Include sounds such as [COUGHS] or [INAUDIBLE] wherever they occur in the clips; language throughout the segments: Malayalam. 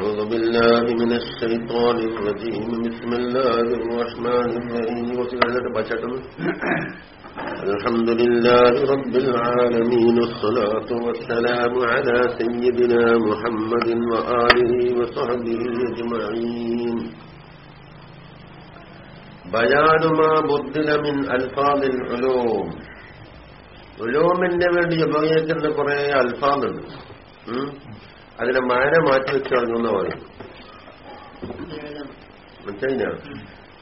أعوذ بالله من الشيطان الرجيم بسم الله الرحمن الرحيم وسيدة بشكل الحمد لله رب العالمين الصلاة والسلام على سيدنا محمد وآله وصحبه أجمعين بيان ما بدل من ألفاظ العلوم ഉലൂമിന് വേണ്ടി ഉപയോഗിക്കുന്ന കുറെ അൽഫാമുണ്ട് അതിനെ മാന മാറ്റി വെച്ച് പറയുന്നു മനസ്സിലാ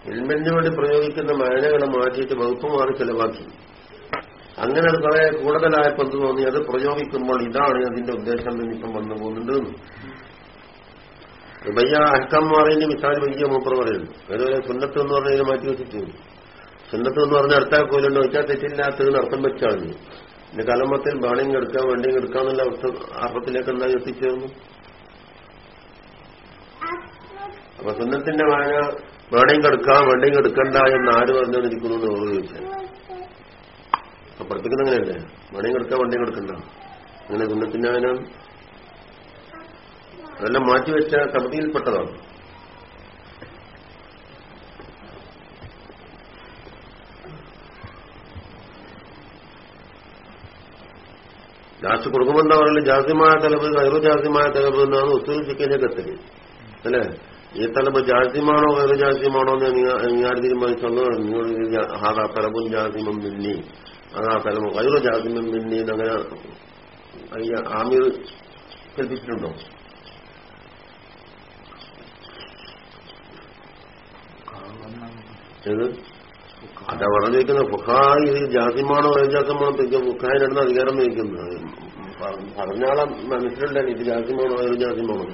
ഇൽമിന് വേണ്ടി പ്രയോഗിക്കുന്ന മാനകളെ മാറ്റിയിട്ട് വകുപ്പ് മാറി ചെലവാക്കി. അങ്ങനെ അത് കുറെ കൂടുതലായപ്പോൾ എന്ത് തോന്നി. അത് പ്രയോഗിക്കുമ്പോൾ ഇതാണ് അതിന്റെ ഉദ്ദേശം എന്നിപ്പം വന്നു പോകുന്നുണ്ട് വയ്യ അഹക്കം മാറിയതിന് വിശാല മിസാൽ വലിയ മൂപ്പർ പറയുന്നു. അതുപോലെ സുന്നത്ത് എന്ന് പറഞ്ഞതിനെ മാറ്റി വെച്ചിട്ട്. സുന്നത്ത് എന്ന് പറഞ്ഞ അടുത്താൽ കോലുണ്ടോ വെച്ചാൽ തെറ്റില്ലാത്തതിന് അർത്ഥം വെച്ചാൽ പിന്നെ കലമത്തിൽ ബാണിങ് എടുക്കാം വണ്ടിങ് എടുക്കാന്നുള്ള അവസ്ഥ അർത്ഥത്തിലേക്ക് എന്താ എത്തിച്ചേർന്നു? അപ്പൊ സുന്നത്തിന്റെ വായന വേണമെങ്കിൽ എടുക്കാം വേണ്ടെങ്കിൽ എടുക്കണ്ട എന്ന് ആര് പറഞ്ഞുകൊണ്ടിരിക്കുന്നു എന്ന് ഓർമ്മ ചോദിച്ചാൽ അപ്പൊ പഠിപ്പിക്കുന്ന അങ്ങനെയല്ലേ വേണമെങ്കിൽ എടുക്കാം വേണ്ടെങ്കിൽ എടുക്കണ്ട. അങ്ങനെ സുന്നത്തിന്റെ വായന അതെല്ലാം മാറ്റിവെച്ച സമിതിയിൽപ്പെട്ടതാണ് ജാസ് കൊടുക്കുമെന്താ പറയുന്നത് ജാസ്യമായ തലബ് കയറു ജാസ്യമായ തലബ് എന്നാണ് ഉത്തൂൽ ഫിക്കിന്റെ കത്തിൽ അല്ലേ? ഈ തലബ് ജാസ്യമാണോ കയറു ജാസ്യമാണോ എന്ന് ഞാൻ തീരുമാനിച്ചല്ലോ നിങ്ങൾ ഹാദാ തലബും ജാസിമം മിന്നി അതാ തലബ് കയറു ജാസിമം മിന്നി എന്നങ്ങനെ ആമിർ കൽപ്പിച്ചിട്ടുണ്ടോ? ഏത്? അതാ പറഞ്ഞിരിക്കുന്ന ഫുഹായ് ഇത് ജാസിമാണോ ജാസമാണോ ചോദിക്കുക ഫുഹായിനാണ് അധികാരം നയിക്കുന്നത് പറഞ്ഞാളെ മനസ്സിലുണ്ടായി ഇത് ജാസിമാണോ ഏത് ജാസിമാണോ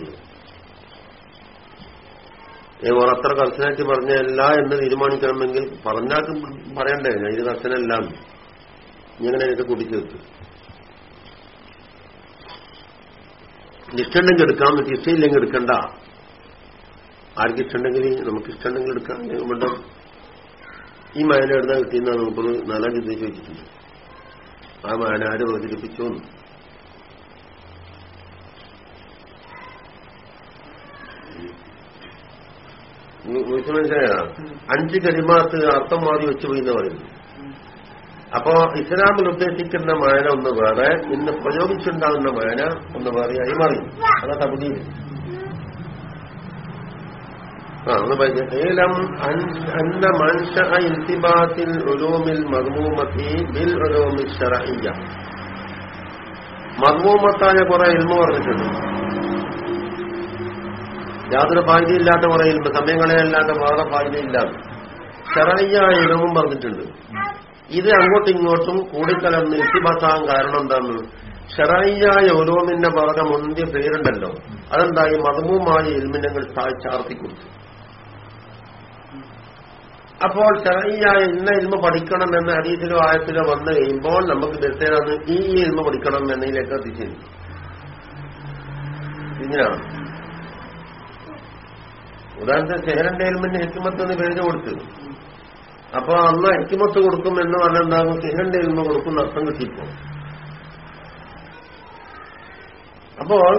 ഏ ഓർ അത്ര കർശനായിട്ട് പറഞ്ഞല്ല എന്ന് തീരുമാനിക്കണമെങ്കിൽ പറഞ്ഞാൽ പറയണ്ടേ? ഞാൻ ഇത് കർശനല്ല ഇങ്ങനെ എനിക്ക് കുടിച്ചെടുത്ത് ഇഷ്ടമുണ്ടെങ്കിൽ എടുക്കാം ഇഷ്ടമില്ലെങ്കിൽ എടുക്കണ്ട. ആർക്കിഷ്ടമുണ്ടെങ്കിൽ നമുക്ക് ഇഷ്ടമുണ്ടെങ്കിൽ എടുക്കാം ഇവിടെ ഈ മായന എവിടുന്ന കിട്ടിയെന്നാണ് മുമ്പ് നാലാം ഉദ്ദേശിച്ച് വെച്ചിട്ടുണ്ട് ആ മായന ആര് പ്രചരിപ്പിച്ചു മനസ്സിലായ അഞ്ച് കരിമാത്ത് അർത്ഥം മാറി വെച്ചു പോയി എന്ന് പറയുന്നു അപ്പോ ഇസ്ലാമിൽ ഉദ്ദേശിക്കുന്ന മായന ഒന്ന് വേറെ ഇന്ന് പ്രയോഗിച്ചുണ്ടാകുന്ന മായന ഒന്ന് വേറെയായി മാറി. അതാ തബുദീൽ اعلم أن منشأ التباس العلوم المضمومة بالعلوم الشرعية മർമ്മൂമത്തായ കുറെ ഇൽമ പറഞ്ഞിട്ടുണ്ട് യാതൊരു ഫായ്ദയില്ലാത്ത കുറെ ഇൽമ സമയങ്ങളെയല്ലാത്ത വേറെ ഫായ്ദയില്ലാത്ത ശരണിയായ ഇലവും പറഞ്ഞിട്ടുണ്ട് ഇത് അങ്ങോട്ടും ഇങ്ങോട്ടും കൂടിക്കലർന്ന് ഇത്തിബാസാകാൻ കാരണം എന്താണ് ഷറായിയായ ഓരോമിന്റെ പറഞ്ഞ മുന്തിയ പേരുണ്ടല്ലോ അതെന്തായി മതമുമായ ഇൽമിനങ്ങൾ ചാർത്തി കൊടുത്തു അപ്പോൾ ചെറിയ ഇന്ന ഇൽമ പഠിക്കണം എന്ന ഹരീതിലോ ആയത്തിലോ വന്നു കഴിയുമ്പോൾ നമുക്ക് ദർശനാണ് ഈ ഇൽമ പഠിക്കണം എന്നതിലേക്ക് എത്തിച്ചിരുന്നു ഇങ്ങനെയാണ് ഉദാഹരണത്തിന് സെഹരന്റെ എൽമിന്റെ ഹെക്കിമത്ത് എന്ന് പേര് കൊടുത്തു. അപ്പൊ അന്ന് ഹെക്കിമത്ത് കൊടുക്കും എന്ന് പറഞ്ഞുണ്ടാകും സെഹരന്റെ എൽമ കൊടുക്കുന്ന അർത്ഥം കിട്ടിപ്പോ അപ്പോൾ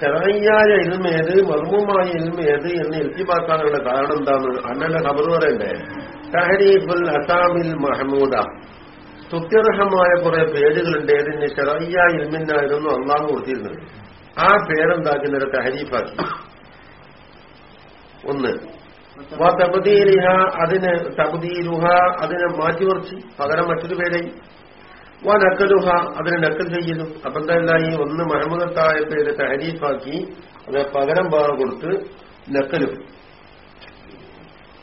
ശരായിയായ ഇൽമേത് മർമ്മമായ ഇൽമേത് എന്ന് എത്തിപ്പാക്കാനുള്ള കാരണം എന്താണ്? അന്നല്ല ഖബർ പറയണ്ടേ? തഹരീഫുൽ അസാമിൽ മഹമൂദ. സ്തുത്യർഹമായ കുറെ പേരുകളുണ്ട്. ഏതിന്? ചെറിയ ഇൽമിനായിരുന്നു അള്ളാഹ് കൊടുത്തിരുന്നത്. ആ പേരെന്താക്കുന്നവരെ തഹരീഫാക്കി. ഒന്ന്. അതിന് തബദീലുഹ അതിനെ മാറ്റിമറിച്ച്. പകരം മറ്റൊരു പേരായി. വാ നക്കലുഹ അതിനെ നക്കൽ ചെയ്യുന്നു. അപ്പൊ എന്തായാലും ഈ ഒന്ന് മഹമ്മദത്തായ പേര് തഹരീഫാക്കി അത് പകരം ഭാഗം കൊടുത്ത് നക്കലും.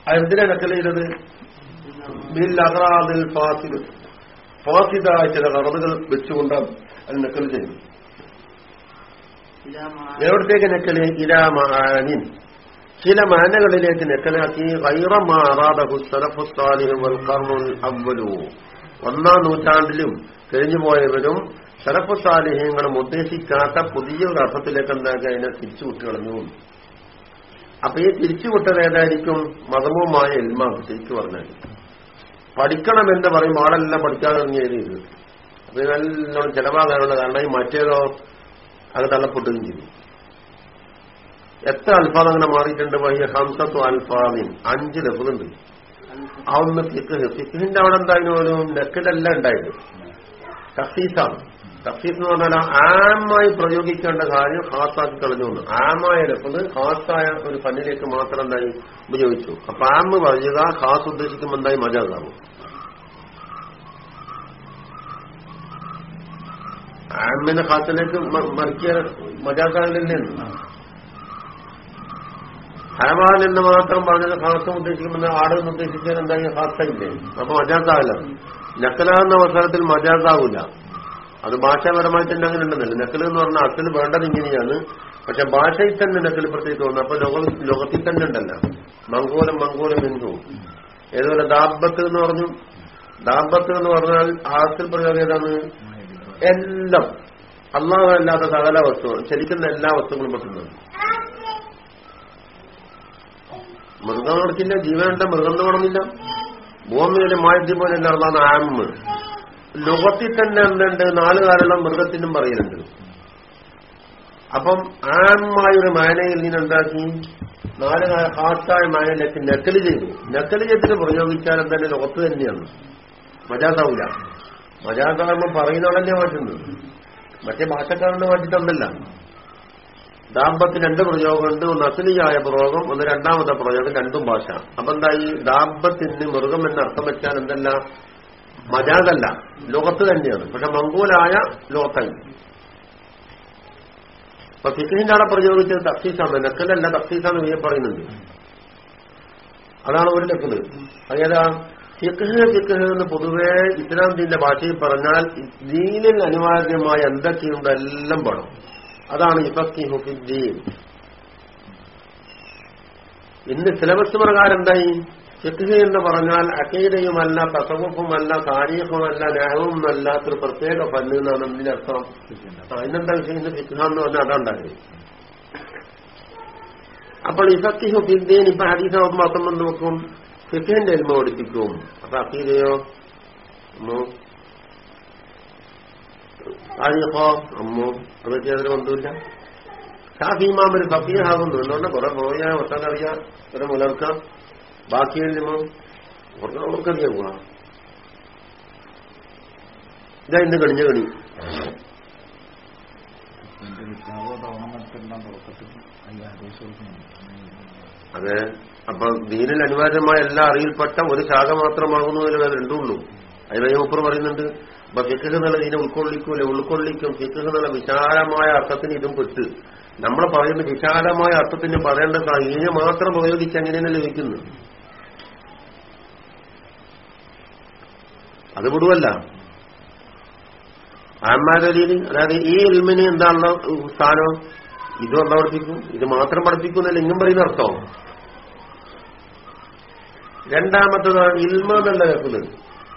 അതെന്തിനാ നക്കൽ ചെയ്തത്? ബിൽ അഹ്റാദിൽ ഫാസിൽ ഫാസിദായ ചില കറതുകൾ വെച്ചുകൊണ്ടാണ് അത് നക്കൽ ചെയ്യുന്നു എവിടത്തേക്ക് നക്കൽ? ഇലാ മഹാനിൻ. ചില മാനകളിലേക്ക് നെക്കലാക്കി അവലു ഒന്നാം നൂറ്റാണ്ടിലും കഴിഞ്ഞുപോയവരും ചെറുപ്പ സാലിഹ്യങ്ങളും ഉദ്ദേശിക്കാത്ത പുതിയൊരു അർത്ഥത്തിലേക്ക് എന്താക്കി അതിനെ തിരിച്ചുവിട്ട് കളഞ്ഞു അപ്പൊ ഈ തിരിച്ചുവിട്ടത് ഏതായിരിക്കും? മതവുമായ എൽമ ശരിക്കു പറഞ്ഞാൽ. പഠിക്കണമെന്ന് പറയും ആളെല്ലാം പഠിക്കാതെ എഴുതിയത് അപ്പൊ നല്ലോണം ചെലവാകാനുള്ള കാരണം ഈ മറ്റേതോ അത് തള്ളപ്പെട്ടുകയും ചെയ്തു. എത്ര അൽഫാദ് അങ്ങനെ മാറിയിട്ടുണ്ട്? വഹിയ ഹംസത്തു അൽഫാദിൻ. അഞ്ച് ലഫുണ്ട് അതൊന്ന് ഫിഖ് ഫിഖിന്റെ അവിടെ എന്തായാലും ഒരു നെക്കിലല്ല ഉണ്ടായത് തഫീസാണ് തഫീസ് എന്ന് പറഞ്ഞാൽ ആമായി പ്രയോഗിക്കേണ്ട കാര്യം ഹാസാക്കി കളഞ്ഞു വന്നു ആമായ ലഫ്ത് ഹാസായ ഒരു പന്നിലേക്ക് മാത്രം എന്തായി? ഉപയോഗിച്ചു. അപ്പൊ ആമ് പറയുക ഹാസ് ഉദ്ദേശിക്കുമ്പോൾ എന്തായി? മജാതാവും ആമിനെ ഹാസിലേക്ക് മറിക്കിയ മജാസാകില്ലേ ഹയവാൻ എന്ന് മാത്രം പറഞ്ഞത് ഹാസം ആട് എന്ന് ഉദ്ദേശിച്ചാൽ എന്തായാലും ഹാസയില്ലേ അപ്പൊ മജാസാവില്ല നക്കലാകുന്ന അവസരത്തിൽ മജാസാവില്ല അത് ഭാഷാപരമായി തന്നെ അങ്ങനെ ഉണ്ടെന്നല്ല. നക്കൽ എന്ന് പറഞ്ഞാൽ അസൽ വേണ്ടത് ഇങ്ങനെയാണ്. പക്ഷെ ഭാഷയിൽ തന്നെ നക്കൽ പ്രത്യേകിച്ച് തോന്നുന്നു അപ്പൊ ലോക ലോകത്തിൽ തന്നെ ഉണ്ടല്ല. മംഗോലം മംഗോലം ഹിന്ദു ഏതുപോലെ ദാബത്ത് എന്ന് പറഞ്ഞു. ദാമ്പത്ത് എന്ന് പറഞ്ഞാൽ ആസിൽ പ്രയോഗം ഏതാണ്? എല്ലാം. അള്ളാഹല്ലാത്ത സകല വസ്തുക്കളും ശരിക്കുന്ന എല്ലാ വസ്തുക്കളും പെട്ടുന്നത് മൃഗം നടക്കില്ല ജീവനുണ്ട് മൃഗം നടന്നില്ല ഭൂമിയിലെ മാറ്റി പോലെ നടന്നാണ് ആമ്മ് ലോകത്തിൽ തന്നെ എന്തുണ്ട്? നാല് കാലം മൃഗത്തിനും പറയുന്നുണ്ട്. അപ്പം ആമ്മായൊരു മാനയിൽ നിന്ന് എന്താക്കി? നാല് ഹാസായ മാനയിലേക്ക് നക്കൽ ചെയ്തു. നക്കൽ ചെയ്തിട്ട് പ്രയോഗിച്ചാൽ തന്നെ ലോകത്ത് തന്നെയാണ്. മജാതാവൂല മജാതാകുമ്പോൾ പറയുന്നവളല്ലേ മാറ്റുന്നത്? മറ്റേ ഭാഷക്കാരനെ മാറ്റിട്ടൊന്നല്ല ദാമ്പത്തിന് രണ്ട് പ്രയോഗമുണ്ട് ഒന്ന് അസലിയായ പ്രയോഗം ഒന്ന് രണ്ടാമത്തെ പ്രയോഗം രണ്ടും ഭാഷ അപ്പൊ എന്താ ഈ ദാമ്പത്തിന് മൃഗം എന്ന് അർത്ഥം വെച്ചാൽ എന്തല്ല? മജാദല്ല ലോകത്ത് തന്നെയാണ്. പക്ഷെ മംഗൂലായ ലോകത്തായി അപ്പൊ ഫിഖിന്റെ അവിടെ പ്രയോഗിച്ചത് തഫ്സീസാണ്. നക്കലല്ല തഫ്സീസാന്ന് വീ പറയുന്നുണ്ട് അതാണ് ഒരു ലക്കത് അതേതാ? ഫിഖ് ഫിഖ് എന്ന് പൊതുവെ ഇസ്ലാം ദീന്റെ ഭാഷയിൽ പറഞ്ഞാൽ ദീനിൽ അനിവാര്യമായ എന്തൊക്കെയുണ്ടോ എല്ലാം വേണം. അതാണ് ഇഫക്കി ഹുഫിദ്ദീൻ ഇന്ന് സിലബസ് പ്രകാരം എന്തായി? ഫിഖ് എന്ന് പറഞ്ഞാൽ അക്കീദയുമല്ല തസവുഫുമല്ല താരീഖുമല്ല ഒരു പ്രത്യേക പല്ല് എന്നാണ് ഇതിന്റെ അർത്ഥം അതിനെന്താ വിഷയം? ഇന്ന് ഫിഖ് എന്ന് പറഞ്ഞാൽ അതാണ്ടായി അപ്പോൾ ഇഫക്കി ഹുഫിദ്ദീൻ ഇപ്പൊ ഹദീസ മാത്രം നോക്കും. ഫിഖിന്റെ എൽമ പഠിപ്പിക്കും. അപ്പൊ അക്കീദയോ താരീഖോ അമ്മോ അതൊക്കെ അതിന് ബന്ധമില്ല ഷാഫി ഇമാം ഒരു ഫക്കീഹാകുന്നു എന്തുകൊണ്ട്? കുറെ പോയാൽ ഒട്ടക്കറിയാം കുറെ മുലർക്കാം. ബാക്കി കുറച്ച് അവർക്കറിയാം കൂടാ ഇതാ ഇന്ന് കണിഞ്ഞ കണി അതെ. അപ്പൊ ദീനിൽ അനിവാര്യമായ എല്ലാ അറിയിൽപ്പെട്ട ഒരു ശാഖ മാത്രമാകുന്നതിൽ രണ്ടുള്ളൂ അതിനെ ഉപ്പർ പറയുന്നുണ്ട് അപ്പൊ ഫിഖ് എന്നുള്ള ഇതിനെ ഉൾക്കൊള്ളിക്കൂല ഉൾക്കൊള്ളിക്കും. ഫിഖ് എന്നുള്ള വിശാലമായ അർത്ഥത്തിന് ഇതും പെട്ട്. നമ്മൾ പറയുന്ന വിശാലമായ അർത്ഥത്തിന് പറയേണ്ട ഇതിനെ മാത്രം ഉപയോഗിച്ച് അങ്ങനെയാണ് ലഭിക്കുന്നു അത് വിടുവല്ല. ആന്മാരീതി അതായത് ഈ ഇൽമിന് എന്താണല്ലോ സ്ഥാനം ഇതും എന്താ പഠിപ്പിക്കും. ഇത് മാത്രം പഠിപ്പിക്കുന്നല്ല ഇങ്ങും പറയുന്ന അർത്ഥം. രണ്ടാമത്തേതാണ് ഇൽമ രഫിൽ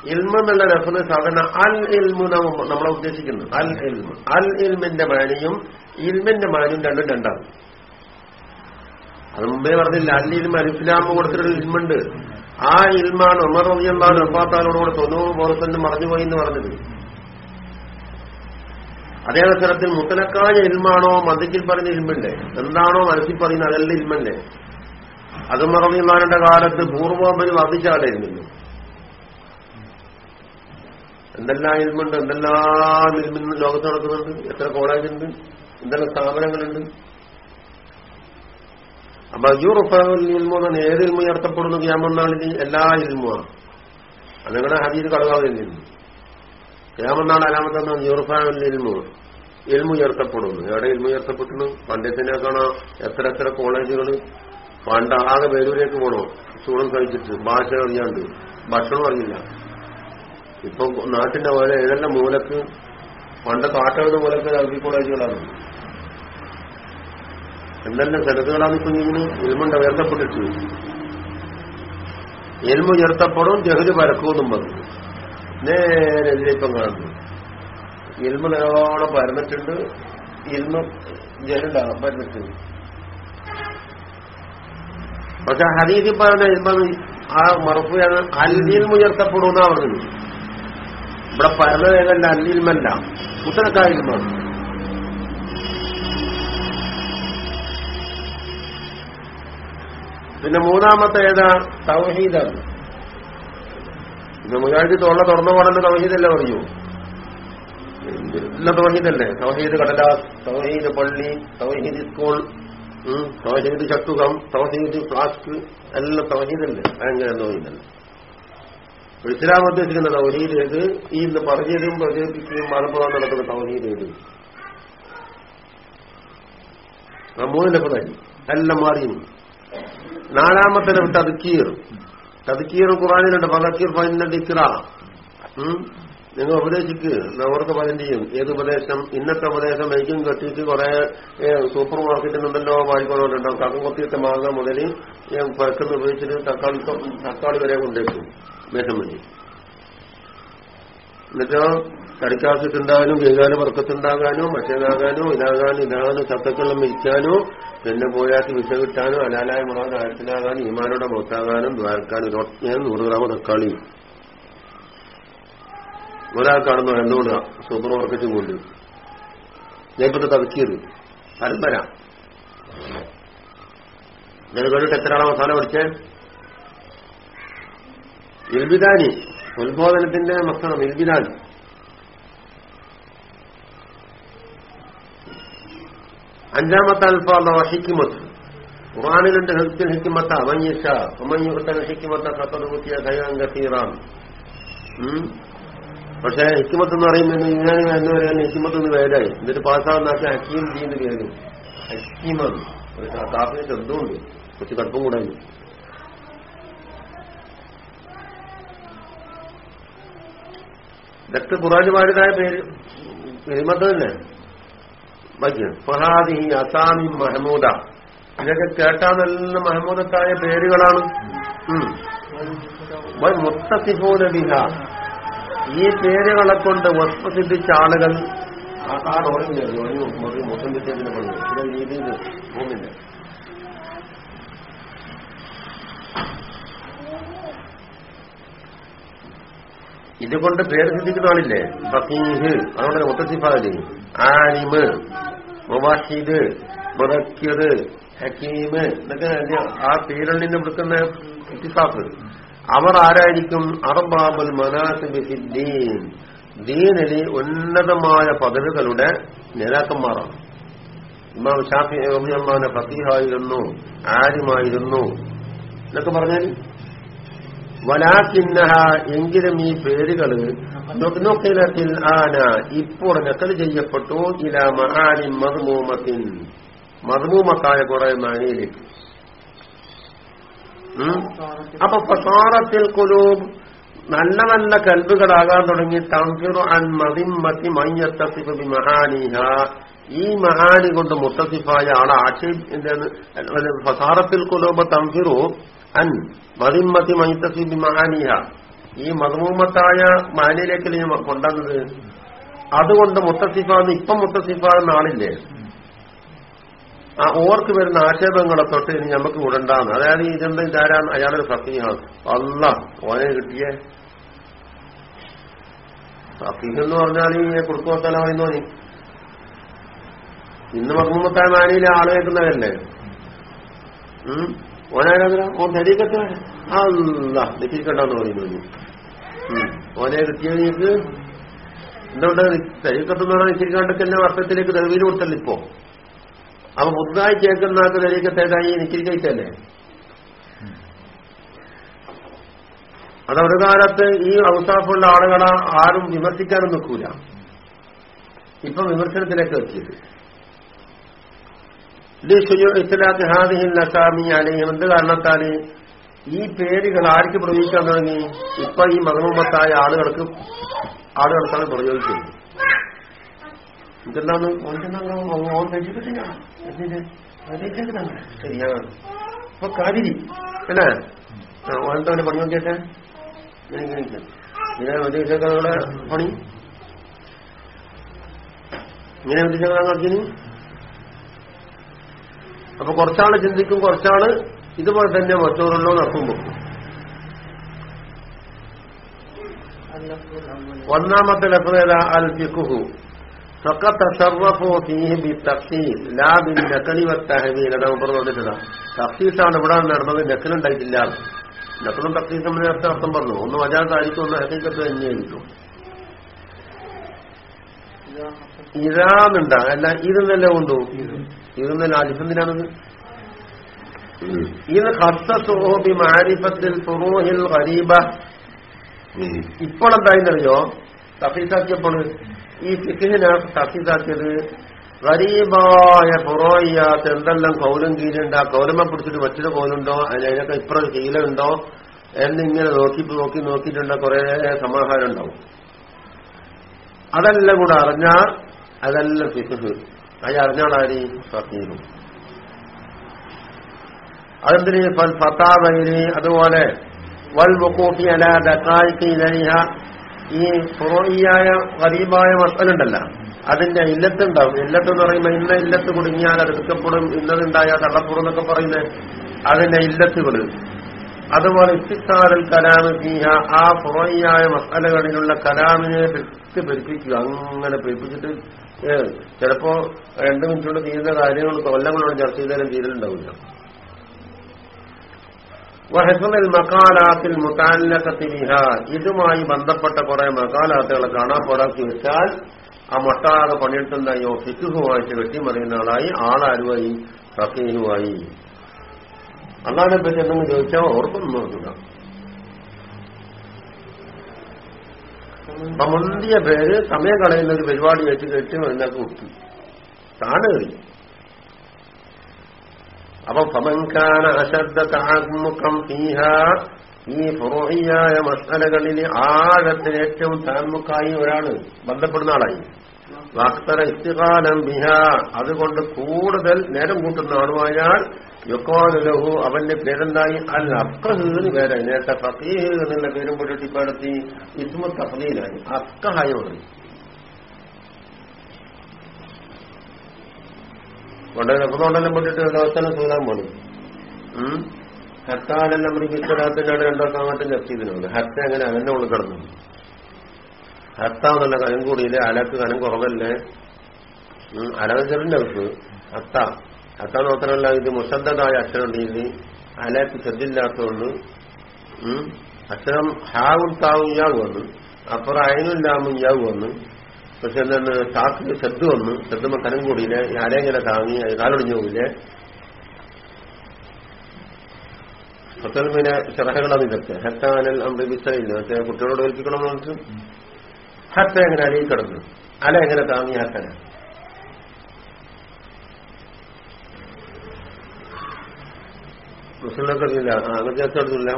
ഇൽമ എന്നുള്ള രഫിൽ സാധാരണ അൽ ഇൽമു നമ്മളെ ഉദ്ദേശിക്കുന്നു അൽ ഇൽമു. അൽ ഇൽമിന്റെ മാനിയും ഇൽമിന്റെ മാനിയും രണ്ടും രണ്ടാണ്. അത് മുമ്പേ പറഞ്ഞില്ല. അൽ ഇൽമ അലിസ്ലാമ് കൊടുത്തിട്ടൊരു ഇൽമുണ്ട്. ആ ഇൽമാണ് ഉമർ റബിയാണ് റബ്ബാത്താലോടുകൂടെ തൊണ്ണൂറ് പേർസെന്റ് മറഞ്ഞുപോയി എന്ന് പറഞ്ഞത്. അതേ അവസരത്തിൽ മുത്തലക്കായ ഇൽമാണോ മന്ദിക്കിൽ പറയുന്ന ഇൽമല്ലേ എന്താണോ മനസ്സിൽ പറയുന്നത് അതല്ല ഇൽമല്ലേ? അത് മറവിമാരുടെ കാലത്ത് പൂർവോപരി വർദ്ധിച്ചാലായിരുന്നല്ലോ എന്തെല്ലാം ഇൽമുണ്ട് എന്തെല്ലാം ഇൽമിന്ന് ലോകത്ത് നടക്കുന്നുണ്ട് എത്ര കോളേജുണ്ട് എന്തെല്ലാം സ്ഥാപനങ്ങളുണ്ട്. അപ്പൊ അജൂറുഫുൽ ഇൽമു എന്നാണ് ഏത് ഇൽമു ഉയർത്തപ്പെടുന്നു ക്യാമന്നാളിന് എല്ലാ ഇൽമുമാണ് അത് നിങ്ങളുടെ ഹദീത് കടകാതെ ക്യാമന്നാൾ അലാമത്തെന്ന് യൂറുഫുൽ ഇൽമു. ഇൽമു ഉയർത്തപ്പെടുന്നു. എവിടെ ഇൽമു ഉയർത്തപ്പെട്ടുന്നു കാണാ കാണാം എത്ര എത്ര കോളേജുകൾ? പണ്ട് ആകെ വേരൂരേക്ക് പോകണോ ചൂടം കഴിച്ചിട്ട് ഭാഷ അറിയാണ്ട്. ഭക്ഷണം അറിയില്ല. ഇപ്പൊ നാട്ടിന്റെ പോലെ ഏതെല്ലാം മൂലക്ക് പണ്ട് കാട്ടകളുടെ മൂലക്ക് അറബി കോളേജുകളാണ്. എന്തെല്ലാം സ്ഥലത്തുകളാണ് ഇപ്പൊ ഇങ്ങനെ എൽമുണ്ട് ഉയർത്തപ്പെട്ടിട്ട് എൽമ ഉയർത്തപ്പെടും ജഹൽ പരക്കുമെന്നും പറഞ്ഞു. നേരെ എതിരിപ്പം കാണുന്നു. എൽമ നല്ലോണം പരന്നിട്ടുണ്ട് എൽമ ജഹലുണ്ടാകാം പരന്നിട്ടുണ്ട്. പക്ഷെ ഹരീതി പറഞ്ഞ എൽമ ആ മറുപ്പുയാണ് അല്ലിൽ ഉയർത്തപ്പെടുന്ന പറഞ്ഞു ഇവിടെ പരന്നതല്ല അല്ലിൽമല്ല കുത്തനക്കായിരുന്നു പിന്നെ മൂന്നാമത്തെ ഏതാ? തൗഹീദാണ് മുജാഹിദ് തോള പോലെ തൗഹീദല്ലേ പറയൂ? എല്ലാ തൗഹീദല്ലേ തൗഹീദ് കടലാസ് തൗഹീദ് പള്ളി തൗഹീദ് സ്കൂൾ തൗഹീദ് ചട്ടുകം തൗഹീദ് ഫ്ലാസ്ക് എല്ലാം തൗഹീദല്ലേ ഭയങ്കര തൗഹീദല്ലേ ഇസ്ലാം ഉദ്ദേശിക്കുന്ന തൗഹീദ് ഏത്? ഈ പറഞ്ഞതും പ്രചരിപ്പിക്കുകയും മലപ്പുറം നടക്കുന്ന തൗഹീദ് ഏത്? നമ്മൂതിന്റെ പ്രധാനി എല്ലാം മാറിയും നാലാമത്തെ തദ്ക്കീർ തദ്ക്കീർ ഖുറാനിലുണ്ട് പതക്കീർ ദിക്ര നിങ്ങൾ ഉപദേശിക്ക്. അവർക്ക് പലരും ചെയ്യും. ഏത് ഉപദേശം? ഇന്നത്തെ ഉപദേശം എനിക്കും കെട്ടിയിട്ട് കുറെ സൂപ്പർ മാർക്കറ്റിനുണ്ടല്ലോ വാങ്ങിക്കൊണ്ടുണ്ടാവും കക്കം കൊത്തിയിട്ട് മാങ്ങ മുതൽ പരക്കുന്ന ഉപയോഗിച്ചിട്ട് തക്കാളി തക്കാളി വരെ കൊണ്ടേക്കും വേഷം മതി എന്നിട്ടോ കടിക്കാസിട്ടുണ്ടാകാനും കൈകാല വർക്കത്തുണ്ടാകാനോ മറ്റേതാകാനോ ഇതാകാനും ഇതാകാനും സത്തക്കെല്ലാം മരിക്കാനോ പിന്നെ പോയാൽ വിസ കിട്ടാനോ അലാലായ മുറാൻ ആഴത്തിലാകാനും ഈമാനോടെ പുറത്താകാനും ദ്വാരക്കാനും ഇതൊക്കെ നൂറ് ഗ്രാം തക്കാളി. ഒരാൾക്കാണെന്നോ എന്തുകൊണ്ട് സൂപ്പർ മാർക്കറ്റും കൊണ്ട് ഞാനിപ്പോ തതുക്കിയത് പരമ്പര ഞാൻ കണ്ടിട്ട് എത്ര ആളെ മസാല പഠിച്ചേ? ഇൽബിദാനി ഉത്ബോധനത്തിന്റെ മക്കണം ഇൽബിദാൻ അഞ്ചാമത്തെ അൽഫാദ ഹിക്കിമത്ത് ഖുറാനിലുണ്ട് ഹെൽത്തിൽ ഹിക്കിമത്ത അമഞ്ഞിഷ അമഞ്ഞുഹത്തൽ ഹിക്കിമത്ത കത്തതുകുത്തിയ ഖൈറാൻ കസീറാൻ പക്ഷെ ഹിക്കിമത്ത് എന്ന് പറയുമ്പോൾ ഇങ്ങനെ എന്ന് പറയാൻ ഹിക്കിമത്ത് എന്ന് പേരായി. എന്നിട്ട് പാസ്സാവുന്നാക്കി ഹക്കീം ചെയ്യുന്ന പേര് ഹക്കീമാണ്. കാപ്പിന് ശബ്ദമുണ്ട് കുറച്ച് കടുപ്പം കൂടായി ഇതൊക്കെ ഖുറാനുമാരുതായ പേര് ഹിമത്ത് തന്നെ ഫഹാദി അസാമി മഹമൂദ. ഇതൊക്കെ കേട്ടാൽ നല്ല മഹമൂദത്തായ പേരുകളാണ്. ഉം. വൽ ബിഹ. ഈ പേരുകളെ കൊണ്ട് വസ്തുസിദ്ധിച്ച ആളുകൾ ആ ഇതുകൊണ്ട് പേര് ചിന്തിക്കുന്ന ആളില്ലേ ഫീഹ് അതുകൊണ്ട് മുത്തസിഫാൽ ആലിമ്. മുവാഹിദ്. മുറക്കിയത് ഹക്കീമ് എന്നൊക്കെ ആ ആ നിന്ന് വിളിക്കുന്ന ഇത്തിഫാഫ് അവർ ആരായിരിക്കും? അറബാബുൽ മനാസിബിദ്ദീൻ ദീനിൽ ഉന്നതമായ പദവികളുടെ നേതാക്കന്മാരാണ്. ഇമാം ഷാഫി അമ്മാനെ ഫസീഹായിരുന്നു ആരിമായിരുന്നു എന്നൊക്കെ പറഞ്ഞാൽ വലാക്കിന്നഹ എങ്കിലും ഈ പേരുകൾ നൊക്കിലത്തിൽ ആന ഇപ്പോൾ നക്കൽ ചെയ്യപ്പെട്ടു ഇല മഹാനി മധുമൂമത്തിൻ മധുമൂമത്തായ കുറെ മാനിയിലേക്ക്? അപ്പൊ ഫസാറത്തിൽ കുലൂബ് നല്ല നല്ല കൽബുകളാകാൻ തുടങ്ങി. തങ്കിറു അൻ മതിമ്മത്തി മയ്യത്തസിഫ് ബി മഹാനിഹ. ഈ മഹാനി കൊണ്ട് മുത്തസിഫായ ആളെ. ആക്ഷേപ ഫസാറത്തിൽ കുലൂബ് തംഫിറു അൻ മതിമ്മത്തി മയ്യത്തസിഫ് മഹാനിയ ഈ മതമൂമത്തായ മാനിയിലേക്ക് നീ കൊണ്ടുവന്നത്. അതുകൊണ്ട് മുത്തസിഫാന്ന് ഇപ്പം മുത്തസിഫാന്ന് ആളില്ലേ? ആ ഓർക്ക് വരുന്ന ആക്ഷേപങ്ങളെ തൊട്ട് ഇനി നമുക്ക് വിടണ്ടാന്ന്. അതായത് ഇതെന്താ ഇതാരാണ് അയാളൊരു ഫക്കീഹാണ്. അല്ല ഓനെ കിട്ടിയേ. ഫക്കീഹ് എന്ന് പറഞ്ഞാൽ ഈ കുടുക്കോത്തല പറയുന്നോനി ഇന്ന് മഹമ്മത്തായ മാനിയിലെ ആൾ ഉം ഓനാരാ ഓൻ തെരീക്കത്തെ അല്ല തെറ്റിക്കണ്ടെന്ന് പറയുന്നു ഓനെ കിട്ടിയത് എന്തുകൊണ്ട് തെരീക്കത്തെന്ന് പറഞ്ഞാൽ നിശ്ചരിക്കാണ്ടൊക്കെ അർത്ഥത്തിലേക്ക് തെളിവിൽ കൊടുത്തല്ലോ ഇപ്പോ. അപ്പൊ പുതുതായി കേൾക്കുന്ന ആൾക്ക് തെരീക്കത്തേതായി നിശ്ചയിക്കല്ലേ അതൊരു കാലത്ത് ഈ ഔസാഫുള്ള ആളുകളെ ആരും വിമർശിക്കാനും നിൽക്കൂല. ഇപ്പൊ വിമർശനത്തിലേക്ക് എത്തിയത്. എന്ത് കാരണത്താൽ ഈ പേരുകൾ ആർക്ക് പ്രയോഗിക്കാൻ തുടങ്ങി? ഇപ്പൊ ഈ മതമുമ്പത്തായ ആളുകൾക്ക് ആളുകൾക്കാണ് പ്രയോഗിക്കുന്നത്. ഇതെന്താണ് ശരിയാണ്. ഇപ്പൊ കാതിരി അല്ലേ? ഓനത്തവനെ പണി നോക്കിയട്ടെ ഇങ്ങനെ ഉദ്ദേശങ്ങളെ പണി? ഇങ്ങനെ ഉദ്ദേശങ്ങളെ നോക്കിനി അപ്പൊ കുറച്ചാൾ ചിന്തിക്കും കുറച്ചാൾ ഇതുപോലെ തന്നെ മറ്റോറുള്ളോ നടക്കും. വെക്കും ഒന്നാമത്തെ ലഭ്യത അൽ ഫിഖുഹു. തഫ്സീസാണ് ഇവിടെ നടന്നത് നെക്കലുണ്ടായിട്ടില്ല നക്കലും തഫ്സീസും നേരത്തെ അർത്ഥം പറഞ്ഞു. ഒന്ന് വജാത്തായിരിക്കും ഒന്ന് ഹക്കീക്കത്ത് തന്നെയായിരിക്കും. ഇതാന്നുണ്ടാ? അല്ല ഇതെന്നല്ല കൊണ്ടു? ഇതെന്നല്ല അലിഫന്തിനാണത് ഇത് ഹസ്തോബി മാരിഫത്തിൽ ഫുറൂഹിൽ ഖരീബ. ഇപ്പോഴെന്തായിന്നറിയോ തഫീസാക്കിയപ്പോൾ ഈ ഫിഖിനെ തഫീസാക്കിയത് ഗരീബായ പുറോയ്യാത്ത എന്തെല്ലാം കൗലും കീലുണ്ട് ആ കൗലമ പിടിച്ചിട്ട് മറ്റൊരു കോലുണ്ടോ? അതിനൊക്കെ ഇപ്പുറം കീലുണ്ടോ എന്നിങ്ങനെ നോക്കി നോക്കി നോക്കിയിട്ടുണ്ട കുറെ സമാഹാരം ഉണ്ടാവും അതെല്ലാം കൂടെ അറിഞ്ഞാൽ അതെല്ലാം ഫിഖ് അത് അറിഞ്ഞാളാരി ഫീലും അതെന്തിന്? അതുപോലെ വൽ മുക്കൂഫി അല ദക്കായിക്ക് ഈ ഫുറോയിയായ ഗരീബായ മസലുണ്ടല്ല അതിന്റെ ഇല്ലത്തുണ്ടാവും. ഇല്ലത്ത് എന്ന് പറയുമ്പോൾ ഇന്ന ഇല്ലത്ത് കുടുങ്ങിയാൽ അത് എടുക്കപ്പെടും ഇന്നതുണ്ടായാൽ തള്ളപ്പുറം എന്നൊക്കെ പറയുന്നത് അതിന്റെ ഇല്ലത്തുകൾ അതുപോലെ ഇത്തിസാരൽ കലാമ് ചെയ്യ ആ പുറയായ മസാലകളിലുള്ള കലാമിനെ വെച്ച് പെരുപ്പിക്കുക അങ്ങനെ പെരുപ്പിച്ചിട്ട് ചിലപ്പോ രണ്ടു മിനിറ്റുകൊണ്ട് തീരുന്ന കാര്യങ്ങൾ കൊല്ലങ്ങളോട് ചർച്ച ചെയ്താലും തീരലുണ്ടാവില്ല. വഹസുമൽ മക്കാലാത്തിൽ മുത്താലക്കത്തി ബിഹ ഇതുമായി ബന്ധപ്പെട്ട കുറെ മക്കാലാത്തുകളെ കാണാപ്പാടാക്കി വെച്ചാൽ ആ മൊട്ടാകെ പണിയെടുത്തുണ്ടായോ ഫിക്കുഹുമായിട്ട് വെട്ടിമറിയുന്ന ആളായി ആളാരുമായി ഫക്കീനുമായി അള്ളാഹിനെ പറ്റി എന്തെങ്കിലും ചോദിച്ചാൽ ഓർക്കൊന്നും നോക്കുക അപ്പൊ പേര് സമയം കളയുന്ന ഒരു പരിപാടി വെച്ച് കെട്ടി അതിനകത്ത് കൊടുത്തു കഴിയും അപ്പൊ ഫമൻകാന അശബ്ദ താൻമുഖം ഫീഹ. ഈ ഫുറോഹിയായ മസാലകളിൽ ആഴത്തിന് ഏറ്റവും താൻമുഖായി ഒരാൾ ബന്ധപ്പെടുന്ന ആളായി. വാക്തര ഇസ്തികാലം ബിഹ. അതുകൊണ്ട് കൂടുതൽ നേരം കൂട്ടുന്ന ആളുമായാൽ യുക്കോലഹു അവന്റെ പേരെന്തായി? അൽ അക്കഹ് എന്ന് നേരത്തെ ഫീഹ് എന്നുള്ള പേരും പുരട്ടിപ്പാടത്തി ഇസ്മു തഫീലായി അക്കഹായി കൊണ്ട് എപ്പോഴെല്ലാം പൊട്ടിട്ട് ദിവസം സൂലാൻ പോണു. ഹർത്താലെല്ലാം മൃഗിസ്വരാത്തിനാണ് രണ്ടോ കാമത്തിൽ എത്തിയതിനുണ്ട് ഹർത്ത അങ്ങനെ അവന്റെ ഉള്ളിൽ കിടന്നു. എന്നുള്ള കനം കൂടിയില്ലേ? അലക്ക് കനം കുറവല്ലേ? അലവച്ചറിന്റെ അവർക്ക് ഹത്ത ഹത്ത മാത്രമല്ല ഇത് മുസദ്ദായ അക്ഷരം ഉണ്ട് അലക്ക് ശ്രദ്ധില്ലാത്തതുകൊണ്ട് അക്ഷരം ഹാവും താവും യാവ് വന്നു. അപ്പുറം അയനും ലാമും യാവ് വന്നു. പക്ഷെ എന്താണ് താക്ക് ശ്രദ്ധ വന്നു. ശ്രദ്ധ കനം കൂടിയില്ല? ആരെങ്ങനെ താങ്ങി കാലൊടിഞ്ഞു പോയില്ലേ പിന്നെ ചിറഹകളാണ് ഇതൊക്കെ. ഹത്താനൽ അമ്പിസയില്ല മറ്റേ കുട്ടികളോട് ഏൽപ്പിക്കണമെന്ന് ഹത്ത എങ്ങനെ അലയിൽ കിടന്നു? അല എങ്ങനെ താങ്ങി ഹത്തന? മുസ്ലിമൊക്കെ അങ്ങനത്തെ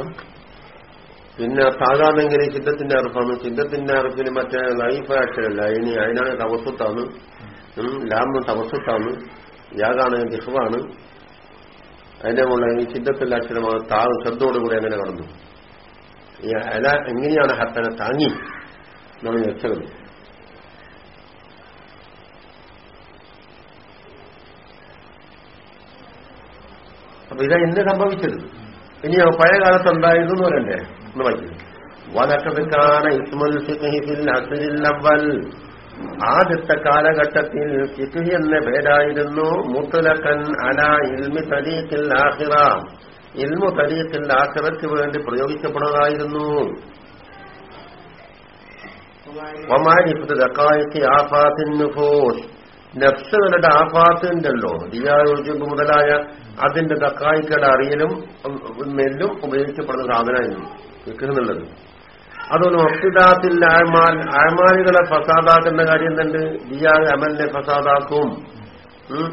പിന്നെ സാധാരണ എങ്ങനെ ചിന്തത്തിന്റെ അറുപ്പാണ്. ചിന്തത്തിന്റെ അറുപ്പിന് മറ്റേ ലൈഫ് ആക്ഷനല്ല ഇനി അതിനാണ് തപസ്വത്താണ് ലാമ് തപസ്വത്താണ് യാതാണ് ദിഹുവാണ്. അതിന്റെ മുകളിൽ ഈ ചിന്തത്തിന്റെ അക്ഷരമാണ് താവ് ശ്രദ്ധയോടുകൂടി അങ്ങനെ കടന്നു. ഈ അല എങ്ങനെയാണ് ഹത്തനെ താങ്ങി നമ്മൾ വെച്ചത് അപ്പൊ ഇതാ ഇന്ന് സംഭവിച്ചത്. ഇനി പഴയ കാലത്ത് ഉണ്ടായിരുന്നു പറയണ്ടേ? ഒന്ന് വായിക്കുന്നത് വലക്കതുക്കാണ് ഇസ്മുൽ അസുരില്ലവൽ ആദ്യത്തെ കാലഘട്ടത്തിൽ ഫിഖ് എന്ന പേരായിരുന്നു മുത്തലക്കൻ അല ഇൽമി തരീഖിൽ ആഹിറ ഇൽമു തരീഖിൽ ആഹിറയ്ക്ക് വേണ്ടി പ്രയോഗിക്കപ്പെടുന്നതായിരുന്നു. ഒമാരിഫത്ത് ദക്കായിക്ക് ആഫാത്തിൻ നഫൂസ്. നഫ്സുകളുടെ ആഫാത്തുണ്ടല്ലോ ദിയാ മുതലായ അതിന്റെ ദക്കായിക്കളുടെ അറിയലും നെല്ലും ഉപയോഗിക്കപ്പെടുന്ന സാധനമായിരുന്നു. വിൽക്കുന്നുള്ളത് അതൊന്നും അഫ്തിദാത്തിൽ ആഴ്മാൽ ആഴ്മാലുകളെ ഫസാദാക്കുന്ന കാര്യം എന്തുണ്ട്? ദിയാ അമലിനെ ഫസാദാക്കും.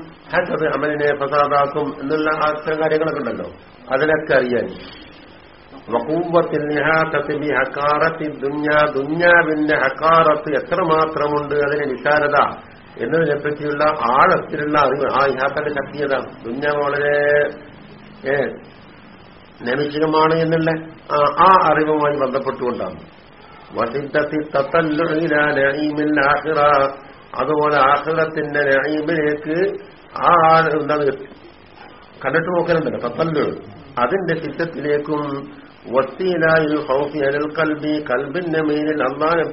ഹസത് അമലിനെ ഫസാദാക്കും എന്നുള്ള അത്തരം കാര്യങ്ങളൊക്കെ ഉണ്ടല്ലോ. അതിനൊക്കെ അറിയാൻ. വകൂവത്തിൽ നിഹാത്തത്തിൽ ഹക്കാറത്തിൽ ദുഞ്ഞ ദുഞ്ഞാവിന്റെ ഹക്കാറത്ത് എത്രമാത്രമുണ്ട്? അതിന് വിശാലത. എന്നതിനെ പറ്റിയുള്ള ആഴത്തിലുള്ള അറിവ് ആ ഇഹാത്തന്റെ ശക്തിയത ദുഞ്ഞ വളരെ ഏ നൈമിഷികമാണ് എന്നുള്ള ആ അറിവുമായി ബന്ധപ്പെട്ടുകൊണ്ടാണ്. വസിദ്ധത്തി തത്തല്ലുമിൽ ആഹിറ അതുപോലെ ആഹിറത്തിന്റെ നഈമിലേക്ക് ആ എന്താണ് കണ്ടിട്ട് നോക്കലുണ്ടല്ലോ തത്തല്ലു അതിന്റെ ചിത്തത്തിലേക്കും വസ്തിയിലായി ഹൗഫി അനൽ കൽബി കൽബിന്റെ മേലിൽ അള്ളാനെ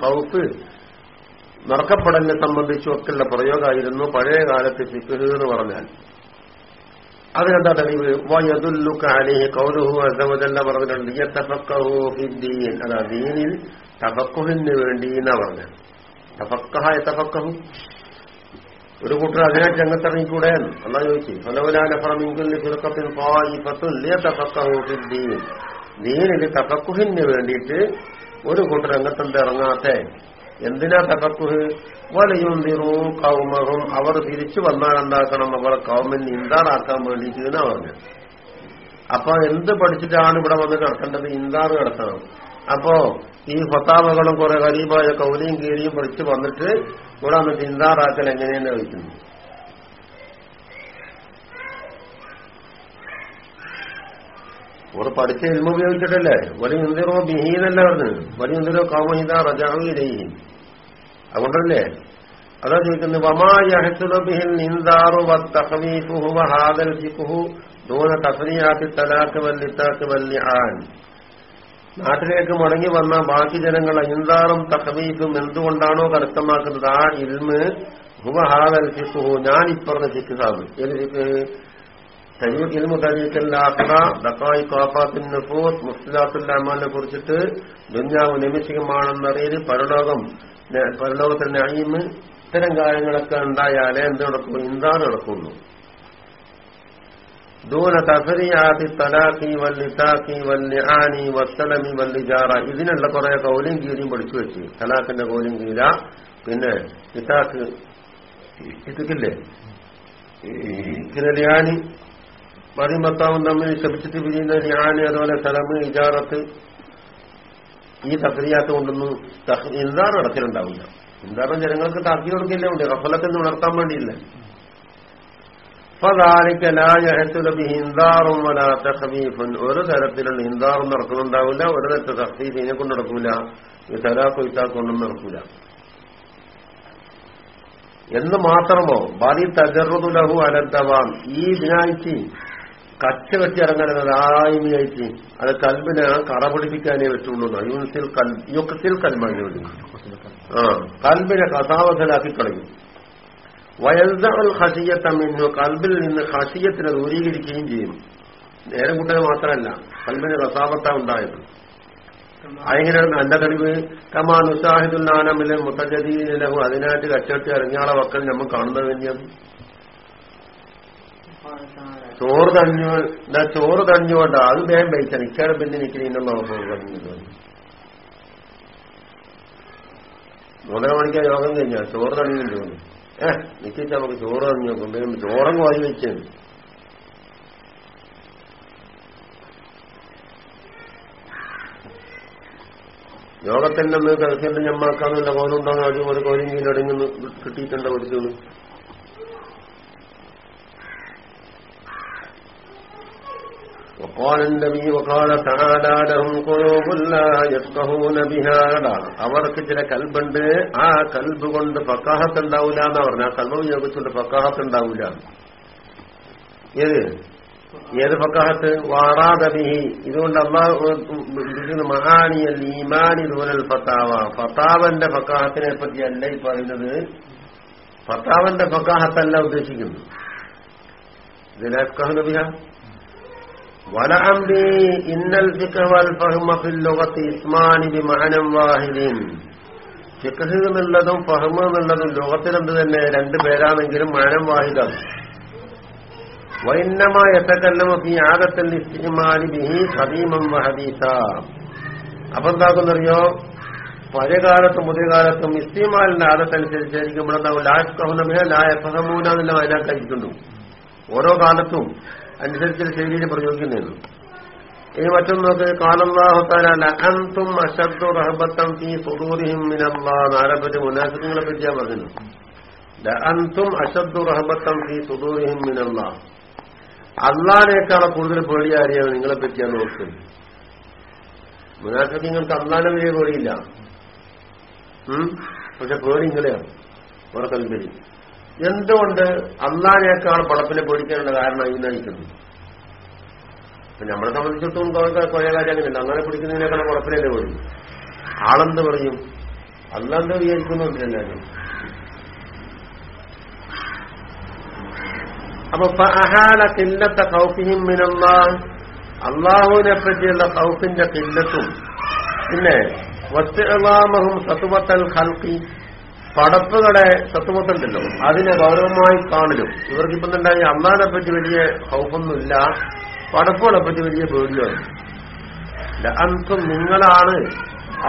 ഹൗഫ് നറുക്കപ്പെടലിനെ സംബന്ധിച്ചു ഒക്കെയുള്ള പ്രയോഗമായിരുന്നു. പഴയ കാലത്ത് ഫിഖ് എന്ന് പറഞ്ഞാൽ. അതിനെന്താ തെളിവ് വയതുല്ലുക്കാലിഹി കൗലുഹു അസവജല്ല പറഞ്ഞിട്ടുണ്ട്. അതാ ദീനിൽ തഫക്കുഹിന് വേണ്ടി എന്നാ പറഞ്ഞത്? തഫക്കഹ തപക്കഹു ഒരു കൂട്ടർ അതിനെ രംഗത്തിറങ്ങിക്കൂടെ എന്നാ ചോദിച്ചു. ഫലവലാനഫറമിങ്കിൽ ഫിറുക്കത്തിൽ തഫക്കഹു ഫിദ്ദീൻ ദീനിൽ തഫക്കുഹിന് വേണ്ടിയിട്ട് ഒരു കൂട്ടർ രംഗത്തിന്റെ ഇറങ്ങാത്ത? എന്തിനാ തഫക്കുഹ് വലയുന്തിറൂ കൗമഹും അവർ തിരിച്ചു വന്നാൽ എന്താക്കണം? അവളെ കൗമിന് ഇന്താറാക്കാൻ വേണ്ടിയിട്ട് എന്നാ പറഞ്ഞു അപ്പൊ എന്ത് പഠിച്ചിട്ടാണ് ഇവിടെ വന്ന് കിടക്കേണ്ടത്? ഇന്താറ് കിടക്കണം. അപ്പോ ഈ ഫത്താമകളും കുറെ കരീബായ കൗലിയും കീരിയും പഠിച്ചു വന്നിട്ട് ഇവിടെ വന്നിട്ട് ഇന്താറാക്കൽ എങ്ങനെയെന്ന് വയ്ക്കുന്നു ഇവിടെ പഠിച്ച ഇൽമ ഉപയോഗിച്ചിട്ടല്ലേ? വലിയ ഇന്ദിറോ ബിഹീനല്ല വലിയ ഇന്ദിരോ കൗമഹിത റജാവിലേയും അതുകൊണ്ടല്ലേ? അതാ ചോദിക്കുന്നത് വമായഹസുലബിഹിൽ നിന്ദാറു വത്തഖവീഫുഹു വഹാദൽ ഫിഖുഹു ദൂന തഫ്രിയാത്തി തലാക്ക് വല്ലിത്താക്ക് വല്ലി ആൻ നാട്ടിലേക്ക് മടങ്ങി വന്ന ബാക്കി ജനങ്ങൾ ഇന്ദാറും തഖവീഫും എന്തുകൊണ്ടാണോ കരസ്ഥമാക്കുന്നത്? ആ ഇൽമ് ഹുവ ഹാദൽ ഫിഖുഹു. ഞാൻ ഇപ്പറഞ്ഞ സാബ് ഏത് ഇൽമു തരീഖല്ലാത്ത അമാലിനെ കുറിച്ചിട്ട് ദുഞ്ഞാവ് നിമിഷികമാണെന്നറിയൽ പരലോകം പരലോകത്തിൽ നഴീമ് ഇത്തരം കാര്യങ്ങളൊക്കെ ഉണ്ടായാലേ എന്ത് നടക്കും ഇന്താ നടക്കുന്നു? ദൂന തഫരിയാത്തി തലാഖി വല്ലിത്താഖി വല്ലിആനി വസ്സലമി വല്ലിജാറ ഇതിനുള്ള കുറെ കൗലിയും കീരിയും പഠിച്ചു വെച്ച്. തലാഖിന്റെ കൗലിയും കീര പിന്നെ ഇത്താക്ക് ഇതൊക്കില്ലേ ലിയാനി മതി ഭർത്താവും തമ്മിൽ ശപിച്ചിട്ട് പിരിയുന്ന ലിയാനി അതുപോലെ സലമ് ഇജാറത്ത് ഈ തഫരിയാത്ത് കൊണ്ടൊന്നും ഇന്താർ നടത്തിലുണ്ടാവില്ല ഇന്താറും ജനങ്ങൾക്ക് താക്കി കൊടുക്കില്ലേ ഉണ്ട് റഫലത്തിൽ നിന്ന് ഉണർത്താൻ വേണ്ടിയില്ല. ഒരു തരത്തിലുള്ള ഹിന്ദാറും നടക്കുന്നുണ്ടാവില്ല. ഒരു തരത്തെ തഫീഫ് ഇതിനെ കൊണ്ട് നടക്കൂല. തലാഖ് ഇത്താക്കൊണ്ടും നടക്കൂല. എന്ന് മാത്രമോ? ബാലി തജറുദുലഹു അലത്തവാം ഈ ഇതിനായിട്ട് കച്ച കെട്ടി ഇറങ്ങുന്നത് ആയിമയായിട്ട് അത് കൽബിനെ കറ പിടിപ്പിക്കാനേ പറ്റുള്ളൂ യൂണിസിൽ കൽ യുക്കത്തിൽ കൽബാണ് ആ കൽബിനെ കഥാവധലാക്കി കളയും. വയൽദൽ ഹസിയത്തമ്മിന്നു കൽബിൽ നിന്ന് ഹസിയത്തിനെ ദൂരീകരിക്കുകയും ചെയ്യും. നേരം കൂട്ടത് മാത്രമല്ല കൽബിന് കസാപത്ത ഉണ്ടായത്. അതെങ്ങനെയാണ് എന്റെ തെളിവ്? കമാ നുസാഹിദുല്ലാനമിലെ മുത്തജദീലഹു അതിനായിട്ട് കച്ചവട്ടി ഇറങ്ങിയാളെ വക്കൽ നമ്മൾ കാണുന്നത് തന്നെയാണ്. ചോറ് തഞ്ഞു എന്താ ചോറ് തഞ്ഞുകൊണ്ട് അത് വേഗം കഴിച്ചാൽ ഇക്കാരെ പിന്നെ നിൽക്കുന്ന മൂന്നര മണിക്കാ യോഗം കഴിഞ്ഞാൽ ചോറ് തണിയില്ലോ ഏഹ് നിശ്ചയിച്ച നമുക്ക് ചോറ് തഞ്ഞു നോക്കും ചോറങ്ങ് വായി വെച്ചത് യോഗത്തിന്റെ ഒന്ന് കിടക്കേണ്ട ഞമ്മാക്കാന്നുള്ള കോലുണ്ടോ ഒരു കോലിങ്കിലടങ്ങുന്നു കിട്ടിയിട്ടുണ്ടോ പഠിച്ചോളൂ وقال النبي وقال تعالى لهم قلوب لا يفقهون بها അവർക്ക് ചില കൽബുണ്ട് ആ കൽബ് കൊണ്ട് ഫക്കാഹത്ത് ഉണ്ടാവില്ല എന്നാ പറഞ്ഞ ആ കൽബ് വിനിയോഗിച്ചുകൊണ്ട് ഫക്കാഹത്ത് ഉണ്ടാവില്ല ഏത് ഏത് ഫക്കാഹത്ത് വാറാദബിഹി ഇതുകൊണ്ട് അള്ളാഹു മഹാനിയൽ ഈമാനി ദൂരൽ ഫത്താവ ഫത്താവന്റെ ഫക്കാഹത്തിനെ പറ്റി അല്ല ഈ പറയുന്നത് ഫത്താവന്റെ ഫക്കാഹത്തല്ല ഉദ്ദേശിക്കുന്നു ഇതിനെ ബിഹ ولعمري إن الفقه والفهم في اللغة اسمان بمعنى واحد ഫിഖ് എന്നുള്ളതും ഫഹമ് എന്നുള്ളതും ലോകത്തിലെന്ത് തന്നെ രണ്ടു പേരാണെങ്കിലും മാനം വാഹിദാണ് വൈന്നമായ എത്തക്കല്ലമി ആദത്തിൽ ഇസ്തിമാലി ബിഹി ഖദീമം വഹദീസ അപ്പൊ എന്താക്കുന്നറിയോ പഴയ കാലത്തും പുതിയ കാലത്തും ഇസ്തിമാലിന്റെ ആദത്തനുസരിച്ചായിരിക്കും ഇവിടെ എന്താവും ലാഷ് കഹുനമിഹ ലായ ഫഹമൂന എന്നുള്ള അതിനകത്തായിരിക്കുന്നു ഓരോ കാലത്തും അനുസരിച്ച് ശൈലിയിൽ പ്രയോഗിക്കുന്നതാണ് ഇനി മറ്റൊന്നൊക്കെ നോക്ക്. കാലല്ലാഹുത്താല അശബ്ദു റഹബത്തം തീ സുദൂരിഹിം നാലപ്പറ്റി മുനാഫിക്കങ്ങളെ പറ്റിയാ പറഞ്ഞു അൻതും അശബ്ദു റഹബത്തം തീ സുദൂരിഹിം മിനല്ല അള്ളാനേക്കാളെ കൂടുതൽ പേടി ആരെയാണ് നിങ്ങളെ പറ്റിയാ നോക്ക് മുനാഫിക്കങ്ങൾക്ക് അള്ളാനെ വലിയ പേടിയില്ല. പക്ഷെ പേടി നിങ്ങളെയാണ്. ഓരോ കൽപ്പരി എന്തുകൊണ്ട് അള്ളാനേക്കാൾ പടപ്പിനെ പേടിക്കാനുള്ള കാരണം ഈ നയിക്കുന്നു നമ്മളെ സംബന്ധിച്ചിടത്തോളം കുറെ കാര്യം അങ്ങനെയല്ല അങ്ങനെ പിടിക്കുന്നതിനേക്കാൾ പടപ്പിനെ പേടി? ആളെന്ത് പറയും? അല്ലാണ്ട് വിചാരിക്കുന്നുണ്ടല്ലോ അപ്പൊ അഹാല കില്ലത്തെ സൗഫിയും മിനല്ല അള്ളാഹുവിനെ പറ്റിയുള്ള കൗഫിന്റെ കില്ലത്തും. പിന്നെ വസ്തുലാമഹും സത്വത്തൽ ഹൽക്കി പടപ്പുകളെ സത്വത്തുണ്ടല്ലോ അതിനെ ഗൗരവമായി കാണലും. ഇവർക്കിപ്പം തന്നെ അന്നാനെ പറ്റി വലിയ ഹൗഫൊന്നുമില്ല പടപ്പുകളെ പറ്റി വലിയ പേടിയാണ് അൻസും നിങ്ങളാണ്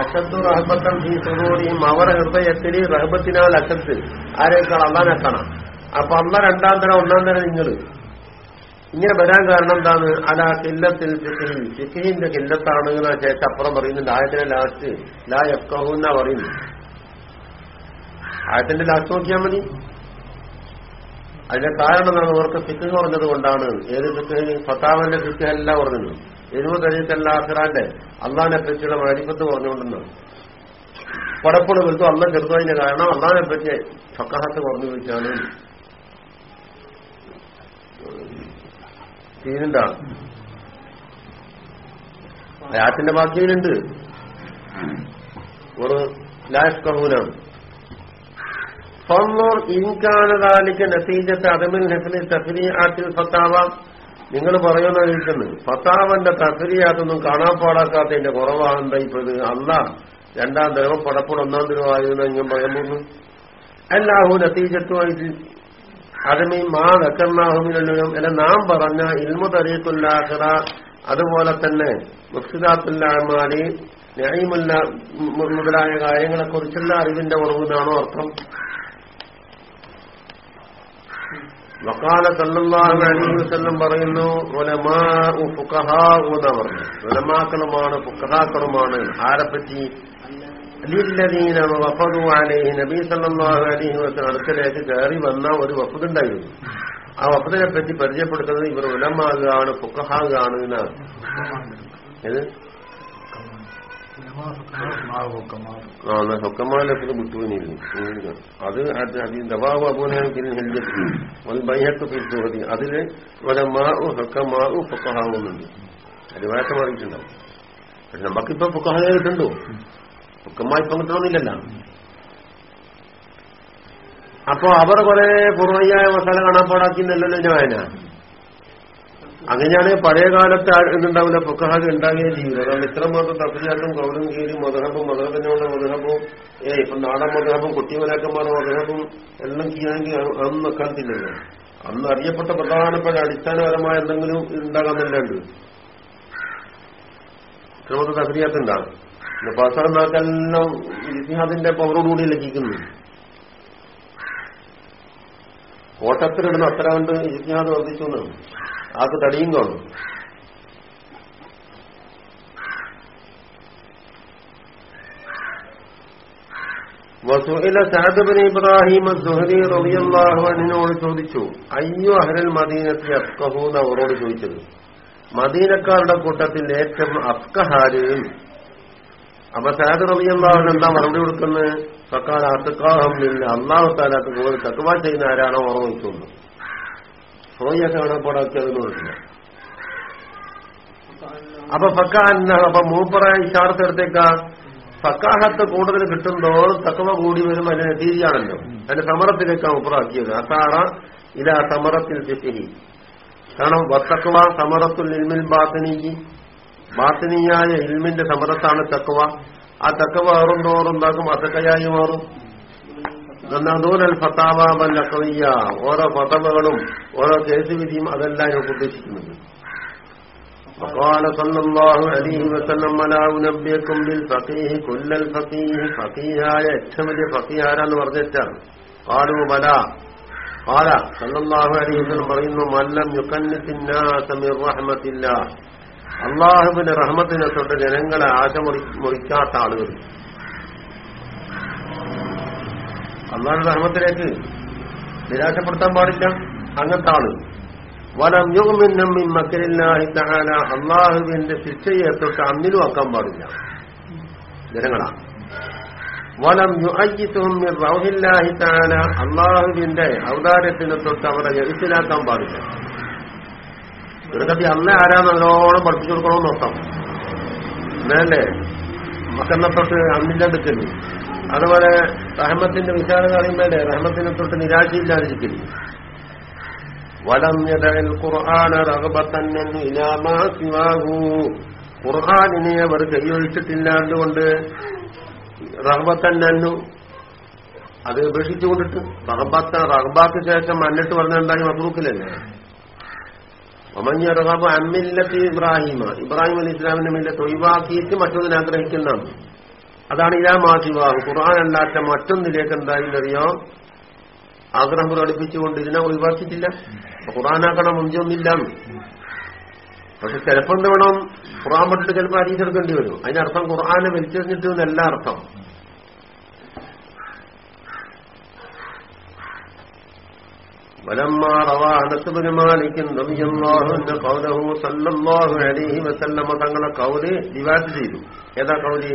അശത്തു റഹബത്തം ഈ സുഖോടിയും അവരുടെ ഹൃദയത്തിൽ റഹബത്തിനാൽ അശത്ത്. ആരേക്കാൾ അള്ളാനെ കാണാം? അപ്പൊ അന്ന രണ്ടാം തരം ഒന്നാം തരം നിങ്ങൾ. ഇങ്ങനെ വരാൻ കാരണം എന്താണ്? അല കില്ലത്തിൽ ഫിഖിൻ കില്ലത്താണ് ശേഷം അപ്പുറം പറയുന്നുണ്ട് ആയത്തിന്റെ ലാസ്റ്റ്. ലാ യഫ്കഹു എന്നാ പറയുന്നു ആയത്തിന്റെ ലാസ്റ്റ് നോക്കിയാൽ മതി. അതിന്റെ കാരണം എന്താണ് അവർക്ക് സിക്ക് പറഞ്ഞത് കൊണ്ടാണ്. ഏത് ഫിഖ്? ഫത്താവിന്റെ ഫിഖ് അല്ല പറഞ്ഞത് എഴുപത് അരീത്തല്ല ആഖിറാന്റെ അള്ളാഹിനെ പറ്റിയുള്ള മാരിപ്പത്ത് പറഞ്ഞുകൊണ്ടെന്നാണ് പടപ്പുള്ള വലുതും അല്ല ചെറുതായതിന്റെ കാരണം അള്ളാഹിനെ പറ്റി ഫക്കഹത്ത് പറഞ്ഞു വെച്ചാണ് തീരുണ്ടാണ് അയാത്തിന്റെ ബാക്കിയിലുണ്ട്. ഒരു ലാഷ് കഹൂനാണ് ഫന്നോർ ഇൻകാനതാലിക്ക് നസീജത്ത് അതമിൽ നഫിലി തഫിലി ആറ്റിൽ ഫത്താവ. നിങ്ങൾ പറയുന്ന കേൾക്കുന്നു ഫത്താവന്റെ തഫിലിയാത്തൊന്നും കാണാൻ പാടാക്കാത്തതിന്റെ കുറവാണെന്താ ഇപ്പൊ അല്ല. രണ്ടാം തരവും പടപ്പോൾ ഒന്നാം ദിനമായിരുന്നു ഞാൻ പറയാൻ പോകുന്നു. അല്ലാഹു നസീജത്തുമായിട്ട് അതമി മാ വെക്കർണാഹുമിനും അല്ല നാം പറഞ്ഞ ഇൽമു തരീഖുല്ലാഖിറ അതുപോലെ തന്നെ മുഫ്സിദാത്തുല്ലാമാലി ന്യായമുല്ല മുതലായ കാര്യങ്ങളെക്കുറിച്ചുള്ള അറിവിന്റെ കുറവെന്നാണോ അർത്ഥം. വക്കാല സല്ലാഹു അലൈഹി വസ്ല്ലം പറയുന്നു എന്ന് പറഞ്ഞു ഉലമാക്കളുമാണ് ഫുഖഹാക്കളുമാണ് ആരെപ്പറ്റി? നബി സല്ലല്ലാഹു അലൈഹി വസല്ലം അടുക്കലേക്ക് കയറി വന്ന ഒരു വഫദുണ്ടായിരുന്നു. ആ വഫദിനെ പറ്റി പരിചയപ്പെടുത്തുന്നത് ഇവർ ഉലമാകാണ് ഫുഖഹാകാണ് എന്നാണ്. അത് അതിൽ അത് വേട്ട മാറിയിട്ടുണ്ടാവും. പക്ഷെ നമുക്കിപ്പോ ഫുഖഹാ കിട്ടുണ്ടോ ഫുക്കമ്മ ഇപ്പം കിട്ടണമെന്നില്ലല്ലോ അപ്പോ അവർ കുറെ പൂർവയ്യായ മസാല കാണാപ്പാടാക്കിന്നല്ലോ എന്റെ വായന അങ്ങനെയാണ് പഴയ കാലത്ത് എന്തുണ്ടാവില്ല പൊക്കഹാജ് ഉണ്ടാകുകയും ചെയ്യുന്നത് അതുകൊണ്ട് ഇത്രമാത്രം തപ്പിച്ചാട്ടും കൗലും കീരി മധുഹബും മധുഹബിനുള്ള മധുഹബും ഏ ഇപ്പൊ നാടൻ മധുഹബും കുട്ടിമലാക്കന്മാരുടെ മധുഹബും എല്ലാം ചെയ്യാമെങ്കിൽ അതൊന്നും നിൽക്കാത്തില്ലല്ലോ അന്ന് അറിയപ്പെട്ട പ്രധാനപ്പെട്ട അടിസ്ഥാനപരമായ എന്തെങ്കിലും ഉണ്ടാകാമെന്നല്ലാണ്ട് ഇത്രമാത്രം തഫിയാത്തുണ്ടാകും നാക്കെല്ലാം ഇതിഹാസിന്റെ പവറോടുകൂടി ലഭിക്കുന്നു ഓട്ടത്തിലിടുന്ന അത്ര കണ്ട് ഇതിഹാസം വർദ്ധിച്ചു എന്നാണ്. ആക്ക് തടിയും കാണും. വസുഹില സഅദ്ബിൻ ഇബ്രാഹിം സുഹരി റളിയല്ലാഹു അൻഹുവിനോട് ചോദിച്ചു അയ്യോ അഹ്ലൽ മദീനത്തി അഫ്കഹൂന്ന് അവരോട് ചോദിച്ചത്. മദീനക്കാരുടെ കൂട്ടത്തിൽ ഏറ്റവും അഫ്കഹാര് അപ്പൊ സാദ് റബിയല്ലാഹുവിന് എന്താ മറുപടി കൊടുക്കുന്നത്? സക്കാൽ അസുഖാഹം അള്ളാഹു താലാത്ത് കൂടുതൽ തക്കുവ ചെയ്യുന്ന ആരാണോ ഓർമ്മിക്കുന്നു സോയൊക്കെ കാണപ്പെടാക്കി അതിന് കൊടുക്കില്ല അപ്പൊ ഫക്കാന്ന അപ്പൊ മൂപ്പറ ഇഷാർത്തെടുത്തേക്ക ഫക്കാഹത്ത് കൂടുതൽ കിട്ടുമ്പോൾ തക്കവ കൂടി വരും അതിന് നതീരിയാണല്ലോ അതിന്റെ സമറത്തിലേക്കാണ് മൂപ്പറാക്കിയത് അസാറ ആ സമരത്തിൽ തെറ്റി കാരണം വത്തക്കവ സമരത്തുൽ ഇൽമിൽ ബാത്തനീക്ക് ബാത്തിനിയായ ഇൽമിന്റെ സമരത്താണ് തക്കവ ആ തക്കവ ഏറുന്തോറും എന്താക്കും? അസക്കയായി മാറും. നന്നൂനൽ ഫത്താവ ബല്ലക്കവയ്യ ഓരോ ഫതവകളും ഓരോ കേസ് വിധിയും അതെല്ലാം ഞങ്ങൾക്ക് ഉദ്ദേശിക്കുന്നുണ്ട് وقال صلى الله عليه وسلم لا أنبئكم بالفقيه كل الفقيه ഫഖീഹായ ഏറ്റവും വലിയ ഫഖീഹ് ആരാന്ന് പറഞ്ഞിട്ടാണ് قالوا بلى قال صلى الله عليه وسلم പറയുന്നു മല്ലം യുക്കന്നിസ് الناس من رحمة الله അള്ളാഹുവിന്റെ റഹ്മത്തിനെ തൊട്ട് ജനങ്ങളെ ആശ മുറിക്കാത്ത ആളുകൾ അള്ളാഹുന്റെ റഹ്മത്തിലേക്ക് നിരാശപ്പെടുത്താൻ പാടില്ല. അങ്ങനത്തെ ആൾ. വലം യുഗമിന്നും മക്കരില്ലാഹി തഹാല അള്ളാഹുവിന്റെ ശിക്ഷയെ തൊട്ട് അന്നിലും ആക്കാൻ പാടില്ല. ജനങ്ങളാ. വലം യുഅയ്യിത്തുഹും റൗഹില്ലാഹി തആല. അള്ളാഹുവിന്റെ ഔദാര്യത്തിനെ തൊട്ട് അവരെ എഴുത്തിലാക്കാൻ പാടില്ല. ഇതിനെപ്പറ്റി അന്ന് ആരാ നല്ലോണം പഠിപ്പിച്ചു കൊടുക്കണമെന്ന് നോക്കാം. എന്നല്ലേ മക്കെന്നെ തൊട്ട് അന്നില്ലെടുക്കൽ അതുപോലെ റഹ്മത്തിന്റെ വിശാലത അറിയുമ്പോഴേ റഹ്മത്തിനെ തൊട്ട് നിരാശയില്ലാതിരിക്കുന്നു വലം യദൽ ഖുർആന റഗ്ബത്തൻ ഇലാ മാ സിവാഹു. ഖുർആനിനെ റഹ്ബത്തന്നു അത് ഉപേക്ഷിച്ചുകൊണ്ടിട്ട് റഹബത്ത റഹബാക്ക് ശേഷം അന്നിട്ട് പറഞ്ഞ എന്തായി മബ്രൂക്കിലല്ലേ ഒമഞ്ഞ റഹബ് അമ്മില്ലത്തി ഇബ്രാഹിമ. ഇബ്രാഹിം അലി ഇസ്ലാമിന്റെ മില്ലത്ത് ഒഴിവാക്കിയിട്ട് മറ്റൊന്നിനെ ആഗ്രഹിക്കുന്നതാണ്. അതാണ് ഇലാ മാസിവാഹു ഖുർആൻ അല്ലാത്ത മറ്റൊന്നിലേക്ക് എന്തായില്ലറിയോ ആഗ്രഹം പ്രകടിപ്പിച്ചുകൊണ്ട് ഇതിനെ ഒഴിവാക്കിയിട്ടില്ല അപ്പൊ ഖുർആനാക്കണം മുഞ്ചൊന്നില്ല പക്ഷെ ചിലപ്പോൾ എന്ത് വേണം ഖുർആൻ പെട്ടിട്ട് ചിലപ്പോൾ അരീച്ചെടുക്കേണ്ടി വരും അതിനർത്ഥം ഖുർആനെ വലിച്ചെറിഞ്ഞിട്ട് എന്നല്ല അർത്ഥം ولما روى انس بن مالك رضي الله عنه قوله صلى الله عليه وسلم തങ്ങളെ കൗല് റിവായത്ത് ചെയ്തു ഏതാ കൗല്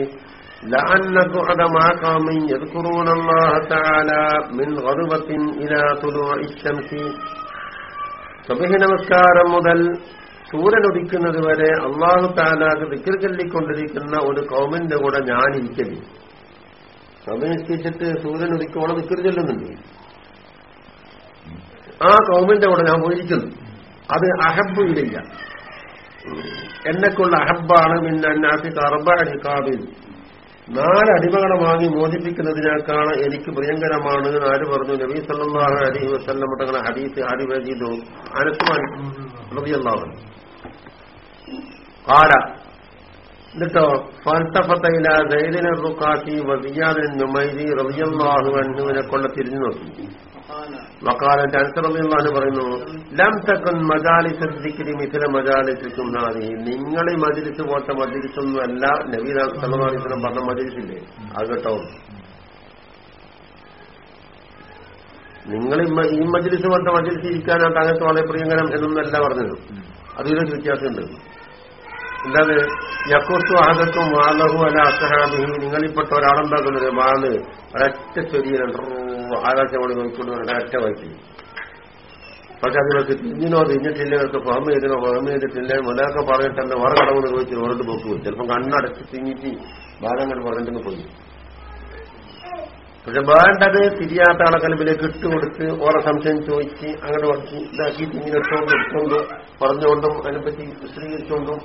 لأن قعد مع قوم يذكرون الله تعالى من غربة إلى طلوع الشمس സബഹി നമസ്കാരം മുതൽ സൂര്യൻ ഉദിക്കുന്നത് വരെ അള്ളാഹു താലാക്ക് ദിക്കർ ചൊല്ലിക്കൊണ്ടിരിക്കുന്ന ഒരു കൗമിന്റെ കൂടെ ഞാൻ ഇരിക്കല് സമയസ്കരിച്ചിട്ട് സൂര്യൻ ഉദിക്കോളം ദിക്കർ ചൊല്ലുന്നുണ്ട് ആ കൗമിന്റെ കൂടെ ഞാൻ പോയിരിക്കുന്നു അത് അഹബ് ഇല്ല എന്നെക്കുള്ള അഹബാണ് മിന്നാസി കർബാടിക്കാവിൽ നാല് അടിമകളെ വാങ്ങി മോചിപ്പിക്കുന്നതിനേക്കാണ് എനിക്ക് പ്രിയങ്കരമാണ് ആര് പറഞ്ഞു? നബീ സല്ലാഹു അലഹി വസ്ല്ലം തങ്ങളെ ഹദീസ് ആര്? ചെയ്തു അനസ്മാൻ കാല എന്നിട്ടോ വസിയാദിൻ നുമൈദി റബിയല്ലാഹു കൊള്ള തിരിഞ്ഞു നോക്കി. വക്കാലന്റെ അനുസരണമാണ് പറയുന്നു ലം തക്കൻ മിഥില മജാലിസിക്കും നിങ്ങൾ ഈ മജിലിസ് പോലത്തെ മജിലിസൊന്നുമല്ല നബീന സലമാലിസ്ലം പറഞ്ഞ മജിലിസില്ലേ? അത് കേട്ടോ. നിങ്ങൾ ഈ മജിലിസ് പോലത്തെ മജിലിസ് ഇരിക്കാനാണ് വളരെ പ്രിയങ്കരം എന്നൊന്നല്ല പറഞ്ഞത്. അതിലൊരു വ്യത്യാസമുണ്ട്. അല്ലാതെ യക്കോത്തു ആദത്തും മാലഹു അല്ല അസഹാബിഹി. നിങ്ങളിൽപ്പെട്ട ഒരാളുണ്ടാക്കുന്നത് മാൽ ഒരൊറ്റ ശരീരം ആകാശമോട് നോക്കിക്കൊണ്ട് ഒരൊറ്റ വയ്ക്കും പക്ഷെ അതിനൊക്കെ തിഞ്ഞിനോ തിരിഞ്ഞിട്ടില്ല ഒക്കെ ഫഹം ചെയ്തിനോ ഫഹം ചെയ്തിട്ടില്ല മുലൊക്കെ പറഞ്ഞിട്ടെന്നെ വേറെ കടവ് ചോദിച്ചു ഓരോട്ട് പോക്ക് പോയി ചിലപ്പം കണ്ണടച്ച് തിങ്ങിച്ച് ബാലങ്ങൾ പറഞ്ഞിട്ട് പോയി. പക്ഷെ വേണ്ടത് തിരിയാത്ത ആളെ കലമ്പിലേക്ക് ഇട്ടുകൊടുത്ത് ഓരോ സംശയം ചോദിച്ച് അങ്ങോട്ട് ഇതാക്കി തിങ്ങിനെടുത്തോണ്ട് എടുത്തോണ്ടും പറഞ്ഞുകൊണ്ടും അതിനെപ്പറ്റി വിശദീകരിച്ചുകൊണ്ടും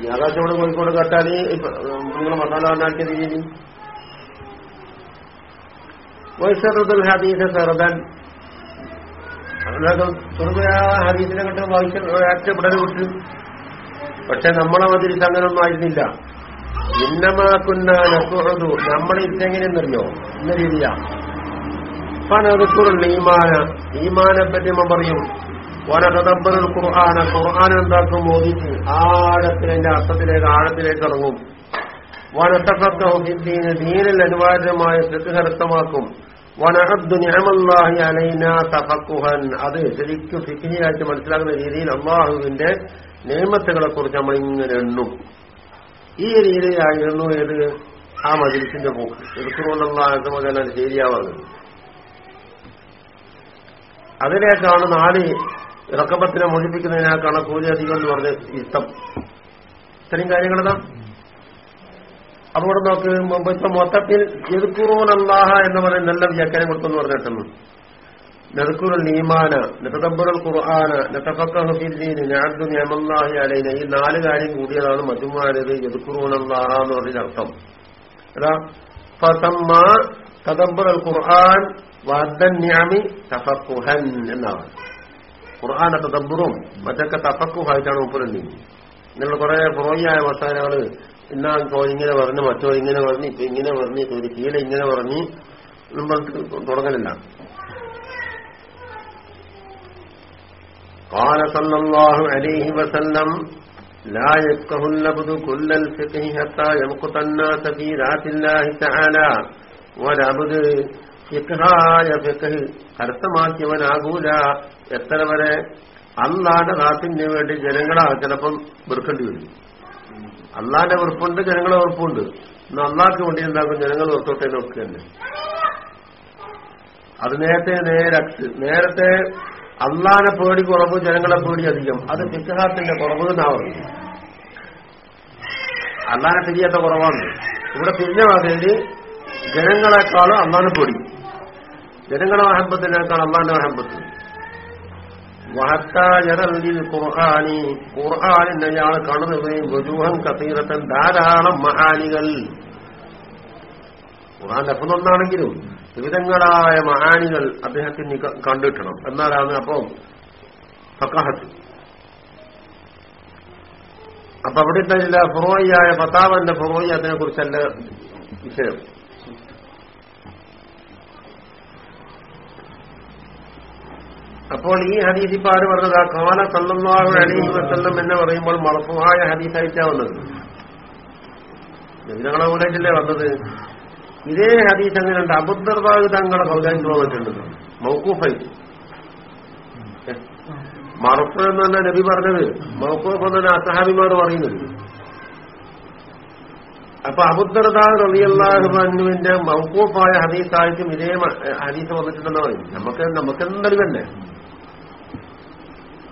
ഈ ഇവിടെ കോഴിക്കോട് കേട്ടാൽ നിങ്ങൾ മസാല ഉണ്ടാക്കിയത് ഇനി? വൈസറുദുൽ ഹദീസ സെറുദൻ അതിനകം ചെറുപയാ ഹദീസിനെ കണ്ട് വായിക്കാൻ ഒരാറ്റപ്പെടൽ വിട്ട്. പക്ഷെ നമ്മളെ മതിരിച്ച് അങ്ങനൊന്നും ആയിരുന്നില്ല. ഇന്നമാക്കുന്ന നക്കുറതു നമ്മൾ ഇതെങ്ങനെയെന്നറിയോ ഇന്ന രീതിയാ. പനതുക്കുറുള്ള ഈമാന. ഈമാനെ പറ്റി നമ്മൾ പറയും. വനതബറുൽ ഖുർആാന ഖുർആൻ എന്താക്കും? മോദിച്ച് ആഴത്തിലെ അർത്ഥത്തിലേക്ക് ആഴത്തിലേക്ക് ഇറങ്ങും. വനത്തഫക്കീന് ദീനിൽ അനിവാര്യമായ കൃത്യകരസ്ഥമാക്കും വനഹദ്ദു ഞാമല്ലാഹി അലൈന തഫക്കുഹൻ അത് ശരിക്കും ഫിക്കിനിയായിട്ട് മനസ്സിലാക്കുന്ന രീതിയിൽ അള്ളാഹുവിന്റെ നിയമത്തുകളെ കുറിച്ച് നമ്മൾ ഇങ്ങനെ എണ്ണും. ഈ രീതിയിലായിരുന്നു ഏത്? ആ മജിലിസിന്റെ പോക്ക്. എടുത്തുകൊണ്ടുള്ള മുതൽ ശരിയാവുന്നത് അതിലേക്കാണ് നാല് ഇറക്കപ്പത്തിനെ മോചിപ്പിക്കുന്നതിനേക്കാണ് കൂലി അധികം എന്ന് പറഞ്ഞ് ഇഷ്ടം. ഇത്രയും കാര്യങ്ങളതാ അവിടെ നോക്ക് മുമ്പ് ഇപ്പൊ മൊത്തത്തിൽ എതുക്കുറൂൻ അള്ളാഹ എന്ന് പറയുന്ന നല്ല വ്യാഖ്യാനം കൊടുത്തെന്ന് പറഞ്ഞിട്ടുന്നു നെതുക്കുറുൽ നീമാന നെതബറുൽ ഖുർആാന നെതഫക്കീന് ഞാൻ നിയമല്ലാഹി അലൈന ഈ നാല് കാര്യം കൂടിയതാണ് മജുമാരത് എതുക്കുറൂൻ അള്ളാഹ എന്ന് പറഞ്ഞ അർത്ഥം. ഏതാ ഫതമ്മ തദബ്ബുറൽ ഖുർആൻ വാദ്ദന്യാമി തഫക്കുഹൻ എന്നാണ്. ഖുർആാനെ തദബ്ബറും മറ്റൊക്കെ തഫക്കുഹായിട്ടാണ് ഉപ്പുരണ്ടി നിങ്ങൾ കുറെ പുറകിയായ മസാലകള് ഇന്നാ ഇപ്പോ ഇങ്ങനെ പറഞ്ഞു മറ്റോ ഇങ്ങനെ പറഞ്ഞു ഇപ്പൊ ഇങ്ങനെ പറഞ്ഞു ഇപ്പൊ ഒരു കീഴ ഇങ്ങനെ പറഞ്ഞു നമ്മൾ തുടങ്ങലില്ല قال صلى الله عليه وسلم لا يفقه العبد كل الفقه حتى يمقت الناس في ذات الله تعالى والعبد ഫിഖായ ഫിഖ് കരസ്ഥമാക്കിയവനാകൂല. എത്ര വരെ? അള്ളാന്റെ നാട്ടിന് വേണ്ടി ജനങ്ങളെ ചിലപ്പം വെറുക്കേണ്ടി വരും. അള്ളാന്റെ വെറുപ്പുണ്ട് ജനങ്ങളെ വെറുപ്പുണ്ട്. ഇന്ന് അള്ളാഹ്ക്ക് വേണ്ടി എന്താക്കും? ജനങ്ങൾ വെറുത്തോട്ടെ നോക്കുക തന്നെ അത് നേരത്തെ നേരത്ത് നേരത്തെ അള്ളാനെ പേടി കുറവ് ജനങ്ങളെ പേടി അധികം. അത് ഫിഖാത്തിന്റെ കുറവ് എന്നാ പറയുന്നത്. അള്ളാനെ തിരിയാത്ത കുറവാണ്. ഇവിടെ തിരിഞ്ഞ വാതിൽ ജനങ്ങളെക്കാളും അള്ളാനെ പൊടി. ജനങ്ങളുടെ മഹബത്തിനേക്കാൾ അള്ളാന്റെ മഹബത്ത്. വഹത്താജറല്ലിൽ ഖുർആാനി. ഖുർആാനിന്റെ അയാൾ കാണുന്നവരെയും വജൂഹം കസീറത്തൻ ധാരാളം മഹാനികൾ. ഖുർആൻ ലഭുന്നൊന്നാണെങ്കിലും വിവിധങ്ങളായ മഹാനികൾ അദ്ദേഹത്തിന് കണ്ടിട്ടണം. എന്നാലാണ് അപ്പം ഫക്കാഹത്ത് അപ്പൊ അവിടെ ചില ഫുറോയ്യായ ഫതാവന്റെ ഫുറോയി അതിനെ കുറിച്ചല്ല വിഷയം. അപ്പോൾ ഈ ഹദീസ് ഇപ്പൊ പറഞ്ഞത് ആ കാല സല്ലാഹു അലൈഹി വസ്ല്ലം എന്ന് പറയുമ്പോൾ മറഫുഹായ ഹദീസായിട്ടാ വന്നത് ഞങ്ങളെ കൂടെയല്ലേ വന്നത്? ഇതേ ഹദീസ് എങ്ങനെയുണ്ട് അബുദ്ധർബാഗ് തങ്ങളെ തോന്നിട്ടുണ്ട് വന്നിട്ടുണ്ട് മൗക്കൂഫായിട്ട് എന്ന് തന്നെ നബി പറഞ്ഞത്. മൗക്കൂഫ് എന്നല്ല അസഹാബിമാർ പറയുന്നത്. അപ്പൊ അബുദ്ധർദാ റബിയല്ലാഹുവിന്റെ മൗക്കൂഫായ ഹദീസായിട്ടും ഇതേ ഹദീസ് വന്നിട്ടുണ്ടെന്ന് പറയും നമുക്ക് നമുക്ക് എന്തറിവല്ലേ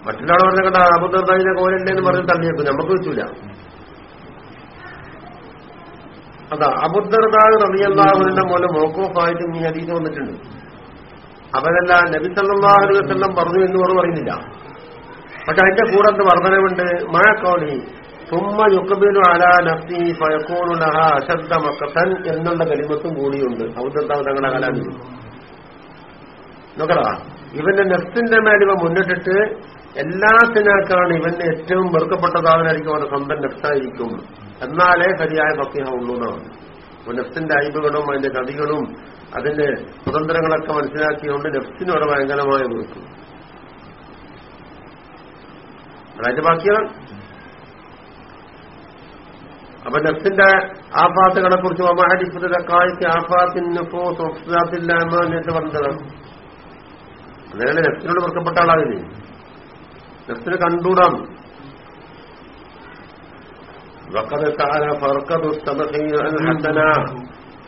മറ്റുള്ള പറഞ്ഞ കണ്ട അബുദർദാജിനെ കോലല്ലേ എന്ന് പറഞ്ഞ് തള്ളിയേക്കും നമുക്ക് വെച്ചില്ല അതാ അബുദർദാഹ് റബിയല്ലാഹുവിന്റെ മൂലം മോക്കോഫായിട്ടും ഈ ഹദീസ് വന്നിട്ടുണ്ട്. അവരല്ല നബി പറഞ്ഞു എന്ന് പറഞ്ഞു പറയുന്നില്ല. പക്ഷെ അതിന്റെ കൂടെ എന്ത് വർധനമുണ്ട് മഴക്കോളി തുമ്മ യുക്കബിലു അല നഫ്സി ഫയക്കോണുലഹ അശബ്ദ മക്കത്തൻ എന്നുള്ള കലിമത്തും കൂടിയുണ്ട്. ഔദ്ദത്താവ് തങ്ങളുടെ കലാമി നോക്കടാ ഇവന്റെ നെഫ്സിന്റെ മേലിവ മുന്നിട്ടിട്ട് എല്ലാത്തിനേക്കാണ് ഇവന്റെ ഏറ്റവും വെറുക്കപ്പെട്ടതാവനായിരിക്കും അവന്റെ സ്വന്തം നെഫ്സായിരിക്കും എന്നാലേ ശരിയായ ഭക്തിഹ ഉള്ളൂ എന്നാണ്. നെഫ്സിന്റെ അയബുകളും അതിന്റെ കഥകളും അതിന്റെ സ്വതന്ത്രങ്ങളൊക്കെ മനസ്സിലാക്കിയുകൊണ്ട് നെഫ്റ്റിനോട് ഭയങ്കരമായ വെറുക്കും അതിന്റെ ബാക്കിയാണ് അപ്പൊ നെഫ്സിന്റെ ആഫാത്തുകളെ കുറിച്ച് മഹാരിഫുദക്കായ്ക്ക് ആഫാത്തിന് സ്വപ്നാത്തില്ലായ്മ എന്നിട്ട് പറഞ്ഞതാണ്. അതായത് നെഫ്സിനോട് വെറുക്കപ്പെട്ട ആളാവില്ലേ നെഫ്സിനെ കണ്ടൂടാം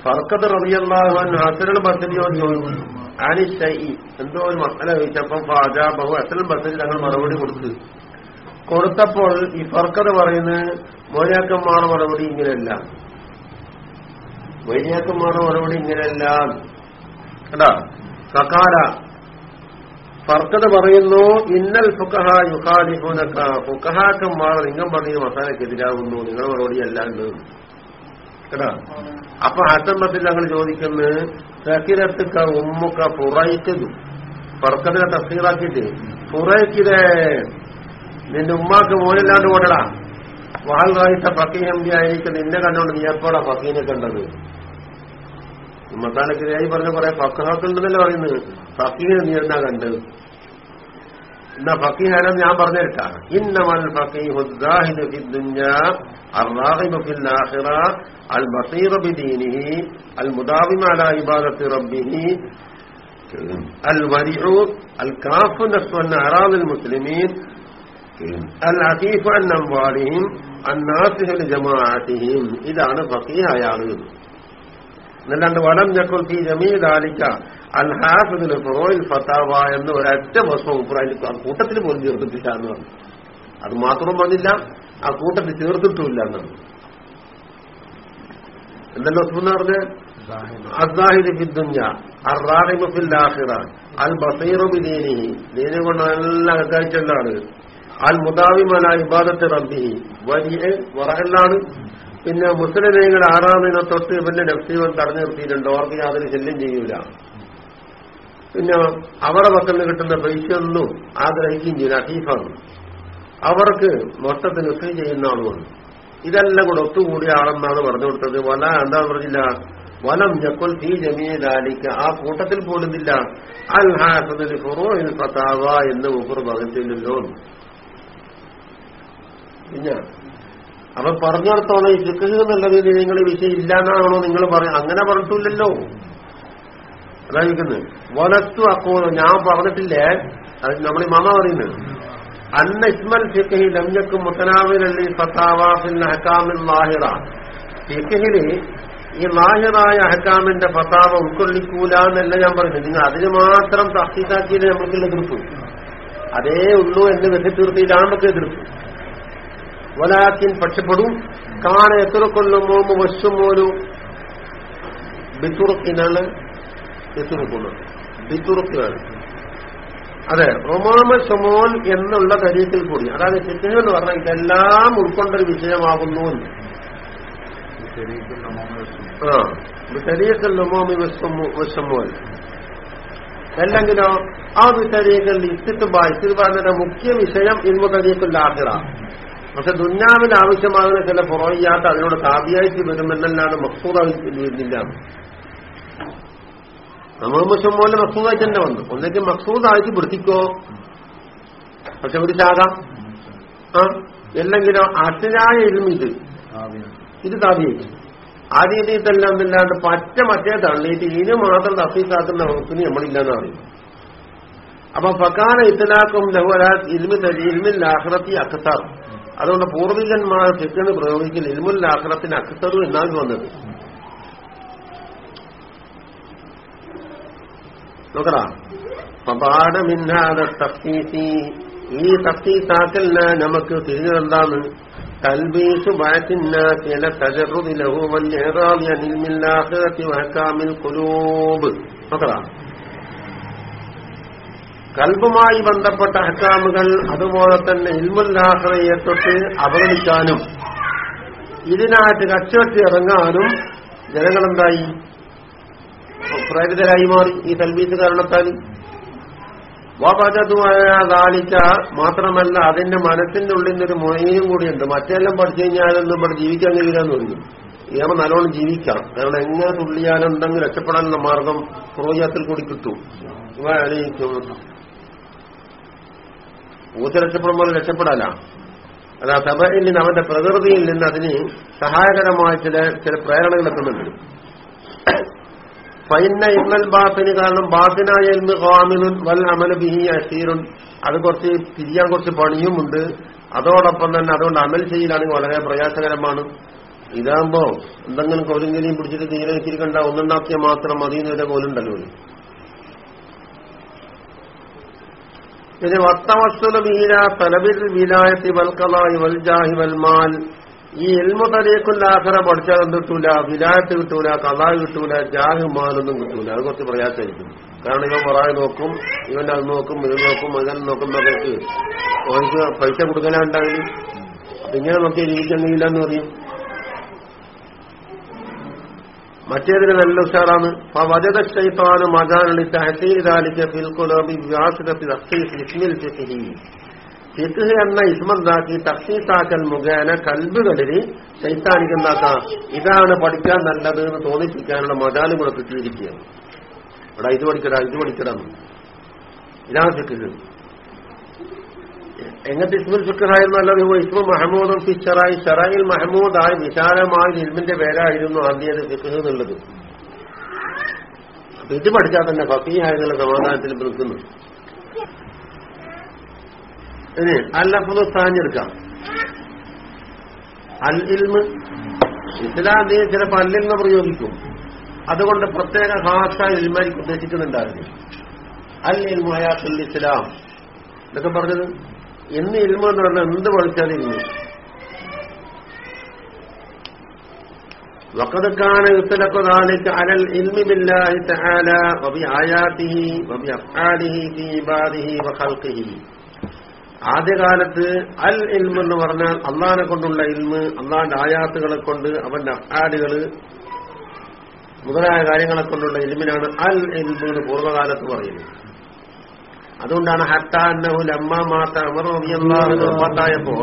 ഫർക്കത് റബിയല്ലാഹുൻ ഹസനുൽ ബസരിയോട് ചോദിച്ചു ആനിഷൈ എന്തോ ഒരു മസല ചോദിച്ചപ്പം ബഹു അസൽ ബസരി തങ്ങൾ മറുപടി കൊടുത്തു. കൊടുത്തപ്പോൾ ഈ ഫർക്കത് പറയുന്നത് മോനാക്കന്മാർ മറുപടി ഇങ്ങനെയല്ല. വൈര്യാക്കന്മാർ മറുപടി ഇങ്ങനെയല്ല. കേട്ടാ സകാര ഫർക്കത് പറയുന്നു ഇന്നൽ ഫുക്കഹ യുഹാദിഫുനക്ക ഫുക്കഹാക്കന്മാർ നിങ്ങൾ പറഞ്ഞ മസാലക്കെതിരാകുന്നു നിങ്ങൾ മറുപടി അല്ലാണ്ട്. കേട്ടാ? അപ്പൊ അസംബത്തിൽ ഞങ്ങൾ ചോദിക്കുന്നു സക്കിരത്തുക്ക ഉമ്മുക്ക ഫുറൈക്കതു ഫർക്കതിനെ തസ്തീറാക്കിട്ട് പുറയ്ക്കിതേ നിന്റെ ഉമ്മാക്ക് മോനില്ലാണ്ട് പോടടാ വാൽ വായിച്ച ഫക്കീഹമ്പി ആയിരിക്കും നിന്നെ കണ്ടോണ്ട് നീ എപ്പോഴാ ഫക്കീനെ കണ്ടത്? മസാലക്കിരിയായി പറഞ്ഞ കുറെ ഫക്കഹാക്കുണ്ടെന്നല്ലേ പറയുന്നത്. ഫക്കീനെ നീ എന്നാ കണ്ടത്? എന്നാ ഫക്കീഹാനം ഞാൻ പറഞ്ഞിട്ടാ ഇന്നമൽ മുസ്ലിമീൻ അൽ അംവാലിഹിം അന്നാസിഹൽ ജമാഅത്തിഹിം. ഇതാണ് ഫക്കീഹായ ആളുകൾ എന്നല്ലാണ്ട് വലം ഞക്കുൽ ഫി ജമീദാലിക്ക അൽ ഹാഫിദുൽ ഫുറോയിൽ ഫത്താവ എന്ന് ഒരൊറ്റ വസ്വം അതിന്റെ കൂട്ടത്തിൽ പോലും ചേർത്തിട്ടില്ല എന്ന് പറഞ്ഞു. അത് മാത്രം പറഞ്ഞില്ല ആ കൂട്ടത്തിൽ ചേർത്തിട്ടുമില്ല എന്നാണ് എന്തല്ലോ എന്ന് പറഞ്ഞ്? അസാഹിദ് ഫിൽ ആഹിറ അൽ ബസീറു ബിദീനി ദീനെ അൽ മുദാവിമല റബ്ബി വലിയ വറഹല്ലാണ് പിന്നെ മുസ്ലിമീങ്ങൾ ദിനം തൊട്ട് പിന്നെ നഫ്സീവൻ തടഞ്ഞു നിർത്തിയിട്ടുണ്ട്. അവർക്ക് യാതൊരു ശല്യം ചെയ്യൂല. പിന്നെ അവരുടെ നിന്ന് കിട്ടുന്ന പൈസയൊന്നും ആഗ്രഹിക്കുകയും ചെയ്യില്ല. അസീഫാണ്. അവർക്ക് മൊത്തത്തിൽ നഫ്രീ ചെയ്യുന്ന ആളുമാണ്. ഇതെല്ലാം കൂടെ ഒത്തുകൂടിയ ആളെന്നാണ് പറഞ്ഞു കൊടുത്തത്. വല എന്താ പറഞ്ഞില്ല? വലം ജക്കുൽ തീ ജമീലാലിക്ക് ആ കൂട്ടത്തിൽ പോലുന്നില്ല അൽ ഹാസദിൽ ഫുറോയിൽ ഫതാവ എന്ന് മുഫർ പറഞ്ഞില്ലല്ലോ പിന്നെ അപ്പൊ പറഞ്ഞിടത്തോളം ഈ ഫിഖ് രീതിയിൽ നിങ്ങൾ വിഷയം ഇല്ലാന്നാണോ നിങ്ങൾ പറയും അങ്ങനെ പറഞ്ഞിട്ടില്ലല്ലോ. അതായിരിക്കുന്നത് വലത്തു അക്കോളോ ഞാൻ പറഞ്ഞിട്ടില്ലേ? അത് നമ്മൾ മാമ പറയുന്നത്. അന്ന ഇസ്മൽ ഫിഖി ലംജക്ക് മുത്തനാവിനല്ലി ഫത്താവാഫിൽ അഹക്കാമിൽ ലാഹിറ. ഫിഖിൽ ഈ ലാഹിറായ അഹക്കാമിന്റെ ഫത്താവ ഉൾക്കൊള്ളിക്കൂല എന്നല്ല ഞാൻ പറയുന്നത്. നിങ്ങൾ അതിന് മാത്രം തഹീസാക്കിയത് നമുക്കുള്ള എതിർപ്പ്? അതേ ഉള്ളൂ എന്ന് വെച്ചിത്തീർത്തിയിലാണ് നമുക്ക് എതിർപ്പ്. വലാക്കിൻ പക്ഷപ്പെടും. കാന എത്ര കൊല്ലം മോമ് വശം പോലും ബിത്തുറുക്കിനാണ് എത്തുറുക്കുന്നത്. ബിത്തുറുക്കിനാണ്. അതെ റൊമാമ ഷമോൻ എന്നുള്ള കാര്യത്തിൽ കൂടി അതായത് ഫിഖ് എന്ന് പറഞ്ഞാൽ ഇതെല്ലാം ഉൾക്കൊണ്ടൊരു വിഷയമാകുന്നു എന്ന്. ആ ബിത്തരീഖൽ ലുമോമി വശമോൻ അല്ലെങ്കിലോ ആ ഇത്തിത്തുബാന്റെ മുഖ്യ വിഷയം ഇൽമു തരീഖുൽ ആഖിറ. പക്ഷെ ദുഞ്ഞാവിൽ ആവശ്യമാകുന്ന ചില പുറയ്യാത്ത അതിനോട് താപിയായിട്ട് വരുമെന്നല്ലാതെ മക്സൂദ് വരുന്നില്ല. നമ്മൾ പോലെ മക്സൂദായിട്ട് തന്നെ വന്നു. ഒന്നെങ്കിൽ മക്സൂദായിട്ട് വൃത്തിക്കോ. പക്ഷെ വൃത്തിയാകാം ആ അല്ലെങ്കിലോ അച്ഛനായ ഇരുമ ഇത്. താപിയായിട്ട്. ആ രീതിയിൽ തന്നെ ഒന്നില്ലാണ്ട് പറ്റ മറ്റേ തള്ളിയിട്ട് ഇനി മാത്രം തഫീസാക്കുന്ന വകുപ്പിന് നമ്മളില്ലെന്ന് പറയും. അപ്പൊ ഫക്കാന ഇത്തലാക്കും ലഹുരാ ഇരുമി ഇൽമിൽ ആഹ്റത്തി അക്താർ. അതുകൊണ്ട് പൂർവികന്മാർ ഫിക്കന് പ്രയോഗിക്കൽ ഇൽമുൽ ആഹ്റത്തിന് അക്തറു എന്നാണ് വന്നത്. നോക്കടാ. ഈ തഫ്തീസാക്കല്ല നമുക്ക് തിരിഞ്ഞതെന്താണ്? തൽബീസു ബാറ്റിന്ന ലഹുവൽ ഏറാവിയ നിൽമില്ലാഹത്തി വഹക്കാമിൽ കുലൂബ് നോക്കടാ. കൽബുമായി ബന്ധപ്പെട്ട അഹ്കാമുകൾ അതുപോലെ തന്നെ ഇൽമുല്ലാഹറയെ തൊട്ട് അവഗണിക്കാനും ഇതിനായിട്ട് കച്ചവെട്ടി ഇറങ്ങാനും ജനങ്ങളെന്തായി? പ്രേരിതരായി മാറി. ഈ തൽബീസ് കാരണത്താൽ. വാപാചതുമായ ദാലിക്ക മാത്രമല്ല അതിന്റെ മനസ്സിന്റെ ഉള്ളിൽ നിന്നൊരു മൊഴിയും കൂടിയുണ്ട്. മറ്റെല്ലാം പഠിച്ചു കഴിഞ്ഞാലൊന്നും ഇവിടെ ജീവിക്കാൻ കഴിയില്ല എന്ന് പറഞ്ഞു. ഇയാൾ നല്ലോണം ജീവിക്കാം കാരണം എങ്ങനെ തുള്ളിയാലും എന്തെങ്കിലും രക്ഷപ്പെടാനുള്ള മാർഗം പ്രോജത്തിൽ കൂടി കിട്ടും. ഊച്ച രക്ഷപ്പെടുമ്പോൾ രക്ഷപ്പെടാല അതാ സഭയിൽ നിന്ന് അവന്റെ പ്രകൃതിയിൽ നിന്ന് അതിന് സഹായകരമായ ചില ചില പ്രേരണകൾ എത്തുന്നുണ്ട് ഫൈന ഇന്നൽ ബാത്തിന് കാരണം ബാത്തിനായ ഇന്ന് കാമിനുൻ വൽ അമല ബിഹി അസീറുൻ. അത് കുറച്ച് തിരിയാൻ കുറച്ച് പണിയുമുണ്ട് അതോടൊപ്പം തന്നെ അതുകൊണ്ട് അമൽ ചെയ്യലാണെങ്കിൽ വളരെ പ്രയാസകരമാണ്. ഇതാകുമ്പോ എന്തെങ്കിലും കോലിങ്കലിയും പിടിച്ചിട്ട് തീരെ വെച്ചിരിക്കണ്ട ഒന്നുണ്ടാക്കിയാൽ മാത്രം മതി എന്നൊരു കോലുണ്ടല്ലോ പിന്നെ വത്തവസ്തുല വീര തലബിൽ വിലായത്തി വൽക്കലായി വൽജാഹി വൽമാൽ ഈ എൽമു തരീക്കുല്ലാഖറ പഠിച്ചാൽ എന്ത് കിട്ടൂല വിലായത്ത് കിട്ടൂല കലാ കിട്ടൂല ജാഹ് മാലൊന്നും കിട്ടൂല. അത് കുറച്ച് പ്രയാസമായിരിക്കും. കാരണം ഇവൻ പറയാൻ നോക്കും ഇവൻ അത് നോക്കും ഇത് നോക്കും അങ്ങനെ നോക്കുമ്പോഴേക്ക് അവർക്ക് പൈസ കൊടുക്കാനുണ്ടായി ഇങ്ങനെ നോക്കി ജീവിക്കുന്നില്ല എന്ന് പറയും. മറ്റേതിന് നല്ല ഉഷാറാണ്. ഫിഖി എന്ന ഇസ്മന്താക്കി തഫ്സീസാക്കൽ മുഖേന കൽബുകളിൽ ശൈത്താനിക്ക് എന്താക്കാം? ഇതാണ് പഠിക്കാൻ നല്ലത് എന്ന് തോന്നിപ്പിക്കാനുള്ള മജാലും കൂടെ കിട്ടിയിരിക്കുകയാണ്. ഇവിടെ ഇത് പഠിക്കടാ ഇത് പഠിക്കടാ. ഇതാണ് ഫിഖ് എങ്ങനത്തെ ഇസ്മുൽ ഫിക്കറായിരുന്നു അല്ലാതെ ഇസ്മു മഹമ്മൂദും ഫി ഷറായി ഷറായിൽ മഹമ്മൂദായി വിശാലമായ ഇൽമിന്റെ പേരായിരുന്നു ആദ്യത് ഫിക്കഹ് എന്നുള്ളത്. അപ്പൊ ഇത് പഠിച്ചാൽ തന്നെ ഫക്കീഹായെന്നുള്ള സമാധാനത്തിൽ നിൽക്കുന്നു. ഇനി അല്ലഫുദ് അൽ ഇൽമ് ഇസ്ലാം നീ ചിലപ്പോൾ അല്ലിൽമ പ്രയോഗിക്കും. അതുകൊണ്ട് പ്രത്യേക ഭാഷ ഇൽമാരിക്ക് ഉദ്ദേശിക്കുന്നുണ്ടായിരുന്നു. അൽ ഇൽമു ഹയാത്തുൽ ഇസ്ലാം. ഇതൊക്കെ പറഞ്ഞത് എന്ന് ഇൽമ എന്ന് പറഞ്ഞാൽ എന്ത് പഠിച്ചാലും ഇൽമു وقد كان يطلق ذلك على العلم بالله تعالى وبآياته وبأفعاله في عباده وخلقه ആദ്യകാലത്ത് അൽ ഇൽമ് എന്ന് പറഞ്ഞാൽ അള്ളാഹിനെ കൊണ്ടുള്ള ഇൽമ് അള്ളാഹിന്റെ ആയാത്തുകളെ കൊണ്ട് അവന്റെ അഫാലുകള് മുതലായ കാര്യങ്ങളെ കൊണ്ടുള്ള ഇൽമിനാണ് അൽ ഇൽമ് എന്ന് പൂർവ്വകാലത്ത് പറയുന്നത് അതുകൊണ്ടാണ് ഹത്താന്നഹു ലമ്മ മാത്ത അമർ റബിയല്ലാഹു വഫാത്തായപ്പോ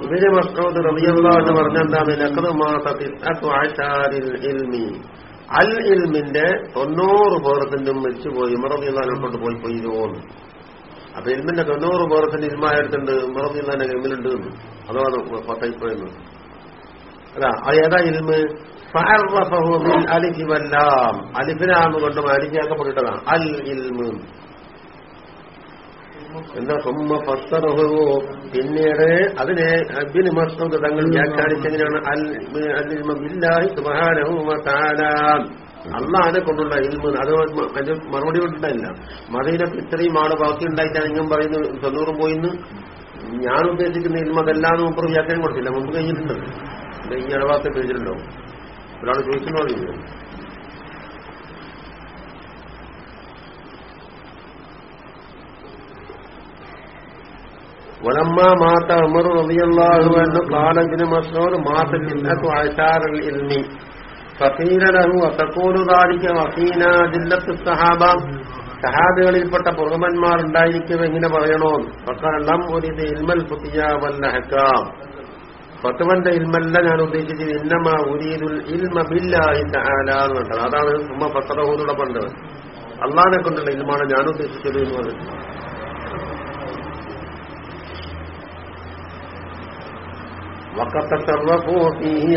ഇവർ റബിയല്ലാഹു എന്ന് പറഞ്ഞെന്താണ്? ലഖദ് മാത തിസ്അത്തു അശാരിൽ ഇൽമി. അൽ ഇൽമിന്റെ തൊണ്ണൂറ് പേർത്തിന്റെ മരിച്ചുപോയി റബിയല്ലാഹു കൊണ്ട് പോയി തോന്നുന്നു അപ്പൊ ഇൽമിന്റെ തൊണ്ണൂറ് പേർക്കിന്റെ ഇൽമായിട്ടുണ്ട് ഉമർ റബിയല്ലാഹുവിന്റെ ഇൽമിലുണ്ട് അതാണ് അതോ അത് പത്തയിപ്പോയെന്ന് അതാ അത് ഏതാ ഇൽമ്? ഫഅറഫഹു കൊണ്ടും അലിഫി വല്ലാം. അലിഫിനാമ് കൊണ്ട് അലിഫിയാക്കപ്പെട്ടിട്ടതാണ് അൽ ഇൽമ്. എന്താ സുമ്മ ഫസ്സറഹു പിന്നീട് അതിനെ അബ്ബിന് മസ്ഊദ് തങ്ങൾ വ്യാഖ്യാനിച്ചെങ്ങനെയാണ്? അൽ ബില്ലാഹി അള്ളാഹിനെ കൊണ്ടുള്ള ഇൽമ്. അത് അതിന്റെ മറുപടി കൊണ്ടുണ്ടായില്ല മദീനത്ത് ഇത്രയും ആൾ ബാക്കി ഉണ്ടായിട്ടാണ് ഇങ്ങനെ പറയുന്നു തൊണ്ണൂറും പോയിന്ന്. ഞാൻ ഉദ്ദേശിക്കുന്ന ഇൽമ അതെല്ലാം മുമ്പ് വ്യാഖ്യാനം കൊടുത്തില്ല. മുമ്പ് കഴിഞ്ഞിട്ടുണ്ട്. ഈ ഇടവാത്ത പേജിലുണ്ടോ ഒരാൾ ചോദിച്ചിട്ടുണ്ടോ ولما مات عمر رضي الله عنه قال ابن مسعود مات جنة عشار العلم فقيل له وتقول ذلك وفينا جلة الصحابة സഹാബികളിൽപ്പെട്ട പുറമന്മാർ ഉണ്ടായിരിക്കും എങ്ങനെ പറയണോ മക്കളെല്ലാം ഒരു ഇൽമൽ പുതിയ വല്ല ഹക്കാം ഫത്തുവന്റെ ഇൽമല്ല ഞാൻ ഉദ്ദേശിച്ചത് ഇന്നമ ഉരീദുൽ ഇൽമ ബില്ലാഹി തആല എന്ന് കണ്ടത് അതാണ് ഉമ്മ ഫത്തറഹൂദുടെ പണ്ട് അള്ളാഹിനെ കൊണ്ടുള്ള ഇൽമാണ് ഞാൻ ഉദ്ദേശിച്ചത് എന്ന് പറഞ്ഞു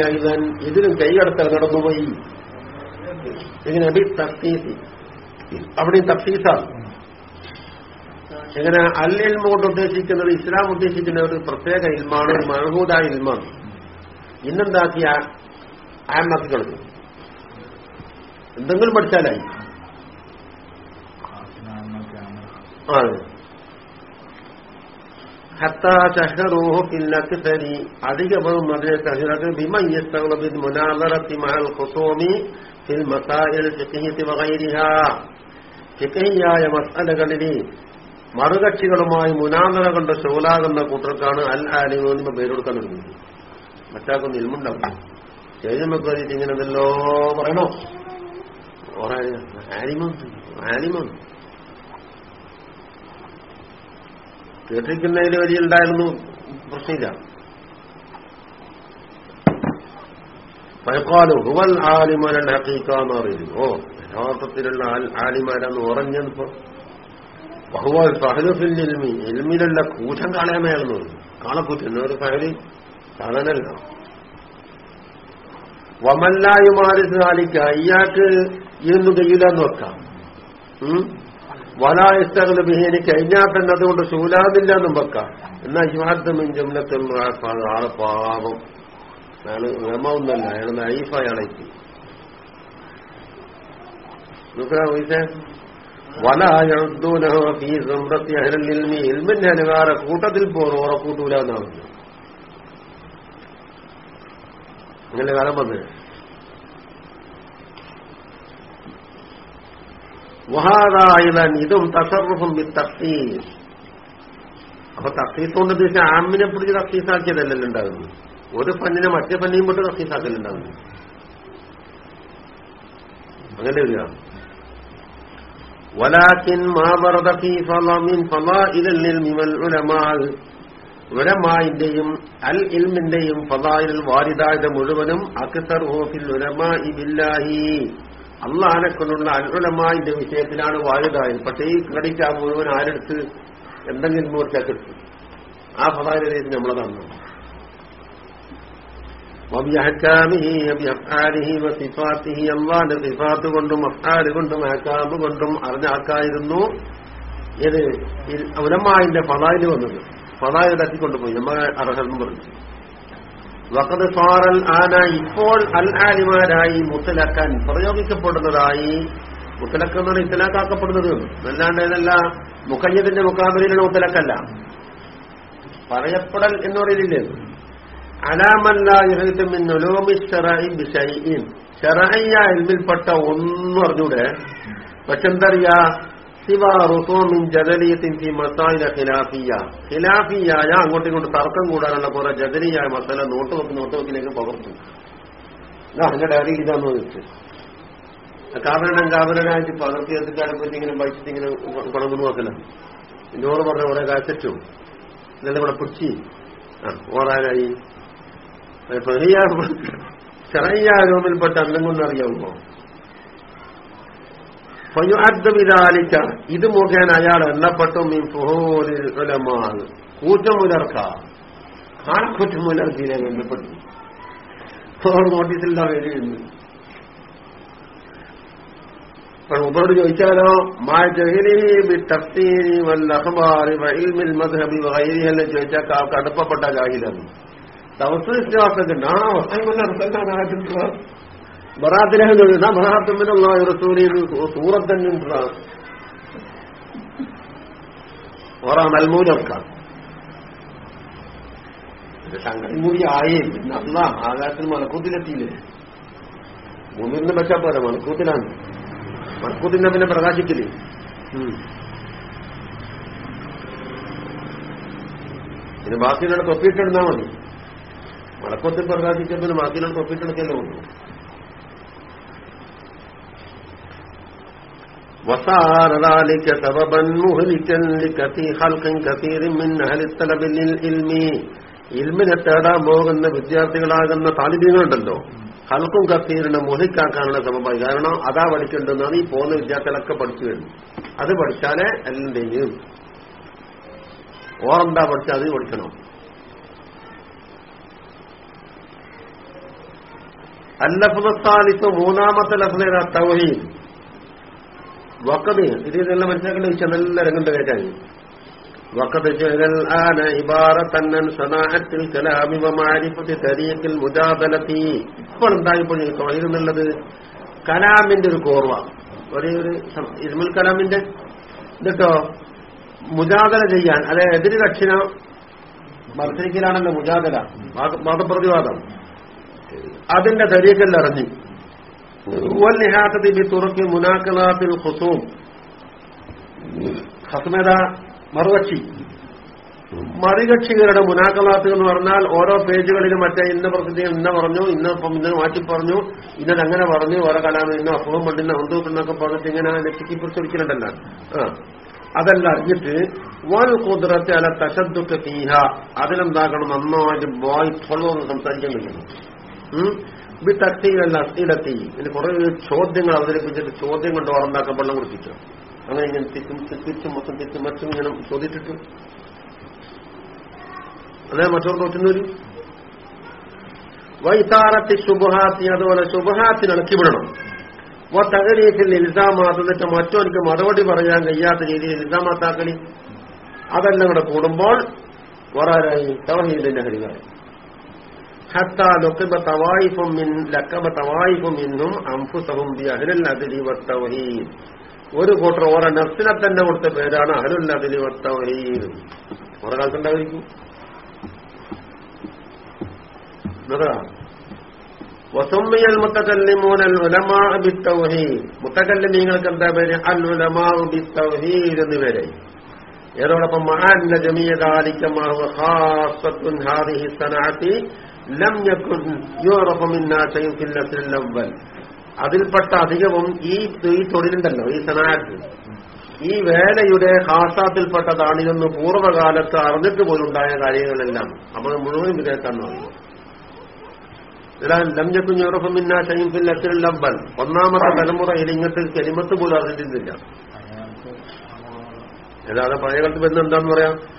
ഐതൻ ഇതിലും കൈകടത്തൽ നടന്നുപോയി. ഇങ്ങനെ അബി തഫീസി അവിടെയും തഫ്തീസാണ് എങ്ങനെ അൽ ഇൽമ കൊണ്ട് ഉദ്ദേശിക്കുന്നത് ഇസ്ലാം ഉദ്ദേശിക്കുന്ന ഒരു പ്രത്യേക ഇൽമാണ് ഒരു മഴഹൂദായ ഇൽമാണ്. ഇന്നെന്താക്കിയ ആമാക്കി കളഞ്ഞു എന്തെങ്കിലും പഠിച്ചാലായി. ഹത്താശഹറൂഹുല്ലി അധികവും അതിനെ തഹിറത് ബിമയ്യസ്തകളബിൻ മഹൽ ഖുസൂമി ഫിൽ മസായിൽ ഫിഖിഹി വഗൈരിഹ. മറുകക്ഷികളുമായി മുനാന്തര കൊണ്ട് ഷൂലാകുന്ന കൂട്ടർക്കാണ് അൽ ആലിമു എന്ന് പേര് കൊടുക്കാൻ തുടങ്ങിയത് മറ്റാക്കും നിൽമുണ്ടാവും ചേരുമ്പോ ഇങ്ങനെ എന്തല്ലോ പറയണോ ആലിമുണ്ട്. ആലിമുണ്ട്. കേട്ടിരിക്കുന്നതിന് വലിയ ഉണ്ടായിരുന്നു പ്രശ്നമില്ല. പഴക്കാലു ഹുവൽ ആലിമലൻ ഹക്കീക്കാന്ന് പറയുന്നു. ഓ യഥാർത്ഥത്തിലുള്ള ആലിമാരെന്ന് ഉറഞ്ഞപ്പോ ബഹുവാൽ സഹലുഫിൽ എൽമി എൽമിലുള്ള കൂറ്റം കാളയമയാണെന്ന് പറഞ്ഞു. കാളക്കൂറ്റം ഒരു സഹലി സഹനല്ല വമല്ലായുമാരി സാലിക്ക ഇയാൾക്ക് ഇരുന്നു കയ്യിലെന്ന് വെക്കാം. വലാ ഇഷ്ടകൾ ബിഹേനി കഴിഞ്ഞാൽ തന്നെ അതുകൊണ്ട് ശൂലാതില്ല എന്നും വെക്കാം. എന്നാ യുവാദമിൻ ജുംലത്തിൽ ആൾ പാപം അയാൾ നിയമമൊന്നല്ല അയാൾ നൈഫ് അയാളേക്ക് ഇൽമിന്റെ അനുകാര കൂട്ടത്തിൽ പോറ് ഉറക്കൂട്ടൂല എന്നാണ്. അങ്ങനെ കാലം വന്നത്. വഹാദായുധൻ ഇതും തസറുഫും തഫീസ് അപ്പൊ തഫീസ് കൊണ്ട് ഉദ്ദേശിച്ച ആമിനെ പിടിച്ച് തഫീസാക്കിയതല്ലല്ലോ ഉണ്ടാകുന്നു ഒരു പന്നിനെ മറ്റേ പന്നിയും കൊണ്ട് തഫീസാക്കലുണ്ടാകുന്നു അങ്ങനെ വരിക ولكن ما ورد في فضل من فضائل العلم والعلماء ഉലമാന്റെയും അൽ ഇൽമിന്റെയും ഫലായിൽ വാരിദായത് മുഴുവനും അക്സർ ഹോഫിൽ ഉലമായി ബില്ലാഹി അള്ളാഹിനെ കൊണ്ടുള്ള അനുകൂലമായിന്റെ വിഷയത്തിലാണ് വാഴുതായത് പക്ഷേ ഈ ക്രെഡിറ്റ് ആ മുഴുവൻ ആരെടുത്ത്? എന്തെങ്കിലും മൂർച്ചെടുത്തു ആ ഫലായിലേക്ക് നമ്മളെ തന്നു അള്ളാന്റെ സിഫാത്ത് കൊണ്ടും അഫ്ആൽ കൊണ്ടും ഹക്കാബ് കൊണ്ടും അറിഞ്ഞാക്കായിരുന്നു ഇത് ഉലമാന്റെ ഫലായിൽ വന്നത്. ഫലായിൽ തട്ടിക്കൊണ്ടുപോയി നമ്മൾ അർഹം പറഞ്ഞു. വക്കത് ഫാറൽ ആന ഇപ്പോൾ അൽ ആലിമാരായി മുത്തലക്കാൻ പ്രയോഗിക്കപ്പെടുന്നതായി മുത്തലക്കെന്നാണ് ഇത്തലാക്കാക്കപ്പെടുന്നത്. അല്ലാണ്ട് ഇതല്ല മുഖയ്യത്തിന്റെ മുഖാബിലുള്ള മുത്തലക്കല്ല പറയപ്പെടൽ എന്ന് പറയുന്നില്ലേ എൽമിൽപ്പെട്ട ഒന്നും അറിഞ്ഞൂടെ. പക്ഷെ ഖിലാഫിയ. ഖിലാഫിയായ അങ്ങോട്ടും ഇങ്ങോട്ട് തർക്കം കൂടാനുള്ള കുറെ ജദലിയായ മസാല നോട്ട് നോട്ടുവെപ്പിലേക്ക് പകർത്തു. അങ്ങനെ ഡയറി ഇതാന്ന് വെച്ച്. കാവരണം കാവരനായിട്ട് പകർത്തി എത്തിക്കാരെ പറ്റി ഇങ്ങനെ വഹിച്ചിട്ട് ഇങ്ങനെ കൊണങ്ങുന്നു നോക്കല എന്നോട് പറഞ്ഞ കുറെ കാശറ്റും ഇതെല്ലാം കൂടെ പിടിച്ച്. ആ ചെറിയ ചെറിയാരോമിൽപ്പെട്ട എന്തെങ്കിലും അറിയാമോ ഫയുഅദ്ദബിദാലിക്ക ഇത് മുഖേന അയാൾ എണ്ണപ്പെട്ടു. മീൻ ഫുഹോലിമാൽ കൂറ്റമുലർക്ക ആണക്കുറ്റമുലർക്കിനെ ബന്ധപ്പെട്ടു നോട്ടീസിലുള്ള വേണ്ടിയിരുന്നു ഉപരോട് ചോദിച്ചാലോ മാ ജഹിലി തഫ്സീരി വൽ അഖ്ബാരി വഇൽമിൽ മദ്ഹബി വഗൈരിഹി ചോദിച്ചാൽ കടുപ്പപ്പെട്ട ജാഹിലാണ് തവസ് വിശ്വാസത്തിന് ആ അവസ്ഥ ബറാത്തിലഹം ചോദിച്ചാൽ ബറാത്തമ്മിനുള്ള റസൂലി സൂറത്ത് തന്നെ ഓറാ കൂടി ആയി പിന്നെ അല്ല ആകാശത്തിന് മണക്കൂത്തിലെത്തിയില്ലേ മുന്നിന്ന് വെച്ചാ പോരാ മണക്കൂത്തിലാണ് മണക്കൂത്തിന്റെ പിന്നെ പ്രകാശിക്കില്ലേ. പിന്നെ ബാക്കിയുള്ള തൊപ്പിയിട്ടെടുത്താൽ മതി. മണക്കൂത്തിൽ പ്രകാശിച്ച പിന്നെ ബാക്കിയുള്ള തൊപ്പിയിട്ടെടുക്കല്ലേ ഉള്ളൂ. وصار ذلك سببا مهلكا لكثير خلق كثير من أهل الطلب للعلم ഇൽമിനെ തേടാൻ പോകുന്ന വിദ്യാർത്ഥികളാകുന്ന താലിബീങ്ങളുണ്ടല്ലോ ഹൽക്കും കത്തീറിനെ മുഹിക്കാക്കാനുള്ള സമമായി കാരണം അതാ പഠിക്കേണ്ടതെന്നാണ് ഈ പോകുന്ന വിദ്യാർത്ഥികളൊക്കെ പഠിച്ചു വരുന്നത് അത് പഠിച്ചാലേ എല്ലാം ചെയ്യും ഓറെന്താ പഠിച്ചാൽ അത് പഠിക്കണം അല്ലഫുദത്താലിഫ് മൂന്നാമത്തെ ലഫ്ലേത തൗഹീദ് വക്കത് ഇത് ഇതെല്ലാം മനസ്സിലാക്കേണ്ട വിഷയം നല്ല രംഗത്തെ കേൾക്കാൻ. വക്കത് ചെയ്തൽ ആന ഇബാറ തന്നൻ സനാഹത്തിൽ കലാമിവ മാരിപ്പത്തി തരീക്കിൽ മുജാബലത്തി ഇപ്പോൾ എന്തായിപ്പോൾ തൊഴിലെന്നുള്ളത് കലാമിന്റെ ഒരു കോർവ. ഒരേ ഒരു ഇസ്മുൽ കലാമിന്റെ എന്നിട്ടോ മുജാതല ചെയ്യാൻ. അതെ എതിര് കക്ഷിന? മത്സരിക്കലാണല്ലോ മുജാതല വാദപ്രതിവാദം അതിന്റെ തരീക്കലിറങ്ങി വല്യഹാത്തതി ബി തുറക്ക് മുനാക്കലാത്തിൽ ഹുസൂം ഹസ്മേത മറുകക്ഷി മറികക്ഷികളുടെ മുനാക്കലാത്ത് എന്ന് പറഞ്ഞാൽ ഓരോ പേജുകളിലും മറ്റേ ഇന്ന പ്രസിദ്ധീകരണം ഇന്ന പറഞ്ഞു ഇന്ന ഇന്നലെ മാറ്റി പറഞ്ഞു ഇന്നത് അങ്ങനെ പറഞ്ഞു ഓരോ കലാമ ഇന്ന അസുഖം പണ്ടിന്ന അന്തൂട്ടുന്നൊക്കെ പറഞ്ഞിട്ട് ഇങ്ങനെ ലക്ഷിക്ക് ലക്ഷിക്കപ്പെട്ടിരിക്കുന്നുണ്ടല്ല ആ. അതല്ല അറിഞ്ഞിട്ട് വൽ കുതിരത്തെ അല്ല തശദ്ദുക്ക് തീഹ അതിലെന്താക്കണം നന്നായിട്ട് ബോയ് തൊള്ളു എന്ന് സംസാരിക്കാൻ കഴിയണം. തട്ടി തട്ടിയിലല്ല അസ്ഥിയിലെത്തി പിന്നെ കുറെ ചോദ്യങ്ങൾ അവതരിപ്പിച്ചിട്ട് ചോദ്യം കൊണ്ട് ഓർമ്മാക്കാൻ വെള്ളം കുടിപ്പിച്ചു അങ്ങനെ ഇങ്ങനെ തിരിച്ചും തിരിച്ചും മൊത്തം തിരിച്ചും മറ്റും ഇങ്ങനെ ചോദിച്ചിട്ടു. അതെ മറ്റവർക്ക് പറ്റുന്നൊരു വൈതാറത്തി ശുഭഹാത്തി അതുപോലെ ശുഭഹാത്തിന് ഇളക്കിവിടണം. ഓ തകരീഫിൽ ഇൽസാമാത്ത് എന്നിട്ട് മറുപടി പറയാൻ കഴിയാത്ത രീതിയിൽ ഇൽസാമാത്താക്കണി അതെല്ലാം കൂടെ കൂടുമ്പോൾ വറാരായി തവഹീദിന്റെ ഹരികാരം ഹത്താ ലൊക്കബ അംഫുസഹും ബി അഹ്ലൽ ഒരു കൂട്ടർ ഓരോ നെസ്സിനെ തന്നെ കൊടുത്ത പേരാണ് അഹലുൽ അതിലി ഓരോ കാലത്ത് ഉണ്ടായിരിക്കും. വസൊമ്മിയൽ ഉലമാ ബി തൗഹീദ്. മുത്തകല്ലിമീങ്ങൾക്ക് എന്താ പേര്? അൽ ഉലമാ ബി എന്ന് പേരായി ഏതോടൊപ്പം മഹാന്ന ജമീയ ഹാസ്വത്തുൻ ഹാദിഹി സനാത്തി ലം യകുൻ യൂറഫു മിന്നാ ശൈഉൻ ഫിൽ അസ്രിൽ അവ്വൽ അതിൽപ്പെട്ട അധികവും ഈ ഈ തൊഴിലുണ്ടല്ലോ ഈ സനാത്ത് ഈ വേലയുടെ ഹാസാത്തിൽപ്പെട്ടതാണ് ഇതൊന്ന് പൂർവകാലത്ത് അറിഞ്ഞിട്ട് പോലുണ്ടായ കാര്യങ്ങളെല്ലാം. നമ്മൾ മുഴുവൻ വിധേയത്താന്ന് പറയുന്നു. ലംജക്കും യൂറഫും മിന്നാ ശൈഉൻ ഫിൽ അസ്രിൽ ഒന്നാമത്തെ തലമുറയിൽ ഇങ്ങനത്തെ കെലിമത്ത് പോലും അറിഞ്ഞിട്ടില്ല. ഏതാണ് പഴയ കാലത്ത് ബന്ധം എന്താന്ന് പറയാം?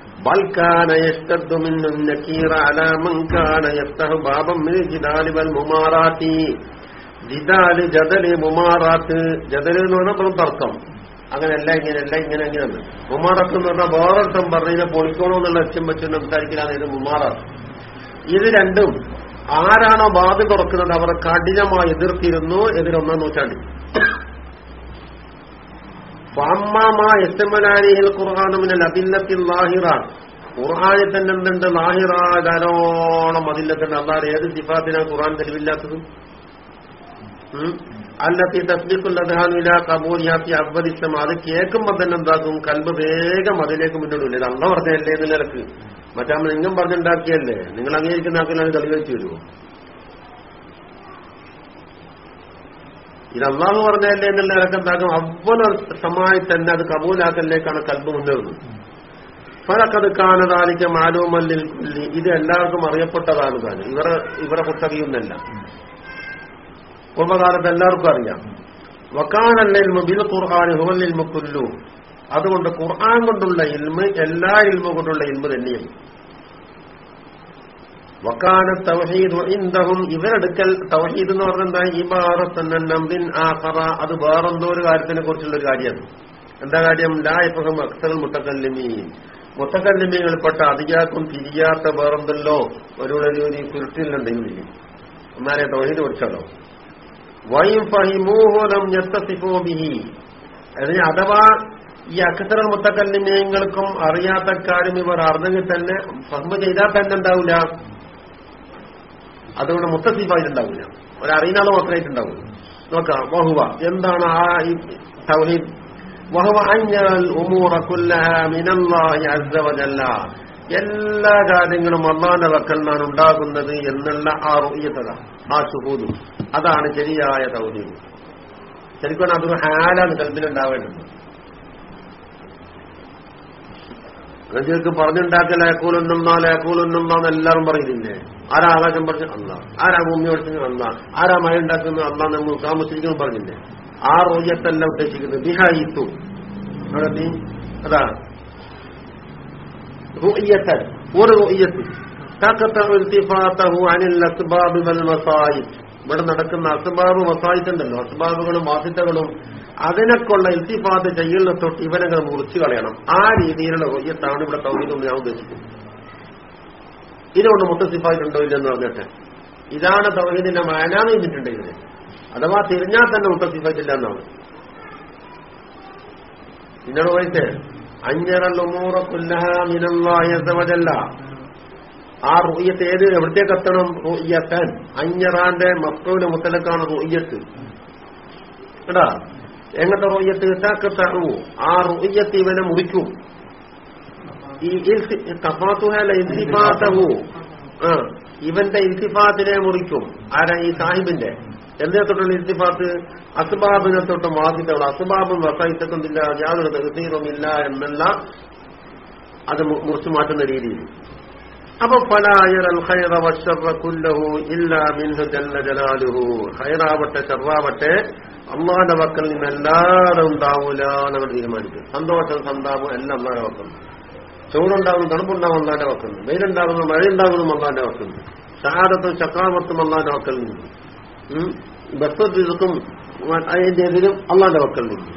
തർക്കം. അങ്ങനെയല്ല ഇങ്ങനെയല്ല ഇങ്ങനെ ഇങ്ങനെയാണ് മുമാറത്ത് എന്ന് പറഞ്ഞാൽ വേറൊരുത്തം പറഞ്ഞതിനെ പൊളിക്കണോ എന്നുള്ള ലക്ഷ്യം വെച്ച് സംസാരിക്കലാണ് ഇത് മുമാറാത്ത്. ഇത് രണ്ടും ആരാണോ ബാധ തുറക്കുന്നത് അവർ കഠിനമായി എതിർത്തിരുന്നു എതിരൊന്നാം നൂറ്റാണ്ടിൽ. ഖുർആാനിൽ തന്നെ എന്തുണ്ട്? ലാഹിറ ധാരോളം അതില്ലത്തിന്റെ അള്ളാഹ് ഏത് സിഫാത്തിനാണ് ഖുർആൻ തെളിവില്ലാത്തത്? അല്ലത്തി തസ്ബിക്കുല്ലധാനുല കബൂരിയാത്തി അബ്ബദിസം അത് കേൾക്കുമ്പോൾ തന്നെ എന്താക്കും കൽബ് വേഗം അതിലേക്ക് മുന്നോട്ടില്ല ഇത് പറഞ്ഞല്ലേ നിലയ്ക്ക്? മറ്റാകുമ്പോ നിങ്ങൾ പറഞ്ഞുണ്ടാക്കിയല്ലേ? നിങ്ങൾ അംഗീകരിക്കുന്ന ആക്കിയാലും തെളിവ് വെച്ച് വരുമോ? ഇത് അള്ളാഹു പറഞ്ഞല്ലേ എന്നുള്ള നിലയ്ക്ക് എന്താക്കും? അവല സമായി തന്നെ അത് കബൂലാക്കലിലേക്കാണ് കൽബ് മുന്നേറുന്നത് ഫലക്കത് കാണതാലിക്ക മാലൂമല്ലിൽ ഇത് എല്ലാവർക്കും അറിയപ്പെട്ടതാണ് താനും ഇവരെ ഇവരെ കുട്ടറിയുന്നല്ല പൂർവകാലത്ത് എല്ലാവർക്കും അറിയാം. വക്കാനല്ല ബിൽ ഖുർആൻ ഹുവല്ലിൽ ഇൽമു കുല്ലു. അതുകൊണ്ട് ഖുർആൻ കൊണ്ടുള്ള ഇൽമ് എല്ലാ ഇൽമ കൊണ്ടുള്ള ഇൽമ് തന്നെയും വക്കാന തവഹീദ് ഇന്ദഹും ഇവരെടുക്കൽ തവഹീദ് എന്ന് പറഞ്ഞാൽ ഇബാറത്തന്നിൻ ആഹറ അത് വേറെന്തോ ഒരു കാര്യത്തിനെ കുറിച്ചുള്ള കാര്യമാണ് എന്താ കാര്യം? ലായഫഹം അക്സൽ മുട്ടക്കല്ലിമീൻ മുത്തക്കല്ലിമീങ്ങളിൽപ്പെട്ട അതിയാക്കും തിരിയാത്ത വേറെന്തല്ലോ? ഒരു ഒരു കുരുട്ടിലുണ്ടെങ്കിൽ എന്നാലേ തവഹീദ് കുറിച്ചല്ലോ വൈം ഫഹിമൂഹുലം ബിഹി. അതിന് അഥവാ ഈ അക്ഷര മുത്തക്കല്ലിമീങ്ങൾക്കും അറിയാത്ത കാര്യം ഇവർ അറിഞ്ഞെങ്കിൽ തന്നെ ഫഹ്മ ചെയ്താൽ തന്നെ ഉണ്ടാവില്ല. അതുകൊണ്ട് മുത്തസീഫായിട്ടുണ്ടാവില്ല. ഒരറിയുന്ന മാത്രമായിട്ടുണ്ടാവില്ല നോക്കാം വഹുവ. എന്താണ് ആ ഈ തൗഹീദ്? വഹുവ അഞ്ഞൽ എല്ലാ കാര്യങ്ങളും അള്ളാന്റെ വക്കൽ നിന്നാണ് ഉണ്ടാകുന്നത് എന്നുള്ള ആ റുയ്യത്തത ആ സുഹൂദ്. അതാണ് ശരിയായ തൗഹീദ്. ശരിക്കും അതൊരു ഹാലാണ് കൽപ്പിലുണ്ടാവേണ്ടത് നിങ്ങൾക്ക് പറഞ്ഞുണ്ടാക്കൽ അയക്കൂലൊന്നുന്നാ എന്ന് എല്ലാവരും പറയുന്നില്ലേ? ആരാ ആകാശം പറഞ്ഞു? അല്ല ആരാ ഭൂമി പഠിച്ചത് അല്ല ആരാ മഴ ഉണ്ടാക്കുന്നത്? അല്ല നമ്മൾ താമസിക്കുന്നു പറഞ്ഞില്ലേ? ആ റോജത്തല്ല ഉദ്ദേശിക്കുന്നത്. ബിഹായിത്തു. ഇവിടെ നടക്കുന്ന അസ്ബാബ് മസായിത്തുണ്ടല്ലോ അസ്ബാബുകളും വാസിത്തകളും അതിനൊക്കെയുള്ള ഇൽത്തിഫാദ് ചെയ്യുന്ന തൊട്ട് ഇവനങ്ങൾ മുറിച്ചു കളയണം. ആ രീതിയിലുള്ള ഒയ്യത്താണ് ഇവിടെ തൗഹീദ് ഞാൻ ഉദ്ദേശിക്കുന്നത്. ഇതുകൊണ്ട് മുത്തസിഫായിട്ടുണ്ടോ ഇല്ലെന്ന് പറഞ്ഞിട്ട്. ഇതാണ് തൗഹീദിന്റെ മാനാന്ന് ചെയ്തിട്ടുണ്ട് ഇതിന് അഥവാ തിരിഞ്ഞാൽ തന്നെ മുത്തസിഫായിട്ടില്ല എന്നാണ് പിന്നീട് പോയിട്ട് മിനല്ലാഹല്ല ആ റുയ്യത്ത് ഏത് എവിടത്തേക്ക് എത്തണം? റുയ്യത്തൻ അഞ്ഞറാന്റെ മക്കളുടെ മുത്തലക്കാണ് റുയ്യത്ത് കേട്ടാ എങ്ങനത്തെ റൊയ്യത്ത് താക്കത്തഹു ആ റൊയ്യത്ത് ഇവനെ മുറിക്കും. ഈ കഫാത്തുഹല ഇൽത്തിഫാത്തഹു. ആ ഇവന്റെ ഇൽസിഫാത്തിനെ മുറിക്കും. ആരാ ഈ സാഹിബിന്റെ? എന്തിനെ തൊട്ടുള്ള ഇൽസിഫാത്ത് അസ്ബാബിനെ തൊട്ടും മാറ്റിട്ടുള്ള അസ്ബാബും വസായിത്തക്കൊന്നില്ല യാതൊരു തകതീറുമില്ല എന്നല്ല അത് മുറിച്ചു മാറ്റുന്ന രീതിയിൽ. അപ്പൊ ഫലായറൽ ഖൈറ വശറ കുല്ലഹു ഇല്ലാ മിൻഹു ജല്ല ജലാലുഹു. ഹൈറാവട്ടെ ചെറാവട്ടെ അള്ളാന്റെ വക്കൽ നിന്ന് എല്ലാവരും ഉണ്ടാവൂല എന്നവർ തീരുമാനിക്കും സന്തോഷം സന്താപം എല്ലാം അള്ളാന്റെ വക്കുന്നു ചൂടുണ്ടാകും തണുപ്പുണ്ടാകും അള്ളാന്റെ വക്കുന്നു വെയിലുണ്ടാകുന്നു മഴയുണ്ടാകുന്നു അള്ളാന്റെ വക്കുന്നു ഷഹാദത്തും ചക്രാമത്തും അള്ളാന്റെ വക്കൽ നിന്ന് ബസ്തും അതിന്റെ എതിരും അള്ളാന്റെ വക്കൽ നിന്ന്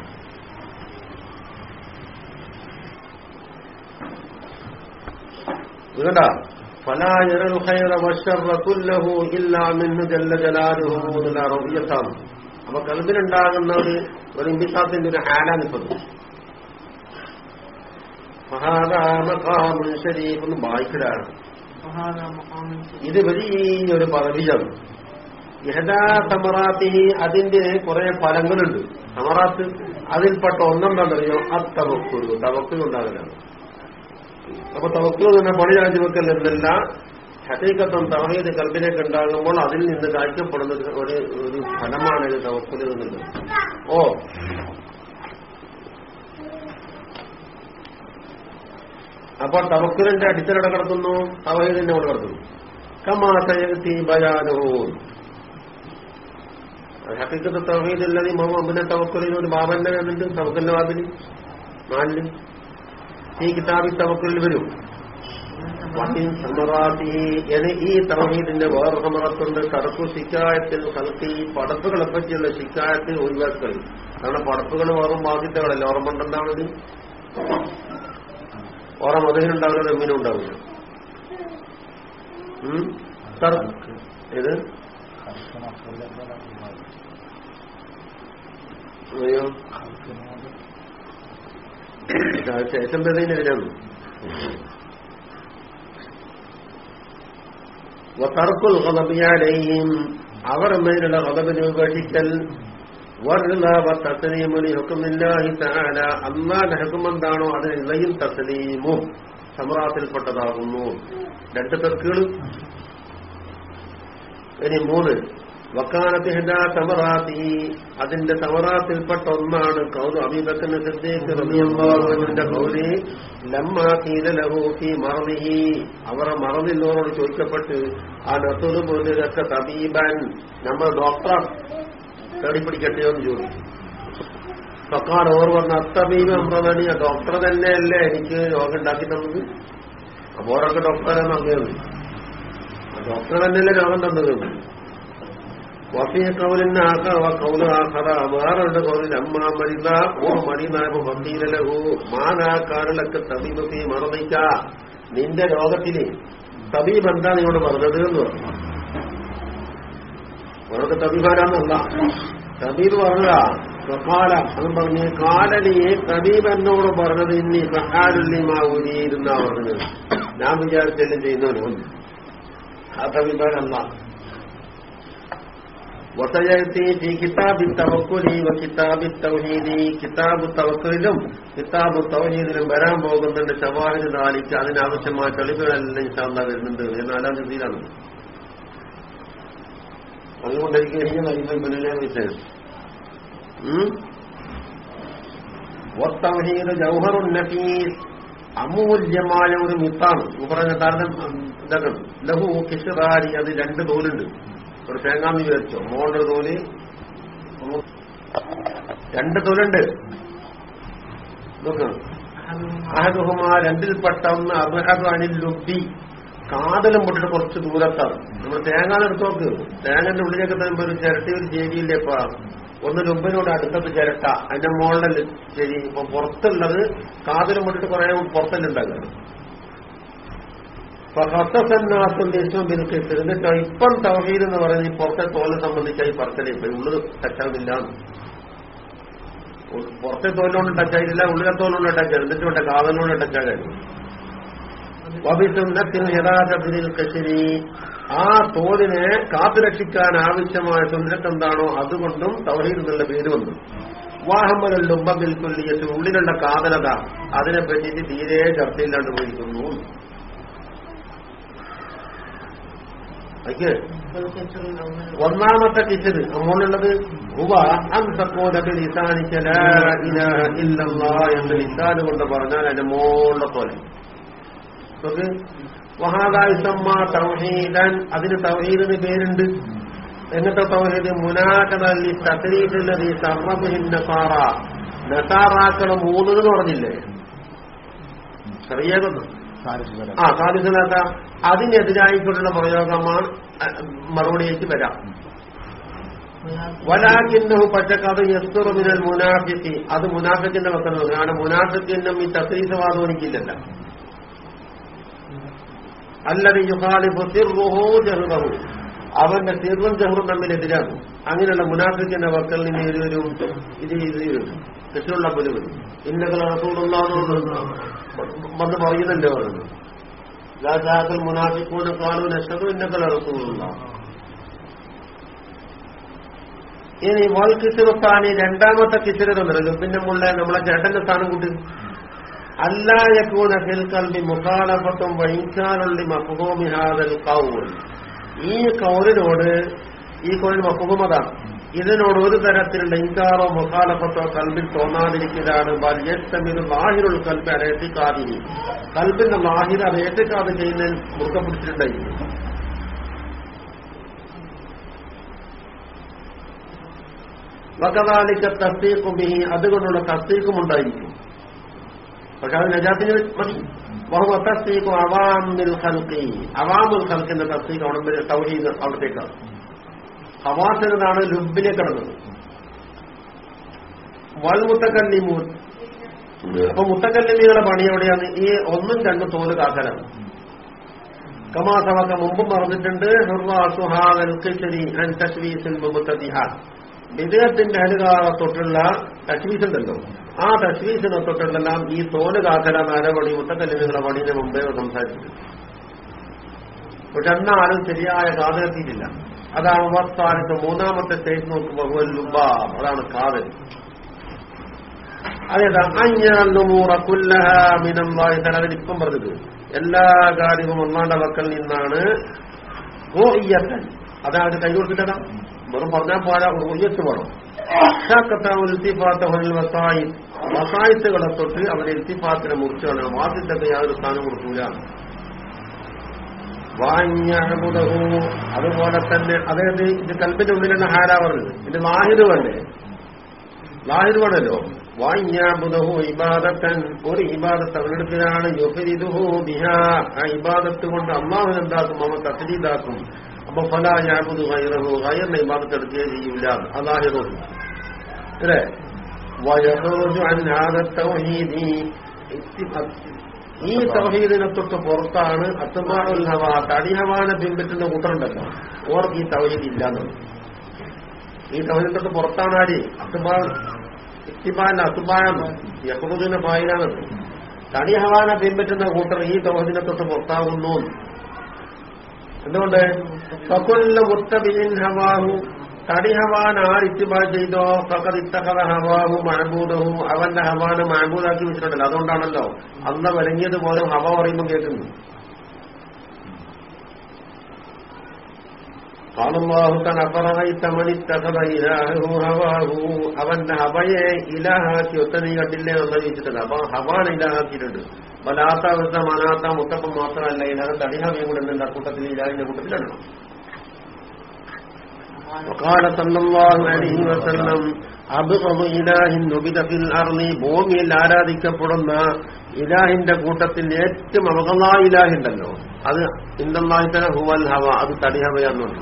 ഇതുകണ്ട فلا يرى الخير والشر كله إلا منه جل جلاله എന്നുള്ള റബിയത്താണ് അപ്പൊ കൽബിലുണ്ടാകുന്ന ഒരു ഒരു ഇമ്പിസാത്തിന്റെ ഒരു ഹാലാനിപ്പത് ഷരീഫെന്ന് ബാധിക്കലാണ് ഇത് വലിയൊരു പദവിയാണ്. യഹദാ സമറാത്തി അതിന്റെ കുറെ ഫലങ്ങളുണ്ട്. സമറാത്ത് അതിൽപ്പെട്ട ഒന്നെന്താണെന്നറിയോ? അത് തവക്കുള്ളൂ തവക്കുണ്ടാകലാണ് അപ്പൊ തവക്കുന്ന പണി രാജ്യവെക്കൽ എന്നല്ല ഹസീക്കത്വം തവഹീദ് കൽബിലേക്ക് ഉണ്ടാകുമ്പോൾ അതിൽ നിന്ന് കാഴ്ചപ്പെടുന്ന ഒരു ഒരു ഫലമാണ് ഇത് എന്നുള്ളത് ഓ. അപ്പോൾ തവക്കുലിന്റെ അടിത്തറ കടത്തുന്നു തവഹീദിന്റെ കൂടെ കിടക്കുന്നു. കമാസയത്തി ബയാനോ ഹക്കീക്കത്ത് തവഹീദില്ലതി മുഹമ്മദിനെ തവക്കുലിന് ഒരു ബാബന്റെ വേണ്ടിട്ട് തവക്കലിന്റെ വാതിൽ നാലിന് ഈ കിതാബി തവക്കുലിൽ വരും. ഈ തവഹീദിന്റെ വേറെ സമറത്തുണ്ട് കടക്കു ശിക്കായത്തിൽ കലക്കി പടപ്പുകളെ പറ്റിയുള്ള ശിക്കായത്തിൽ ഒഴിവാക്കൽ. കാരണം പടപ്പുകൾ വേറും ബാധ്യതകളല്ല. ഓർമ്മണ്ടെന്താണിത് ഓറം അതിനുണ്ടാവില്ല എമ്മിനും ഉണ്ടാവില്ല ഏത്? ശേഷം വരുന്നതിനെതിരാണ് വത്തർക്കുൽ അവർ മേലുള്ള ഹതബിനെ ഉപേക്ഷിക്കൽ അന്നാന്റെ ഹുക്കുമെന്താണോ അതിന് ഇളയും തസ്ലീമും സമറാത്തിൽപ്പെട്ടതാകുന്നു രണ്ട് തെക്കുകൾ ഇനി മൂന്ന്. വക്കാനത്ത് ഹിദാ സമറാത്തി അതിന്റെ തവറാത്തിൽപ്പെട്ട ഒന്നാണ് കൗതു അബീബക്കന് സിദ്ദീഖ് റബിയമ്പാവിന്റെ കൗലി. ലമ്മാക്കീത ലഹൂഫി മറവിഹി അവരെ മറവില്ലോനോട് ചോദിക്കപ്പെട്ട് ആ നസൂർ പോലൊക്കെ തബീബൻ നമ്മൾ ഡോക്ടർ തേടിപ്പിടിക്കട്ടെയോ എന്ന് ചോദിച്ചു. സക്കാർ ഓർ പറഞ്ഞ അത്തബീബ് അമ്രമണി ഡോക്ടർ തന്നെയല്ലേ എനിക്ക് രോഗം ഉണ്ടാക്കി തന്നത് അപ്പോഴൊക്കെ ഡോക്ടറെ ഡോക്ടറാണെന്ന് ഡോക്ടർ തന്നെയല്ലേ രോഗം തന്നത്? വഫീ കൗലിന് കൗൽ ആഖറ വേറുണ്ട് കൗലിൽ അമ്മാ മരിത. ഓ മരിനായപ്പോ വക്കീലലഹു മാനാക്കാരലൊക്കെ തബീബത്തി മറന്നിക്ക നിന്റെ രോഗത്തിന് തബീബ് എന്താ നിങ്ങളോട് പറഞ്ഞത് എന്ന് പറഞ്ഞു. അവർക്ക് തബീബാരാന്നല്ല തബീബ് പറഞ്ഞതാ. സ്വകാല അത് പറഞ്ഞ് കാലനി തബീബ് എന്നോട് പറഞ്ഞത് ഇനി സഹാരുല്യമാ ഊരിയിരുന്നാ പറഞ്ഞത്. ഞാൻ വിചാരിച്ചെല്ലാം ചെയ്യുന്നവനും? ആ തബീബാരല്ല വസയത്തി ഈ കിതാബി തൗഹീദി. വരാൻ പോകുന്നുണ്ട് ഷവാഹിന് നാലിക്ക്. അതിനാവശ്യമായ തെളിവുകളെല്ലാം ഇൻഷാല്ല വരുന്നുണ്ട്. ഇത് നാലാം രീതിയിലാണ് അതുകൊണ്ട് എനിക്ക് ജൗഹറുൻ നഫീസ് അമൂല്യമായ ഒരു മിത്താണ് പറഞ്ഞ ഇതൊക്കെ ലഹു കിഷറാരി അത് രണ്ട് തോലുണ്ട് ഒരു തേങ്ങാന്ന് വിചാരിച്ചോ മോളുടെ തോൽ. രണ്ട് തോലുണ്ട്. നോക്കണം അഹദുഹുമാ രണ്ടിൽപ്പെട്ട ഒന്ന് അബഹദ് അനിൽ ലുബി കാതലും പൊട്ടിട്ട് കുറച്ച് ദൂരത്താണ്. നമ്മൾ തേങ്ങ എടുത്ത് നോക്ക്. തേങ്ങന്റെ ഉള്ളിലേക്ക് തരുമ്പോ ഒരു ചിരട്ടി ഒരു ചേരിയില്ലേപ്പാ ഒന്ന് ലുബിനോട് അടുത്തത് ചിരട്ട. അതിന്റെ മുകളിൽ ശരി ഇപ്പൊ പുറത്തുള്ളത് കാതലും പൊട്ടിട്ട് കുറെ പുറത്തല്ലുണ്ടാകുന്നത് ഹസസന്നാസും ദേശവും ബിൽക്കിട്ട് എന്നിട്ട് ഇപ്പം തവഹീദ് എന്ന് പറയുന്നത് ഈ പുറത്തെ തോലെ സംബന്ധിച്ചായി പറക്കലേ ഇപ്പൊ ഉള്ളത് ടച്ചാകുന്നില്ല പുറത്തെ തോലിനോട് ടച്ചായില്ല ഉള്ളിലെ തോലിനോട് ടച്ചായി എന്നിട്ട് വേണ്ട കാതലിനോട് ടച്ചാകായിരുന്നു വബിസുന്നത്തിൽ യഥാർത്ഥത്തിൽ കശരി ആ തോലിനെ കാത്തുരക്ഷിക്കാൻ ആവശ്യമായ സുന്നത്ത് എന്താണോ അതുകൊണ്ടും തവഹീൽ എന്നുള്ള പേര് വന്നു. വാഹമ്മലുള്ള ഉമ്പബിൽ കൊല്ലിയത്തിൽ ഉള്ളിലുള്ള കാതലത. അതിനെ തീരെ ചർച്ചയില്ലാണ്ട് പോയിരിക്കുന്നു. അയ്ക്ക് ഒന്നാമത്തെ കിച്ചത് നമ്മളുള്ളത് എന്ന് ലിസാന് കൊണ്ട് പറഞ്ഞാൽ അതിന്റെ മോളുടെ പോലെ. നോക്ക്. വഹാദായിസമ്മ തൗഹീദൻ. അതിന് തൗഹീദിന് പേരുണ്ട്. എന്നിട്ട് തൗഹീദ്? മുനാക്കതല്ലി തക്രീഫില്ലതി സർവഭിന്ന നസാറ നസാറാക്കൾ മൂന്നെന്ന് പറഞ്ഞില്ലേ? ചെറിയതൊന്നും ആ സാധിച്ചില്ലാത്ത അതിനെതിരായിക്കൊണ്ടുള്ള പ്രയോഗമാണ് മറുപടിയേക്ക് വരാം. വലാകിന്നഹു പച്ചക്കത് യസ്തുറുമിനൽ മുനാഫിക്ക് അത് മുനാഫിക്കിന്റെ വെക്കുന്നത് കാരണം മുനാഫിക്കിന്നും ഈ തക്രീസവാദം എനിക്കില്ലല്ല അല്ലത് യുഹാലിഫു സിർറുഹു ജഹ്റഹു. അവന്റെ സിർവും ജഹ്റും തമ്മിൽ എതിരാകും അങ്ങനെയുള്ള മുനാഫിക്കിന്റെ വക്കൽ നിന്ന് ഒരു ഇത് ഇത് കൃഷ്ണുള്ള പോലെ വരും ഇന്നകൾ റസൂലുള്ളാഹ് വന്ന് പറയുന്നല്ലേ പറഞ്ഞു രാജാക്കൾ മുനാഫിക്കൂടെ കാലു നഷ്ടതു ഇന്നകൾ റസൂലുള്ള ഇനി വൽ കിസിറുത്താനി രണ്ടാമത്തെ കിസിറുണ്ടല്ലോ പിന്നെ മുള്ള നമ്മളെ ചേട്ടന്റെ സ്ഥാനം കൂട്ടി. അല്ലായക്കൂന ഫിൽ കൽബി മുഖാലഫത്തും വൈകാനുള്ളി കൗൾ ഈ കൗലിനോട് ഈ കൗലിന് മഫഹൂമതാണ് ഇതിനോട് ഒരു തരത്തിലുള്ള ഇൻകാറോ മുഖാലഫത്തോ കൽബിൽ തോന്നാതിരിക്കലാണ്. ബല്യത്തമിത് ലാഹിറുൽ കൽബ് അരേറ്റിക്കാതിരി കൽബിന്റെ മാഹിർ അത് ഏറ്റിക്കാത് ചെയ്യുന്നതിൽ മുറുക്ക പിടിച്ചിട്ടുണ്ടെങ്കിൽ വകതാലിക്ക ഈ അതുകൊണ്ടുള്ള തസ്തീക്കും ഉണ്ടായിരിക്കും പക്ഷെ അത് നജാത്തിന് മതി. ബഹുമത്തസ്തീക്കും അവാമിൽ ഹൽക്കി അവാമുൽ ഹൽക്കിന്റെ തസ്തീക്ക് അവിടെ തൗഹീദ് അവിടത്തേക്കാണ്. ഹവാസിനതാണ് ലുബിനെ കടന്നത്. വൽ മുത്തക്കല്ലിമൂൻ അപ്പൊ മുത്തക്കല്ലിമികളുടെ പണി എവിടെയാണ്? ഈ ഒന്നും രണ്ടും തോൽ കാക്കലാണ്. കമാസവക്ക മുമ്പ് പറഞ്ഞിട്ടുണ്ട് വിദേഹത്തിന്റെ അനുകാല തൊട്ടുള്ള തശ്വീസ് ഉണ്ടല്ലോ ആ തശ്വീസിനെ തൊട്ടുള്ളെല്ലാം ഈ തോൽ കാക്കല നരപണി മുത്തക്കല്ലിമികളുടെ പണിയുടെ മുമ്പേ സംസാരിച്ചിട്ടുണ്ട് പക്ഷെ എന്നാലും ശരിയായ കാതെത്തിയിട്ടില്ല അതാണ് അവസ്ഥാനത്ത് മൂന്നാമത്തെ സ്റ്റേജ് നോക്കുമ്പോൾ ലുബ അതാണ് കാതൽ അതേതാ? പറഞ്ഞത്. എല്ലാ കാര്യവും ഒന്നാണ്ട മക്കൾ നിന്നാണ് അതാണ് കൈ കൊടുത്തിട്ടതാ. വെറും പറഞ്ഞാൽ പോരാ ഒയ്യത്ത് വേണം. വസായിത്തുകളെ തൊട്ട് അവരെ മുറിച്ചു മുറിച്ചാണ് ആദ്യത്തെ യാതൊരു സ്ഥാനം കൊടുക്കൂല. വാഞ്ഞഹുദഹു അതുപോലെ തന്നെ അതായത് ഇത് കൽപ്പിന്റെ ഉള്ളിലുള്ള ഹാരാ പറഞ്ഞത് ഇത് ലാഹിദ് വേണ്ടേ ലാഹിദ് വേണല്ലോ വാഞ്ഞാബുദഹു ഇബാദത്തൻ. ഒരു ഇബാദത്ത് അവരുടെ യുഫരിദുഹു ബിഹ. ആ ഇബാദത്ത് കൊണ്ട് അമ്മാവൻ എന്താക്കും? അവൻ തസ്ലീദാക്കും. അപ്പൊ ഫല ഞാബുദു ഹൈറഹു ഹൈറിനെ ഇബാദത്ത് എടുക്കുകയും ചെയ്യൂല അതാഹിറു അല്ലേ? വയഹുജു അൻ ഹാദ തൗഹീദി. ഈ തൗഹീദിനെ തൊട്ട് പുറത്താണ് അത്തുബാറുൽ ഹവ തടിഹവാനെ പിൻപറ്റുന്ന കൂട്ടറുണ്ടല്ലോ. ഓർക്ക് ഈ തൗഹീദ് ഇല്ലാന്നുണ്ട് ഈ തൗഹീദിനെ തൊട്ട് പുറത്താണ് ആര്? അത്തുബാ ഇത്തിബാന്റെ അത്തുബായാണ് യഹുദിന്റെ പായിലാണത് തടിഹവാനെ പിൻപറ്റുന്ന കൂട്ടർ ഈ തൗഹീദിനെ തൊട്ട് പുറത്താകുന്നു. എന്തുകൊണ്ട്? സകുല്ല മുത്തബിൻ ഹവാഹു തടി ഹവാൻ ആർ ഇത്തിബാ ചെയ്തോ ഫക്കത് ഇത്തഹത ഹവാഹു മഹബൂദഹു അവന്റെ ഹവാന് മഹബൂദാക്കി വെച്ചിട്ടുണ്ടല്ലോ. അതുകൊണ്ടാണല്ലോ അന്ന് വിലങ്ങിയത് പോലും ഹവ പറയുമ്പോൾ കേൾക്കുന്നു. അവന്റെ ഹവയെ ഇലാഹാക്കി ഒത്ത നീ കണ്ടില്ലേ എന്ന് ചോദിച്ചിട്ടുണ്ട് അപ്പൊ ഹവാൻ ഇലാഹാക്കിയിട്ടുണ്ട്. വലാത്ത അവസ്ഥ മനാത്ത മുത്തപ്പം മാത്രമല്ല ഇല്ലാതെ തടിഹവയും കൂടെ ഉണ്ട് കൂട്ടത്തിൽ ഇലാഹിന്റെ കൂട്ടത്തിലാണ് وقال صلى الله عليه وسلم അബ്ഗദ ഇലാഹിൻ നുബിദ ഫിൽ അർളി ഭൂമിയിൽ ആരാധിക്കപ്പെടുന്ന ഇലാഹിന്റെ കൂട്ടത്തിൽ ഏറ്റവും അബഗലാ ഇലാഹിണ്ടല്ലോ അത് ഇന്ദല്ലാഹിത്തല ഹുവൽ ഹവ അത് തടിഹവയാന്നുണ്ട്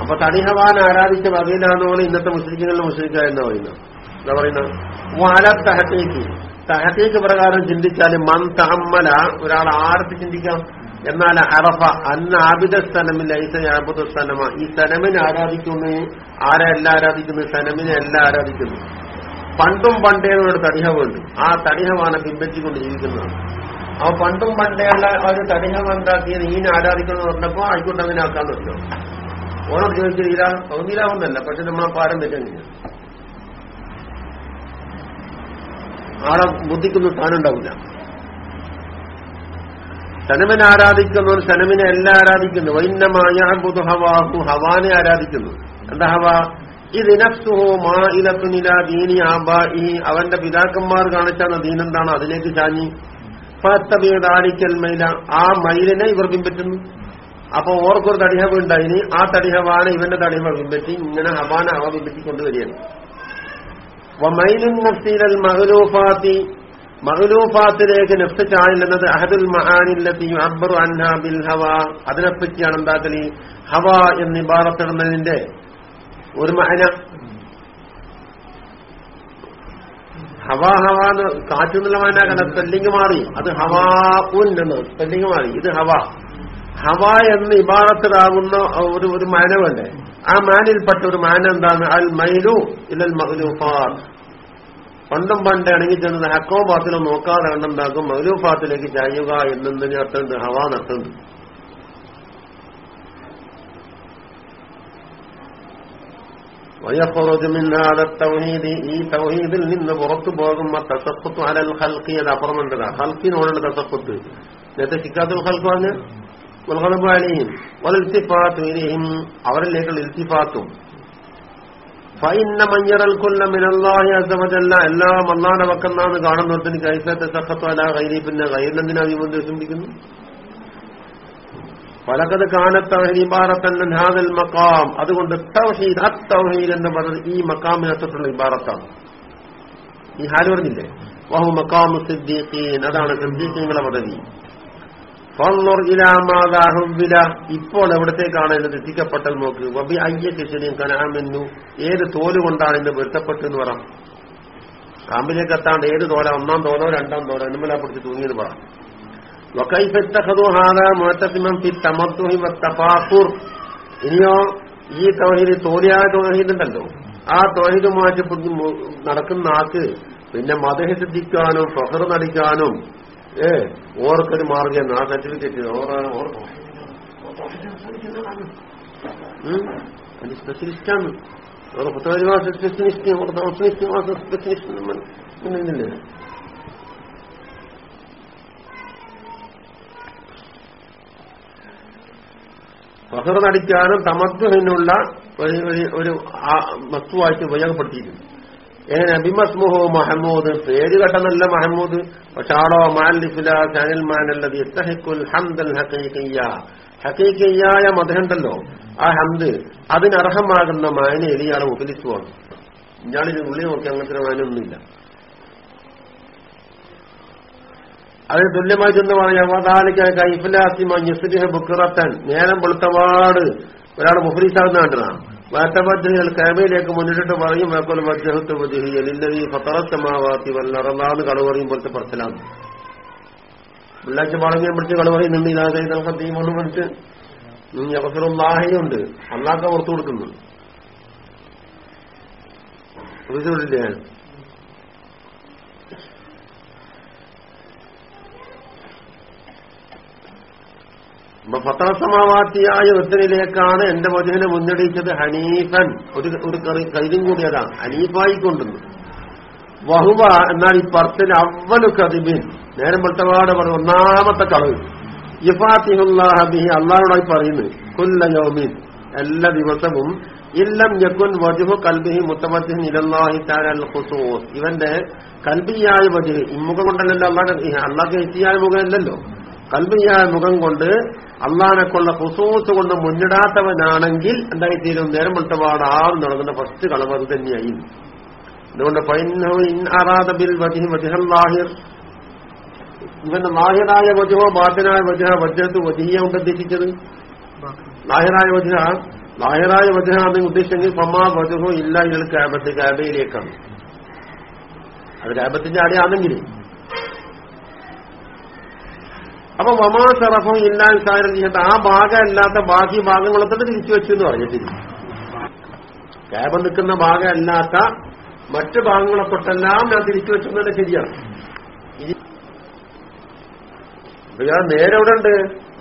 അപ്പൊ തടിഹവാൻ ആരാധിച്ച വകയിലാണെന്നാണ് ഇന്നത്തെ മുസ്ലിങ്ങളിൽ മുസ്ലിക്ക എന്ന് പറയുന്നത് എന്താ പറയുന്നത് വാല തഹത്തേക്ക് തഹത്തേക്ക് പ്രകാരം ചിന്തിച്ചാൽ മൻ തഹമ്മല ഒരാൾ ആർത്ത് ചിന്തിക്കാം എന്നാൽ അറഫ അന്ന് ആബിദ സ്ഥലമില്ല ഈസ ആബുദ സ്ഥലമ ഈ സനമിനെ ആരാധിക്കുന്നു? ആരെല്ലാം ആരാധിക്കുന്നു? സനമിനെ എല്ലാം ആരാധിക്കുന്നു. പണ്ടും പണ്ടേ ഒരു തടിഹവുണ്ട്. ആ തടിഹമാണ് ബിംബിച്ചുകൊണ്ട് ജീവിക്കുന്നതാണ് അപ്പൊ പണ്ടും പണ്ടേയുള്ള ഒരു തടിഹം എന്താക്കിയത്? ഈനെ ആരാധിക്കുന്നു പറഞ്ഞപ്പോ ആയിക്കോട്ടെ അങ്ങനെ ആക്കാൻ പറ്റുമോ? ഓണം ചോദിച്ചില്ല സൗദിയിലാവുന്നല്ല പക്ഷെ നമ്മളെ പാരമ്പര്യം ആളെ ബുദ്ധിക്കൊന്നും സ്ഥാനം ഉണ്ടാവില്ല. സനമിനെ ആരാധിക്കുന്നവർ സനമിനെ എല്ലാം ആരാധിക്കുന്നു. വൈന്നമായ ഹവാഹു ഹവാനെ ആരാധിക്കുന്നു. എന്താ ഹവ? ഇതിനസ്സുഹോ മാ ഇലത്തുനില ദീനി ആബായി അവന്റെ പിതാക്കന്മാർ കാണിച്ചാണ് ദീനെന്താണ് അതിലേക്ക് ചാഞ്ഞി. പത്തബിയതാടിക്കൽ മൈല. ആ മൈലിനെ ഇവർ പിൻപറ്റുന്നു. അപ്പൊ ഓർക്കൊരു തടിഹവ് ഉണ്ടായിന് ആ തടിഹവാണ് ഇവന്റെ തടിഹവ പിൻപറ്റി ഇങ്ങനെ ഹവാന അവ പിൻപറ്റിക്കൊണ്ടുവരികയാണ്. മൈലിൻ നഫ്സീലൽ മഹലൂഫാത്തി. മഹലൂഫാത്തിലേക്ക് നെഫ്റ്റ് ചായലെന്നത് അഹദുൽ മഹാനില്ലത്തി അബ്ബറു അൻഹാ ബിൽ ഹവ. അതിനെപ്പറ്റിയാണ് എന്താക്കലി? ഹവ എന്ന് ഇബാറത്തിടുന്നതിന്റെ ഒരു മഹന. ഹവാ ഹവ എന്ന് കാറ്റെന്നുള്ള മഹനാക്കണ്ട. സ്പെല്ലിംഗ് മാറി. അത് ഹവാ ഉൻ എന്ന് സ്പെല്ലിംഗ് മാറി. ഇത് ഹവ. ഹവ എന്ന് ഇബാറത്തിലാകുന്ന ഒരു ഒരു മാനവല്ലേ ആ മാനിൽപ്പെട്ട ഒരു മാന എന്താണ് അൽ മൈലു ഇല്ലൽ മഹലൂഫാർ പണ്ടും പണ്ട് ഇണങ്ങി ചെന്ന് ഹക്കോ പാത്തിലോ നോക്കാതെ കണ്ടുണ്ടാക്കും മൗലൂഫാത്തിലേക്ക് ചായുക എന്നതിന് അർത്ഥമുണ്ട് ഹവാ നട്ടുണ്ട് ഈ തൗഹീദിൽ നിന്ന് പുറത്തു പോകുമ്പോ തസപ്പത്ത് അലൽ ഹൽക്കി അത് അപ്പുറമുണ്ടതാ ഹൽക്കിനോടുണ്ട് തസപ്പത്ത് നേരത്തെ ശിക്കാത്തുൽ ഹൽക്ക് പറഞ്ഞ് അലിയും അവരിലേക്കുള്ള ഇൽത്തിഫാത്തും ഫൈന്ന മഞ്ഞറൽ കൊല്ല മിനല്ലാഹി അസമജല്ല എല്ലാം അള്ളാന്റെ വക്കെന്നാണ് കാണുന്നതിന് കൈസത്തെ സഖത്തു അല കൈരി പിന്നെ കൈരിലെന്തിനാ വിമന്ത് ചിന്തിക്കുന്നു പലകത് കാനത്തഹിബാറത്തൻ ഹാദൽ മക്കാം അതുകൊണ്ട് തവഹീദ് അത്തൗഹീദ് എന്ന് പറഞ്ഞത് ഈ മക്കാമിനകത്തുള്ള ഇബാറത്താണ്. ഈ ഹാൽ പറഞ്ഞില്ലേ? വഹു മക്കാമു സിദ്ദീഖീൻ. അതാണ് സിദ്ദീഖീങ്ങളെ പദവി. ഇപ്പോൾ എവിടത്തേക്കാണ് എന്ന് തെറ്റിക്കപ്പെട്ടൽ നോക്ക്. വബി അയ്യക്ക് ശരിയും കനാമെന്നു ഏത് തോൽ കൊണ്ടാണ് ഇന്ന് പൊരുത്തപ്പെട്ടെന്ന് പറ. കാമ്പിലേക്ക് എത്താണ്ട് ഏത് തോല? ഒന്നാം തോലോ രണ്ടാം തോലോ? എന്നുമല്ല പിടിച്ച് തൂങ്ങിയെന്ന് പറ. ഇനിയോ ഈ തോഹീദ് തോലിയായ തോഹീദുണ്ടല്ലോ. ആ തോഹിതുമായിട്ട് നടക്കുന്ന ആക്ക് പിന്നെ മതഹി സിദ്ധിക്കാനും ഫഹർ നടിക്കാനും ഏ ഓർക്കൊരു മാർഗം ആ സർട്ടിഫിക്കറ്റ് അതിന് സ്പെഷ്യലിസ്റ്റാണ് അവർ പുത്രപരിവാസ സ്പെഷ്യലിസ്റ്റ് അവർ താമസനിസ്റ്റ് സ്പെഷ്യലിസ്റ്റ് എന്നില്ലേ ഫഹർ നടിക്കാനും തമത്വനുള്ള ഒരു വസ്തുവായിട്ട് ഉപയോഗപ്പെടുത്തിയിട്ടുണ്ട്. എങ്ങനെ? അബിമസ്മുഹു മഹമ്മൂദ് പേര് കെട്ടനല്ല മഹമ്മൂദ് പക്ഷെ ആളോ മാലിഫില ചാനൽ മാനല്ലത് ഇത്തഹിക്കുൽ ഹംദൽ ഹക്കീക്കയ്യ ഹക്കീക്കയ്യായ മതമുണ്ടല്ലോ ആ ഹംദ് അതിനർഹമാകുന്ന മാന എലിയാളെ ഉപലിച്ചുവാണ് ഇയാളിന് ഉള്ളി നോക്കി അങ്ങനത്തെ മാനൊന്നുമില്ല അതിന് തുല്യമായി ചെന്ന് പറയാം നേരം വെളുത്തപാട് ഒരാൾ മുഫ്രീസാകുന്ന കണ്ടതാണ് വാറ്റബദ്ധകൾ കാബയിലേക്ക് മുന്നിട്ട് പറയും വേക്കോൽ വജ്ജഹത്ത് വജുഹിയലില്ലതി ഫത്തറത്തമാവാത്തി വല്ലറന്നാന്ന് കള പറയും പോലത്തെ പറച്ചിലാണ് വെള്ളാഴ്ച പാടങ്ങിയെ പിടിച്ച് കള പറയുന്നുണ്ട് ഇതാതെ തീമൊന്ന് പിടിച്ച് അവസരമുണ്ട് അന്നാക്ക പുറത്തു കൊടുക്കുന്നു. അപ്പൊ പത്രസമാവാത്തിയായ ഒരുത്തനിലേക്കാണ് എന്റെ വധുവിനെ മുന്നടിച്ചത് ഹനീഫൻ. ഒരു ഒരു കൈതും കൂടിയതാണ് ഹനീഫായി കൊണ്ടുവന്നു വഹുവ എന്നാൽ ഈ പർത്തിന് അവലു കതിബിൻ നേരം പെട്ടപാട് പറഞ്ഞു ഒന്നാമത്തെ കളവ് ഇഫാത്തിഹുല്ലാഹബി അള്ളാഹുടായി പറയുന്നു കുല്ല കുല്ലയോമിൻ എല്ലാ ദിവസവും ഇല്ലം യക്കുൻ വജുഹു കൽബിഹി മുത്തമത്തിൻ ഇലല്ലാഹി താരൽ ഹുസൂസ് ഇവന്റെ കൽബിയായ വജുഹ് ഇമ്മുഖം കൊണ്ടല്ലല്ലോ അള്ളാഹ് അള്ളാഹ് എത്തിയായ മുഖമല്ലല്ലോ. കൽബിയായ മുഖം കൊണ്ട് അള്ളാഹിനെ കൊള്ള ഖുസൂസ് കൊണ്ട് മുന്നിടാത്തവനാണെങ്കിൽ എന്തായിത്തീരും? നേരം വിട്ടപാട് ആറ് നടക്കുന്ന ഫസ്റ്റ് കളവ് അത് തന്നെയായി. അതുകൊണ്ട് ഇവന്റെ ലാഹിറായ വജുവോ ബാധ്യനായ വജുഹ വജ്രത്ത് വജീയ കൊണ്ട് ഉദ്ദേശിച്ചത്? ലാഹിറായ വജുഹ ലാഹിറായ വജുഹ എന്ന് ഉദ്ദേശിച്ചെങ്കിൽ പമ്മാ വജുഹോ ഇല്ല ഇയാൾ കാബത്ത് കാബയിലേക്കാണ് അത് കാബത്തിന്റെ അടിയാണെങ്കിൽ അപ്പൊ വമാ ഷറഫും ഇല്ലാൻ സാരം ചെയ്യട്ടെ ആ ഭാഗം അല്ലാത്ത ബാക്കി ഭാഗങ്ങളൊക്കെ തിരിച്ചു വെച്ചു എന്ന് പറഞ്ഞിട്ടില്ല. കാബ് നിൽക്കുന്ന ഭാഗം അല്ലാത്ത മറ്റു ഭാഗങ്ങളെ തൊട്ടെല്ലാം ഞാൻ തിരിച്ചു വെച്ചെന്നല്ല ശരിയാണ്. ഞാൻ നേരെ ഇവിടെ ഉണ്ട്.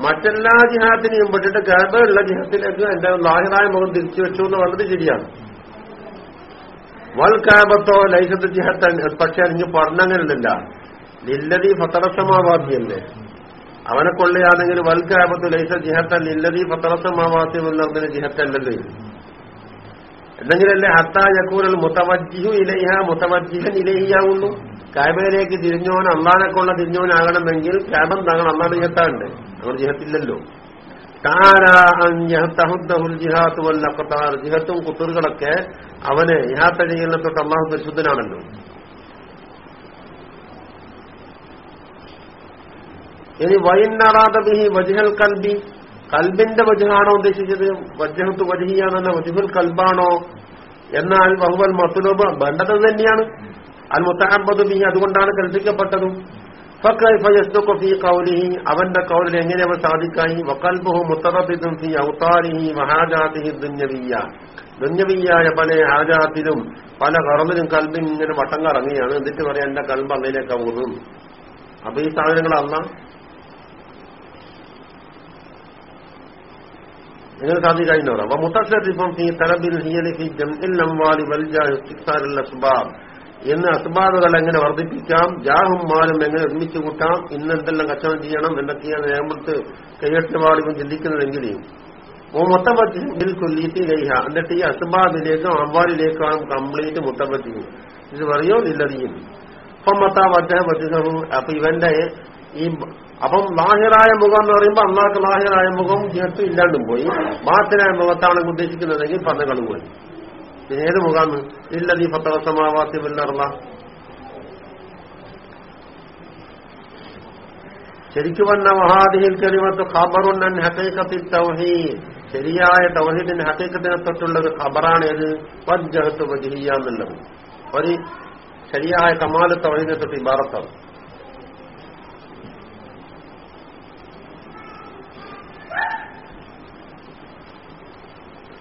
മറ്റെല്ലാ ജിഹാത്തിനെയും പെട്ടിട്ട് ഗർഭമുള്ള ജിഹത്തിലേക്ക് എന്റെ ലാഹിറായ മുഖം തിരിച്ചു വെച്ചു എന്ന് പറഞ്ഞത് ശരിയാണ്. വൽ കാബത്തോ ലൈസത്ത് ജിഹത്ത് പക്ഷെ എനിക്ക് പറഞ്ഞങ്ങനല്ല ലില്ലതി ഫത്തറസമാവാദ്യല്ലേ അവനെ കൊള്ളിയാണെങ്കിൽ വൽക്കാപത്ത് ലൈസ ഫത്തറസമാവാദ്യം എന്നതിന് ജിഹത്തല്ലല്ലോ? ഇത് എന്തെങ്കിലല്ലേ ഹത്താ യക്കൂരൽ മുത്തവജ്ജിഹു ഇലൈഹ മുത്തവജ്ജിഹൻ ഇലഹിയാവുള്ളൂ. കാബയിലേക്ക് തിരിഞ്ഞോൻ അള്ളാനെ കൊള്ള തിരിഞ്ഞോനാകണമെങ്കിൽ കാബം താങ്കൾ അള്ളാന്റെ ജിഹത്താണ്ട് അവർ ജിഹത്തില്ലല്ലോ. ജിഹത്തും കുത്തുറുകളൊക്കെ അവന് ഇഹാത്ത ചെയ്യുന്ന തൊട്ട് അള്ളാഹു പരിശുദ്ധനാണല്ലോ. ഇനി വൈന്നറാദ ബിഹി വജ്ഹൽ കൽബി. കൽബിന്റെ വജുഹാണോ ഉദ്ദേശിച്ചത്? വജഹത്ത് വജഹിയാണെന്ന വജുഹുൽ കൽബാണോ? എന്നാൽ ബഹുബൽ മത്തുലോബ് വേണ്ടത് തന്നെയാണ്. അൽ മുത്തഹബദ് ബിഹി അതുകൊണ്ടാണ് കൽപ്പിക്കപ്പെട്ടതും. അവന്റെ കൗലിൽ എങ്ങനെ അവൻ സാധിക്കായി? വക്കൽബുഹു മുത്തറബിദും ഫി മഹാജാതിഹി ദുഞ്ഞവിയ ദുഞ്ഞവിയായ പല ഹാജാത്തിലും പല കറന്നിലും കൽബിൻ ഇങ്ങനെ വട്ടം കറങ്ങിയാണ് എന്നിട്ട് പറയാം എന്റെ കൽബ് അങ്ങനെയൊക്കെ പോകുന്നു അപ്പൊ ഈ സാധനങ്ങൾ നിങ്ങൾ സാധിക്കായിരുന്നു അപ്പൊ മുത്തശ്ശിപ്പം ഈ തലബിൽ ജംഇൽ അംവാലി എന്ന് അസ്ബാബുകൾ എങ്ങനെ വർദ്ധിപ്പിക്കാം? ജാഹും മാലും എങ്ങനെ ഒരുമിച്ച് കൂട്ടാം? ഇന്നെന്തെല്ലാം കച്ചവടം ചെയ്യണം? എന്തൊക്കെയാണ് നേമത്ത് കൈയെട്ട് പാടിപ്പം ചിന്തിക്കുന്നതെങ്കിൽ ഓ മൊത്തപ്പറ്റി കൊല്ലീത്തി ലൈഹ. എന്നിട്ട് ഈ അസ്ബാബിലേക്കും അമ്പാലിലേക്കാണ് കംപ്ലീറ്റ് മുത്തപ്പറ്റി ഇത് പറയോ? ഇല്ലതിയും. അപ്പം മത്താ പറ്റുന്നു അപ്പൊ ഇവന്റെ ഈ അപ്പം ലാഹിറായ മുഖം എന്ന് പറയുമ്പോൾ അള്ളാഹ് ലാഹിറായ മുഖം ജിഹത്ത് ഇല്ലാണ്ടും പോയി. മാത്തിനായ മുഖത്താണ് ഉദ്ദേശിക്കുന്നതെങ്കിൽ പന്നകളും പോയി. പിന്നെ ഏത് മുഖാന്ന്? ഇല്ലതീ ഫത്തവസമാവാത്തി പിന്നർന്ന ശരിക്കും വന്ന മഹാദിഹിൽ കലിമത്ത് ഖബറുന്നൻ ഹക്കൈക്കത്തിൽ തൗഹീദ്. ശരിയായ തൗഹീദിന്റെ ഹക്കൈക്കത്തിനെ തൊട്ടുള്ള ഒരു ഖബറാണ് ഏത്? വജ്ജഹത്ത് വജിഹിയ ഒരു ശരിയായ കമാല തൗഹീദിനെ തൊട്ട് ഇബാറത്താണ്.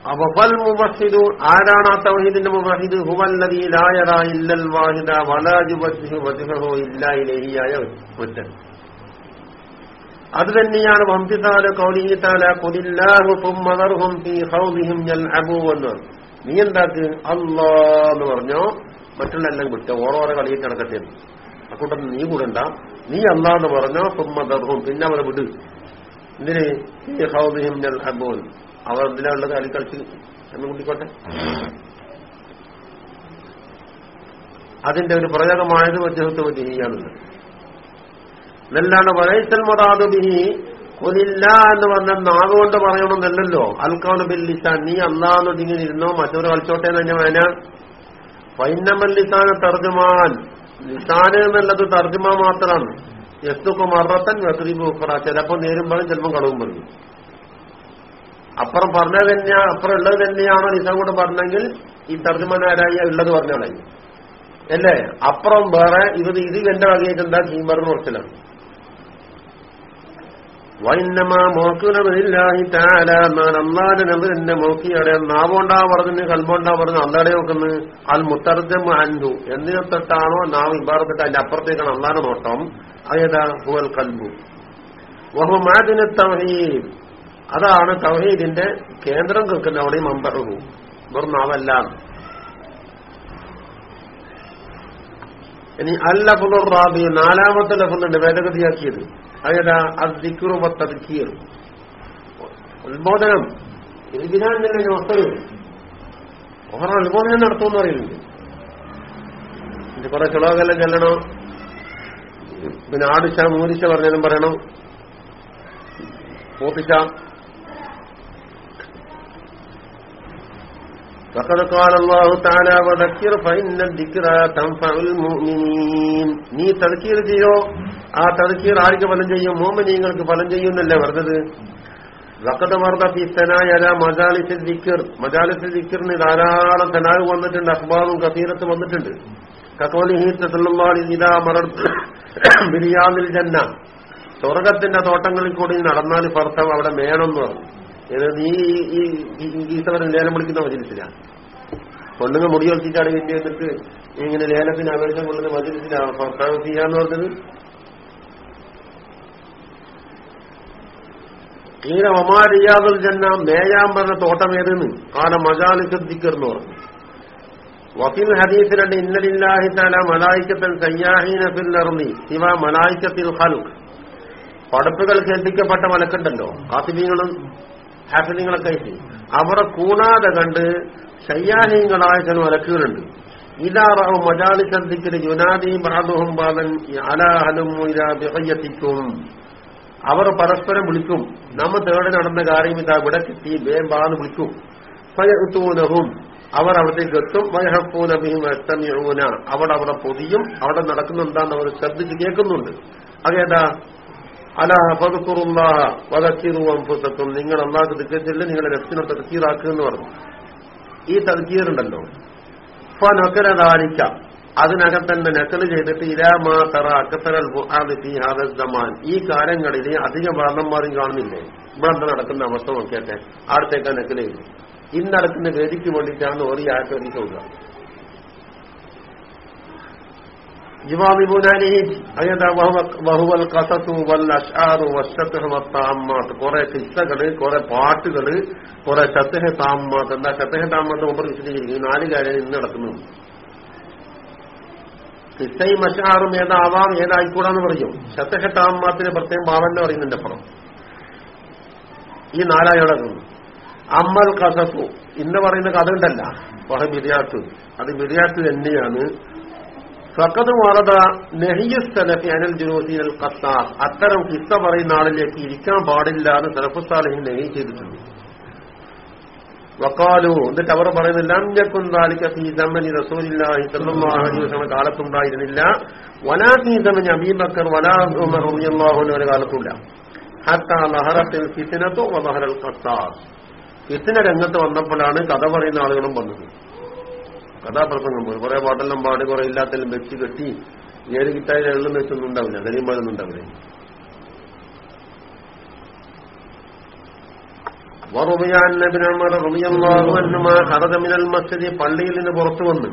മുബഹിദു ആരാണ് ആ തൗഹീദിന്റെ മുബഹിദ് ഹുവല്ലദീ ലാ ഇല്ലൽ വാഹിദ അത് തന്നെയാണ് വംശിതാല കൗലിഹിതാല കുലില്ലാഹു തുമ്മദർഹും ഫീ നീ എന്താക്ക്? എന്ന് പറഞ്ഞോ? മറ്റുള്ള എല്ലാം വിട്ട് ഓരോരോ കളിയിൽ അക്കൂട്ടത്തിൽ നീ കൂടണ്ട. നീ അല്ലാന്ന് പറഞ്ഞോ? തുമ്മദർഹും പിന്നെ അവരെ വിട്. എന്തിന്? ഫീ ഖൗദിഹിം അവർ എന്തിനാ കളി കളിച്ച് എന്ന് കൂട്ടിക്കോട്ടെ അതിന്റെ ഒരു പ്രയോഗമായത് അദ്ദേഹത്തെ ചെയ്യാനുണ്ട് നെല്ലാണ് വലൈസൽ മൊറാദ് ബിഹി കൊലില്ല എന്ന് പറഞ്ഞ നാവുകൊണ്ട് പറയണമെന്നല്ലോ അൽക്കാണ് ബിൽ ലിസാൻ നീ അല്ലാന്ന് ഇങ്ങനെ ഇരുന്നോ മറ്റൊരു കളിച്ചോട്ടെ തന്നെ വേന പൈന്നമൽ ലിസാന തർജമാൻ ലിസാന് എന്നുള്ളത് തർജമ മാത്രമാണ്. യസ്തുക്ക് മറത്തൻ വെത്രീബ് ഉഫറ ചിലപ്പോൾ നേരും പറയും കളവും പറയും അപ്പുറം പറഞ്ഞത് തന്നെയാ അപ്പുറം ഉള്ളത് തന്നെയാണോ നിസാം കൂടെ പറഞ്ഞെങ്കിൽ ഈ തർജമാനാരായ ഉള്ളത് പറഞ്ഞോളായി അല്ലേ? അപ്പുറം വേറെ ഇത് ഇത് എന്റെ വകയായിട്ട് എന്താ ചീമ്പറിന് കുറച്ചിലാണ് വൈന്നമാ മോക്കുന്നതില്ലാഹി താല മോക്കിയുടെ നാവോണ്ടാ പറഞ്ഞു കൽബോണ്ടാ പറഞ്ഞു അല്ലാടെ നോക്കുന്നു. അൽ മുത്തർജം അൻഹു. എന്തിനെ തൊട്ടാണോ നാവ് ഇബാറത്തിട്ട് അതിന്റെ അപ്പുറത്തേക്കാണ് അന്നാണ് നോട്ടം? അതേതാ ഹുവൽ കൽബു. വഹുമാദിന് തവഹീദ് അതാണ് തൗഹീദിന്റെ കേന്ദ്രം കേൾക്കുന്ന അവിടെയും അമ്പറഹു വെറും ഇനി അല്ല റാബി നാലാമത്തെ ലഫുന്നുണ്ട് വേദഗതിയാക്കിയത്. അതാ അദ്ദിക്കുറു തദ്ക്കീർ ഉത്ബോധനം. ഇതിനാൻ തന്നെ ഒത്തരു. ഓരോ ഉത്ബോധനം നടത്തുമെന്ന് പറയുന്നുണ്ട്. ഇത് കുറെ ചിളവെല്ലാം ചെല്ലണോ. പിന്നെ ആടിച്ച മൂരിച്ച പറഞ്ഞാലും പറയണം. പോത്തിച്ച فقد قال الله تعالى وذكر فإن الذكرى تنفع المؤمنين നീ فلن جيو ആ وردد ആർക്ക് ഫലം ചെയ്യും മോമിനീങ്ങൾക്ക് ഫലം ചെയ്യുന്നല്ലേ الذكر مجالس الذكر ഫിത്തനായല على ദിക്കർ ومتن أخبار كثيرة ومتن വന്നിട്ടുണ്ട് صلى الله വന്നിട്ടുണ്ട് وسلم مرد ബിരിയാദിൽ ജന്ന സ്വർഗത്തിന്റെ തോട്ടങ്ങളിൽ കൂടി നടന്നാൽ ഭർത്താവ് അവിടെ മേണമെന്ന് പറഞ്ഞു ഗീതവരെ ലേലം വിളിക്കുന്ന മജിലിസില? കൊണ്ടുങ്ങ് മുടി ഒളിച്ചിട്ടാണ് ഇന്ത്യ എന്നിട്ട് ഇങ്ങനെ ലേലത്തിന് അപേക്ഷ കൊള്ളുന്ന മജിലിസിലാണ് ഭർത്താവ് ചെയ്യാന്ന് പറഞ്ഞത്? ഇങ്ങനെ ഒമാരിയാദുൽ ജന്ന മേയാൻ പറഞ്ഞ തോട്ടം ഏതെന്ന് കാല മജാലിസദ്ദിക്കർന്ന് പറഞ്ഞു. വഫിൽ ഹദീസിലുണ്ട് ഇന്നലില്ലാഹി തല മലായിക്കത്തൻ സയ്യാഹീന ഫിൽ ശിവ മലായിക്കത്തിൽ ഹലുഖ് പടപ്പുകൾ കേൾപ്പിക്കപ്പെട്ട മലക്കുണ്ടല്ലോ കാത്തിബീങ്ങളും ഹാഫിലിങ്ങളൊക്കെ ആയിട്ട് അവരെ കൂടാതെ കണ്ട് സയ്യാഹീങ്ങളായ ചില മലക്കുകളുണ്ട് ഇതാറാവും മജാലിസദ്ദിക്കിന് യുനാദി ബാദുഹും ബാദൻ അലാഹലും ബിഹയ്യത്തിക്കും അവർ പരസ്പരം വിളിക്കും. നമ്മ തേടി നടന്ന കാര്യം ഇതാ ഇവിടെ കിട്ടി വേം ബാന്ന് വിളിക്കും. ഫയത്തൂനഹും അവർ അവിടത്തേക്ക് എത്തും. വയഹപ്പൂനബിയും എത്തമിയൂന അവിടെ അവിടെ പൊതിയും. അവിടെ നടക്കുന്നുണ്ടാന്ന് അവർ ശ്രദ്ധിച്ച് കേൾക്കുന്നുണ്ട്. അതേതാ അല പതുക്കുറുള്ള വതക്കീറുവം പുസ്തകം നിങ്ങൾ അള്ളാഹ് ദിക്കത്തില്ല നിങ്ങളുടെ രക്ഷിനെ തദ്ക്കീറാക്കുക എന്ന് പറഞ്ഞു. ഈ തദ്ക്കീറുണ്ടല്ലോ ഫനക്കരതാരിക്ക അതിനകം തന്നെ നക്കൽ ചെയ്തിട്ട് ഇരാമാ തറ അക്കത്തരൽ ഹാദസ്മാൻ ഈ കാലങ്ങളിൽ അധികം ഭരണന്മാരും കാണുന്നില്ലേ? ഇവിടെ എന്താ നടക്കുന്ന അവസ്ഥ നോക്കിയാട്ടെ. അടുത്തേക്കാ നക്കലേ ഇന്ന് നടക്കുന്ന വേദിക്ക് വേണ്ടിയിട്ടാണ് ഒരു ആക്കി ഒരു ചോദ്യം കുറെ കിസ്സകൾ കുറെ പാട്ടുകൾ കുറെ ശത്തഹ താമ്മാത്ത്. എന്താ? ശത്തഹ താമ്മാത്ത് മുമ്പ് വിശദീകരിക്കും നാല് കാര്യങ്ങൾ ഇന്ന് നടക്കുന്നു. കിസ്സയും മഷാറും ഏതാവാം ഏതായിക്കൂടാന്ന് പറയും. ശത്തഹ താമ്മാത്തിന് പ്രത്യേകം ഭാവന്നെ പറയുന്നുണ്ട് അപ്പുറം. ഈ നാലായി നടക്കുന്നു. അമ്മൽ കസസു ഇന്ന് പറയുന്ന കഥ ഉണ്ടല്ല വഹ ബിരിയാത്ത് അത് ബിരിയാത്ത് തന്നെയാണ്. ഫക്കത് വറത നെഹിയുസ്തലഫി അനൽ ജുനൂസീനൽ ഖത്താസ് അത്തരം കിസ്സ പറയുന്ന ആളിലേക്ക് ഇരിക്കാൻ പാടില്ല എന്ന് സലഫുസാലിഹിൻ നെഹി ചെയ്തിട്ടുണ്ട്. വക്കാലു എന്നിട്ട് അവർ വസല്ലം കാലത്തുണ്ടായിരുന്നില്ല. വലാ ഫീ ദമനി അബീബക്കർ വലാ ഉമർ അൻഹു ഒരു കാലത്തുമില്ല. ഹത്താ ലഹറത്തിൽ ഫിത്നത്തു വദഹറൽ ഖത്താസ് ഫിത്ന രംഗത്ത് വന്നപ്പോഴാണ് കഥ പറയുന്ന ആളുകളും വന്നത്. കഥാപ്രസംഗം പോയി കുറെ പാട്ടെല്ലാം പാടി കുറെ ഇല്ലാത്തെല്ലാം വെച്ച് കെട്ടി ഏഴ് കിട്ടായി എള്ളും വെച്ചൊന്നും ഉണ്ടാവില്ല കലിയുമ്പോഴൊന്നും ഉണ്ടാവില്ല മസ്ജിദ്. പള്ളിയിൽ നിന്ന് പുറത്തു വന്ന്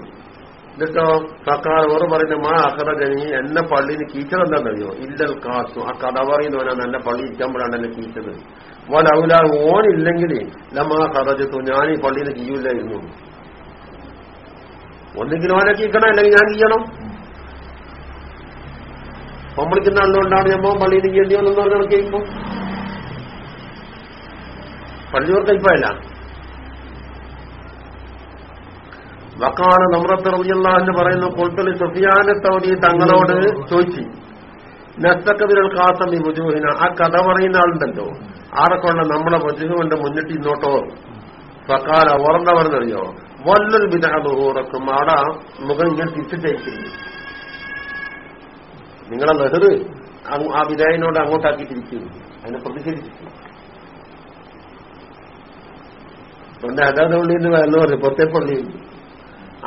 എന്നിട്ടോ സക്കാർ ഓറ് പറയുന്ന മാ അഹറജനി എന്നെ പള്ളിയിൽ കീച്ചത് എന്താണെന്നറിയോ? ഇല്ലൽ കാസു ആ കഥ പറയുന്നവനാണ് എന്നെ പള്ളി ഇരിക്കുമ്പോഴാണ് എന്നെ കീച്ചത്. വലൗല ഓനില്ലെങ്കിൽ ലമാ ഹറജത്തു ഞാൻ ഈ പള്ളിയിൽ കീയൂലായിരുന്നു ഒന്നെങ്കിലും ഓനെ കീക്കണം അല്ലെങ്കിൽ ഞാൻ ചെയ്യണം. പമ്പളിക്കുന്ന ആളുകൊണ്ടാണ് ഞാൻ പള്ളിയിൽ ചെയ്യേണ്ടി വന്നെന്ന് പറഞ്ഞാൽ കേൾക്കുമ്പോ പള്ളിയോർക്ക് കൈപ്പല്ല വക്കാണ് നമ്രത്ത് റബിയുള്ള എന്ന് പറയുന്ന കൊൽത്തലി സുഫിയാനെ തവണ തങ്ങളോട് ചോദിച്ചു നസ്തക്കബിരൽ കാസം ഈ ബുജുഹിന ആ കഥ പറയുന്ന ആളുണ്ടല്ലോ. ആരെക്കൊണ്ട് നമ്മളെ വജുഹ് കൊണ്ട് മുന്നിട്ട് ഇന്നോട്ടോ സക്കാല പറഞ്ഞറിയോ? വല്ലൽ ബിദാബുറക്കും ആട മുഖം ഇങ്ങനെ തിരിച്ചിട്ടായിരിക്കും നിങ്ങളെ നെഹ്റ് ആ വിധേയനോട് തിരിക്കും. അതിനെ പ്രതിഷേധിച്ചു പണ്ട് അതാത് നിന്ന് എന്ന് പറഞ്ഞു പുറത്തെ പള്ളി.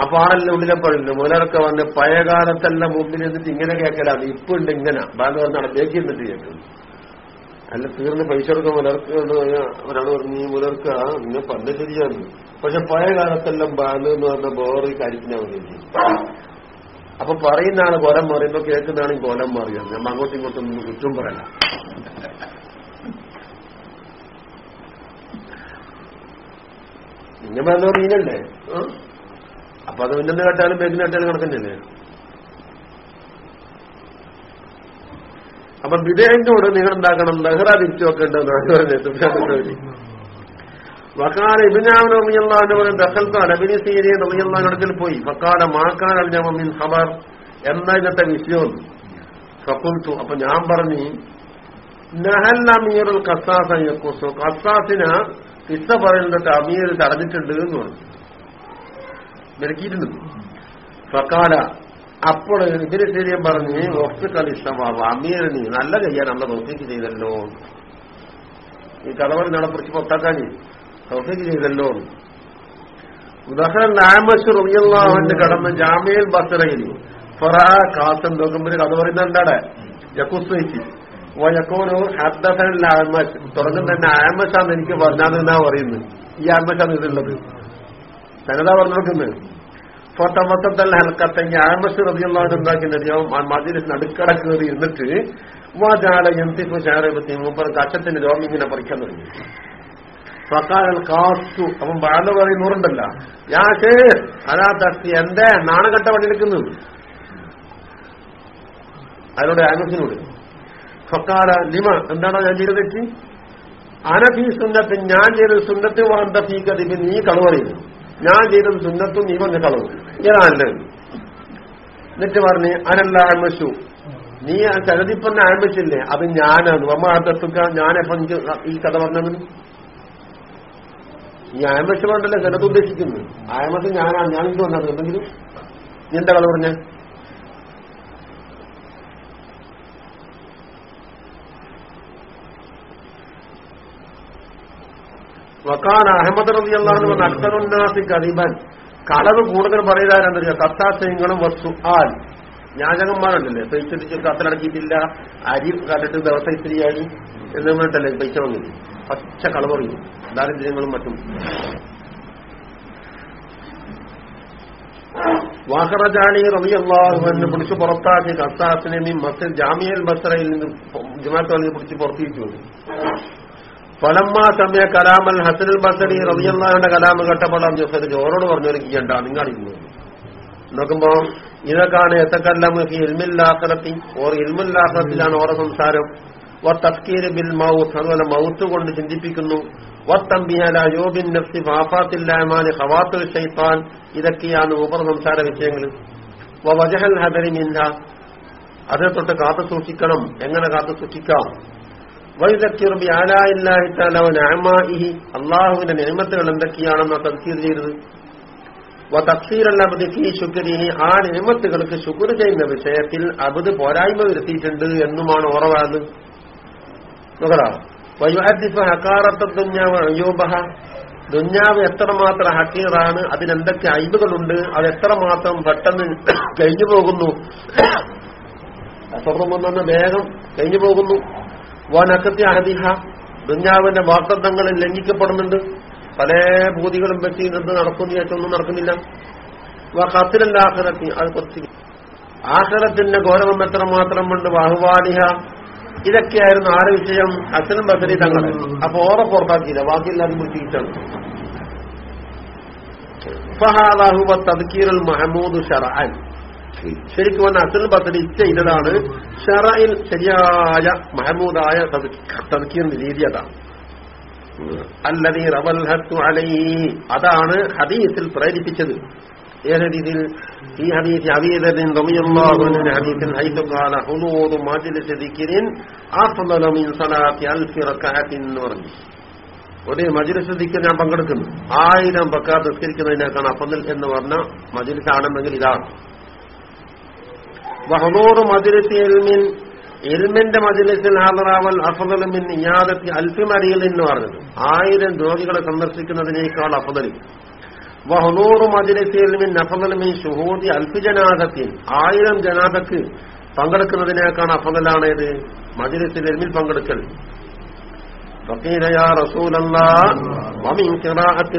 അപ്പൊ ആളല്ല ഉള്ളിലെ പള്ളിയില്ല മുലർക്ക വന്ന് പഴയകാലത്തെല്ലാം മുമ്പിൽ നിന്നിട്ട് ഇങ്ങനെ കേൾക്കലാണ് ഇപ്പൊ ഉണ്ട് ഇങ്ങനെ. ബാന്ന് പറഞ്ഞാണ് ബേക്കി എന്നിട്ട് കേൾക്കുന്നു. അല്ല തീർന്ന് പൈസ എടുക്കാൻ പുലർക്ക് എന്ന് പറഞ്ഞാൽ ഒരാൾ പറഞ്ഞു നീ പുലർക്ക നിന്നെ പണ്ട് ശരിയാണ്. പക്ഷെ പഴയ കാലത്തെല്ലാം ബാങ്ക് എന്ന് പറഞ്ഞ ബോറി കാര്യത്തിനാവുകയും അപ്പൊ പറയുന്ന ആൾ കൊലം മാറിയുമ്പോ കേൾക്കുന്നതാണ് കൊലം മാറിയത് നമ്മൾ അങ്ങോട്ടും ഇങ്ങോട്ടും ഒന്നും കുറ്റം പറയല നിന്നെ പറഞ്ഞ മീനല്ലേ അപ്പൊ അത് പിന്നെ കേട്ടാലും ബേക്കിന് കേട്ടാലും കിടക്കുന്നില്ലേ അപ്പൊ വിദേഹത്തോട് നിങ്ങൾ എന്താക്കണം നെഹ്റ തിരിച്ചു വക്കാല റളിയല്ലാഹു അടുക്കൽ പോയി. ഫക്കാല മാക്കാൻ ഖബർ എന്ന ഇന്നത്തെ വിഷയം. ഫഖുൽതു അപ്പൊ ഞാൻ പറഞ്ഞു നഹൽ അമീറുൽ ഖസാസ യക്കുസു. ഖസാസിന കിസ്സ പറയുന്നിട്ട് അമീർ തടഞ്ഞിട്ടുണ്ട് എന്ന് പറഞ്ഞു. വിലക്കിയിട്ടുണ്ട് ഫക്കാല അപ്പോൾ സീരിയൻ പറഞ്ഞ് വസ്തു ഇഷ്ടമാവ? അമീർ നല്ല കയ്യാൻ നമ്മളെ നോക്കിക്ക് ചെയ്തല്ലോ. ഈ കഥ പറഞ്ഞ കുറിച്ച് പൊത്താക്കാനി തോഫിക്ക് ചെയ്തല്ലോ. ഉദാഹരണം ആമസ് റബിയല്ലാഹുവിന്റെ കടന്ന് ജാമ്യൽ ബസറയിൽ. ഫറാ കാസം നോക്കുമ്പോൾ കഥ പറയുന്നുണ്ടാടെ യക്കുസ്വയിച്ച് വയക്കോനു ഹദ്ദസനിൽ ആമസ് തുടങ്ങുന്ന തന്നെ ആമസാന്ന് എനിക്ക് പറഞ്ഞാന്ന് എന്നാ പറയുന്നത്. ഈ ആമസാണ് ഇതുള്ളത് സനത പറഞ്ഞു കൊടുക്കുന്നത് ഫോട്ടമത്തൽ ഹൽക്കത്തെ. ഈ ആമസ് റബിയല്ലാഹു എന്താക്കുന്നത് മജിലിസ് നടുക്കട ഇരുന്നിട്ട് വാജാല എന്തിപ്പോ ചാരപത്തി മൂപ്പർക്ക് അച്ഛത്തിന്റെ രോഗം ഇങ്ങനെ പറിക്കാൻ തുടങ്ങി. ഫക്കാൽ കാസ്തു അവൻ ബാല പറയുന്നൂറുണ്ടല്ല യാ ഷേ അതാ തസ്തി എന്റെ നാണകട്ട പണിയെടുക്കുന്നു അതിനോട് ആമസിനോട്. ഫക്കാല ലിമ എന്താണോ ഞാൻ ചെയ്തത് തെറ്റി? അനഫീ സുന്നത്ത് ഞാൻ ചെയ്തത് സുന്നത്ത് വാണ്ട ഫീ കതിബ് നീ കളവറിയുന്നു ഞാൻ ചെയ്തത് സുന്നത്തും നീ പറഞ്ഞ കളവും ഞാനല്ല എന്നിട്ട് പറഞ്ഞ് അനല്ല ആമസു നീ ആ ചലതിപ്പന്നെ ആരംഭിച്ചില്ലേ? അത് ഞാനാണ്. അമ്മ ഞാൻ ഞാനെപ്പം ഈ കഥ പറഞ്ഞത്? ഈ ആമസ് കൊണ്ടല്ലേ ചിലത് ഉദ്ദേശിക്കുന്നു ആയമത് ഞാനാണ്. ഞാൻ ഇത് വന്നത്? എന്തെങ്കിലും? നീ എന്താ കള പറഞ്ഞ? വക്കാൻ അഹമ്മദ് റബി അള്ളാഹു പറഞ്ഞ അക്തറുന്നാസി കരീബൻ കളവ് കൂടുതൽ പറയുന്നവരെന്തറിയാം കത്താസയങ്ങളും വസ്തു ആൽ. ഞാചകന്മാരുണ്ടല്ലേ പൈസ കത്തിലടക്കിയിട്ടില്ല അരി കണ്ടിട്ട് ദിവസം ഇത്തിരിയായി എന്ന് പറഞ്ഞിട്ടല്ലേ പൈസ വന്നില്ല പച്ച കളവറിയും ദാരിദ്ര്യങ്ങളും മറ്റും. വാഹറജാലി റബിയല്ലാഹുവിനെ പിടിച്ച് പുറത്താക്കി കത്താസിനെ മസ്ജിദ് ജാമിയൽ ബസറയിൽ നിന്ന് ജമാത്തോളിൽ പിടിച്ച് പുറത്തിരിച്ചു ഫലമ്മ സമയ കലാമൽ ഹസനുൽ ബസറി റബിയല്ലാഹുവിന്റെ കലാമ് കേട്ടപ്പോൾ ജോസഫ് ജോറോട് നിങ്ങൾ നിങ്ങളിരുന്നു നോക്കുമ്പോ ഇതൊക്കെയാണ് എത്തക്കല്ലം ഇൽമില്ലാഹറത്തി ഓർ ഇൽമുല്ലാഹറത്തിലാണ് ഓരോ സംസാരം. വ തസ്കീർ ബിൽ മൗത്ത് അതുപോലെ മൗത്ത് കൊണ്ട് ചിന്തിപ്പിക്കുന്നു. വത്തമ്പിയാല യോബിൻ നഫ്സി ഫാഫാത്തില്ലായ്മാന് ഹവാത്തുൽ ഷൈത്താൻ ഇതൊക്കെയാണ് ഉപർ സംസാര വിഷയങ്ങൾ വജഹൽ ഹദരി മിൻഹ അതിനെ തൊട്ട് കാത്തു സൂക്ഷിക്കണം എങ്ങനെ കാത്തു സൂക്ഷിക്കാം? അള്ളാഹുവിന്റെ നിയമത്തുകൾ എന്തൊക്കെയാണെന്ന് തസ്കീർ ചെയ്തത്. ശുക്രിനി ആ നിയമത്തുകൾക്ക് ശുക്ർ ചെയ്യുന്ന വിഷയത്തിൽ അബുദ് പോരായ്മ വരുത്തിയിട്ടുണ്ട് എന്നുമാണ് ഓർവാന്ന് നോക്കടാ. ദുഞ്ഞാവ് എത്രമാത്രം ഹക്കീറാണ് അതിനെന്തൊക്കെ അയിബുകളുണ്ട് അത് എത്രമാത്രം പെട്ടെന്ന് കഴിഞ്ഞു പോകുന്നു [COUGHS] വേഗം കഴിഞ്ഞു പോകുന്നു വനക്കത്തി അഹദിഹ ദുഞ്ഞാവിന്റെ വാക്തത്വങ്ങളിൽ ലംഘിക്കപ്പെടുന്നുണ്ട്. പല ഭൂതികളും വെച്ച് എന്ത് നടക്കുന്നു ഏറ്റൊന്നും നടക്കുന്നില്ല. കത്തിലല്ല ആഹ്റത്തി അത് കുറച്ച് ആഹ്റത്തിന്റെ ഗൗരവം എത്ര മാത്രം ഉണ്ട് വാഹുവാലിഹ. ഇതൊക്കെയായിരുന്നു ആറ് വിഷയം അച്ഛനും ബസരി തങ്ങൾ അപ്പൊ ഓറെ പുറത്താക്കിയില്ല ബാക്കിയെല്ലാവരും വിളിച്ചിട്ടാണ് ഫഹാലാഹുബ തദ്ക്കീറുൽ മഹമൂദ് ഷറഅൻ ശരിക്കും വന്ന അസുൽ ബസരി ചെയ്തതാണ് ഷറയിൽ ശരിയായ മഹമൂദായ രീതി അതാണ്. അല്ലതീ അലൈ അതാണ് ഹദീസിൽ പ്രേരിപ്പിച്ചത്. ഏത് രീതിയിൽ? ഈ ഹദീസ് റളിയല്ലാഹുവിന്റെ ഹദീസിൽ ഹൈതു ഖാല ഹുദൂദു മജ്ലിസ് ദിക്രിൻ മിൻ സലാത്തി പറഞ്ഞു. ഒരു മജ്ലിസ് ഞാൻ പങ്കെടുക്കുന്നു. ആയിരം പക്കാർ നിസ്കരിക്കുന്നതിനേക്കാണ് അപ്പന്നൽ എന്ന് പറഞ്ഞ മജ്ലിസ് ആണെന്നെങ്കിൽ ഇതാണ്. വഹദൂറു മജ്ലിസ് ഇൽമിൻ ഇൽമിന്റെ മജ്ലിസിൽ ഹാദറാവൽ അഫ്ദലു മിൻ ഇയാദത്തി അൽഫി മരിയൽ എന്ന് പറഞ്ഞത്. ആയിരം രോഗികളെ സന്ദർശിക്കുന്നതിനേക്കാൾ അഫ്ളൽ വഹനൂറ് മജിലിസിൽമിൻ നഫലമിൻ ഷുഹൂദി അൽഫി ജനാദത്തിൻ. ആയിരം ജനാദക്ക് പങ്കെടുക്കുന്നതിനേക്കാൾ അഫദലാണ് ഇത് എൽമിൽ പങ്കെടുക്കൽ.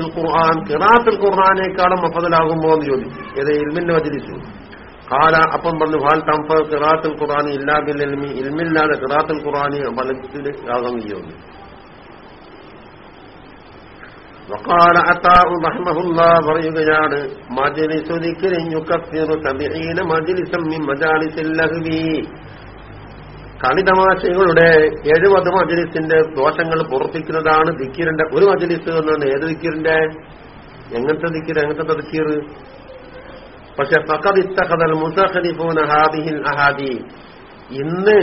ഖുർആൻ. കിറാഅത്തിൽ ഖുർആനേക്കാളും അഫദലാകുമ്പോ എന്ന് ചോദിച്ചു. ഏത്? ഇൽമിന്റെ മജിലിസ്. കാല അപ്പം പറഞ്ഞു ഹാൽ തംഫ കിറാത്തുൽ ഖുറാനി ഇല്ലാ ബിൽ ഇൽമി. ഇൽമില്ലാതെ കിറാത്തുൽ ഖുർആൻ ഫലത്തിൽ ആകാൻ കഴിയുന്നു വക്കാല അത്താഹു റഹ്മഹുല്ല പറയുകയാണ് മജ്ലിസു ദിക്രിൻ യുകഫിറു സബഈന മജ്ലിസം മിൻ മജാലിസിൽ ലഹ്വി. കളിതമാശകളുടെ എഴുപത് മജലിസിന്റെ ദോഷങ്ങൾ പുറപ്പിക്കുന്നതാണ് ദിക്കീറിന്റെ ഒരു മജലിസ് എന്നാണ് ഏത് ദിക്കീറിന്റെ എങ്ങനത്തെ ദിക്കിർ എങ്ങനത്തെ തദ്ക്കീർ പക്ഷെ ഫക്കത് ഇത്തഹദൽ മുസഖലിഫൂന ഹാദിഹിൽ അഹാദി ഇന്ന്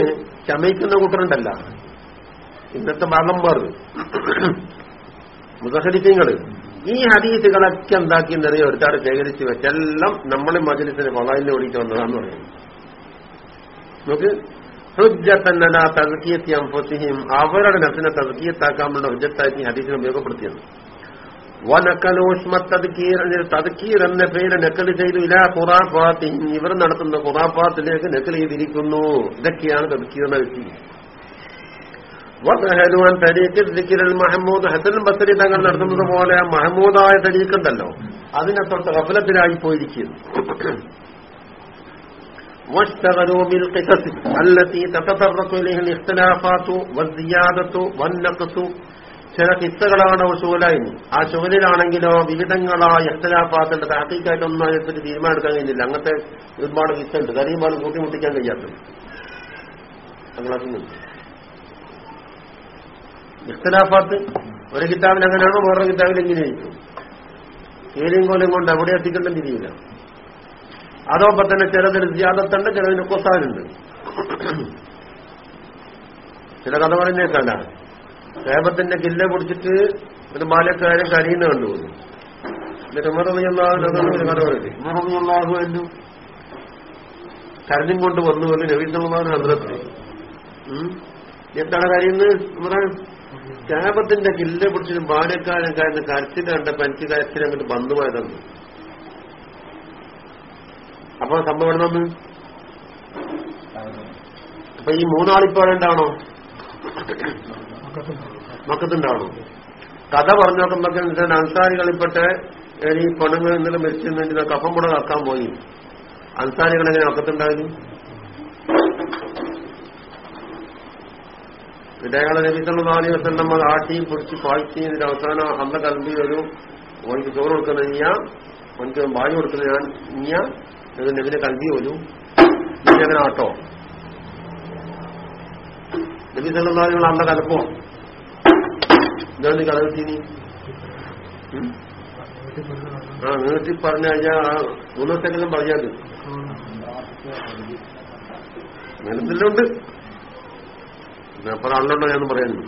ചമയിക്കുന്ന കൂട്ടരുണ്ടല്ല ഇന്നത്തെ മലമ്പർ മുസഹലിഫീങ്ങൾ ഈ ഹദീസുകളൊക്കെ എന്താക്കി എന്നറിയോ ഒരുപാട് ശേഖരിച്ച് വെച്ചെല്ലാം നമ്മളെ മജലിസിന് ഫലാലിനെ ഓടിച്ചു വന്നതാന്ന് പറയുന്നു നമുക്ക് ഹുജ്ജത്തന്നല തസ്കിയത്തി അംഫസിഹിം അവരുടെ നഫിനെ തസ്കിയത്താക്കാനുള്ള ഹുജ്ജത്താക്കി ഹദീസിനെ ഉപയോഗപ്പെടുത്തിയത്. വനക്കലോഷ്മ തദ്ക്കീർ തദ്ക്കീർ എന്ന പേര് നക്കൽ ചെയ്തു ഇല ഖുറാഫാത്തി ഇവർ നടത്തുന്ന ഖുറാഫാത്തിലേക്ക് നക്കൽ ചെയ്തിരിക്കുന്നു ഇതൊക്കെയാണ് തദ്ക്കീറിന്റെ വ്യക്തി വസഹലുവാൻ തരീഖിൽ ദിക്കിരൽ മഹമ്മൂദ് ഹസൻ ബസരി തങ്ങൾ നടത്തുന്നത് പോലെ മഹമ്മൂദായ തരീഖുണ്ടല്ലോ അതിനെ തൊട്ട് ഗഫലത്തിലായി പോയിരിക്കുന്നു واشتغلوا بالقصص التي تتطرق إليه الاختلافات والزيادة والنقص ചില കിസ്സകളാണ് ചുവലായി. ആ ചുവലിലാണെങ്കിലോ വിവിധങ്ങളായ ഇഖ്തലാഫാത്തിന്റെ താക്കീക്കായിട്ടൊന്നും അതിനെപ്പറ്റി തീരുമാനമെടുക്കാൻ കഴിഞ്ഞില്ല അങ്ങനത്തെ ഒരുപാട് കിത്തുണ്ട് കറിയുമ്പോൾ കൂട്ടിമുട്ടിക്കാൻ കഴിയാത്തത്. അങ്ങനെ ഒരു കിതാബിൽ അങ്ങനെയാണോ? വേറൊരു കിതാബിൽ എങ്ങനെയായിരിക്കും ഏരിയും കോലും കൊണ്ട് അവിടെ എത്തിക്കേണ്ട തിരിയില്ല അതോടൊപ്പം തന്നെ ചിലതിന് ജ്യാദത്തുണ്ട് ചിലതിന് കൊസാനുണ്ട് ചില കഥ പറഞ്ഞേക്കല്ല സേബത്തിന്റെ കില്ല പിടിച്ചിട്ട് ഒരു ബാല്യക്കാരൻ കരയുന്ന കണ്ടുപോകുന്നു എന്നിട്ട് എന്നു കരഞ്ഞും കൊണ്ട് വന്നു പോലെ നവീന്ദ്രകുമാർ ഹദ്രത്ത് എന്താണ് കരയുന്നത് നമ്മുടെ ക്ഷേമത്തിന്റെ കില്ല പിടിച്ചിട്ട് ബാല്യക്കാരൻ കാരന് കരച്ചിട്ട് കണ്ടപ്പോ എനിക്ക് കരച്ചിൽ അങ്ങോട്ട് ബന്ധുമായതെന്ന് അപ്പൊ സംഭവം എവിടുന്നു അപ്പൊ ഈ മൂന്നാളിപ്പോ എന്താണോ മക്കത്തുണ്ടാവണം കഥ പറഞ്ഞു നോക്കുമ്പോ അൻസാരികളിൽപ്പെട്ട ഈ പെണ്ണുങ്ങൾ ഇന്നലെ മരിച്ചിരുന്നെങ്കിൽ കപ്പം കൂടെ കക്കാൻ പോയി. അൻസാരികൾ എങ്ങനെ മക്കത്തുണ്ടായിരുന്നു ഇടയാളെ നബിസള്ള നാല് ദിവസം നമ്മൾ ആട്ടി പിടിച്ച് പാഴ്ച ഇതിന്റെ അവസാനം അന്ന കലമ്പി ഒരു ഓനിക്ക് ചോറ് കൊടുക്കുന്ന ഞാൻ ഓനിക്ക് വായു കൊടുക്കുന്ന ഞാൻ ഞാൻ നബിനെ കൽവി പോലും. എങ്ങനെ ആട്ടോ? നബി സല്ലാഹുകൾ അന്ന കലപ്പോ ഇതാണ് കളവ് കിട്ടീനി ആ നീട്ടി പറഞ്ഞു കഴിഞ്ഞാൽ ആ മൂന്ന് ദിവസത്തെങ്കിലും പറഞ്ഞാൽ അങ്ങനെന്തെല്ലുണ്ട് അപ്പുറം ആളുണ്ടോ ഞാൻ പറയുന്നു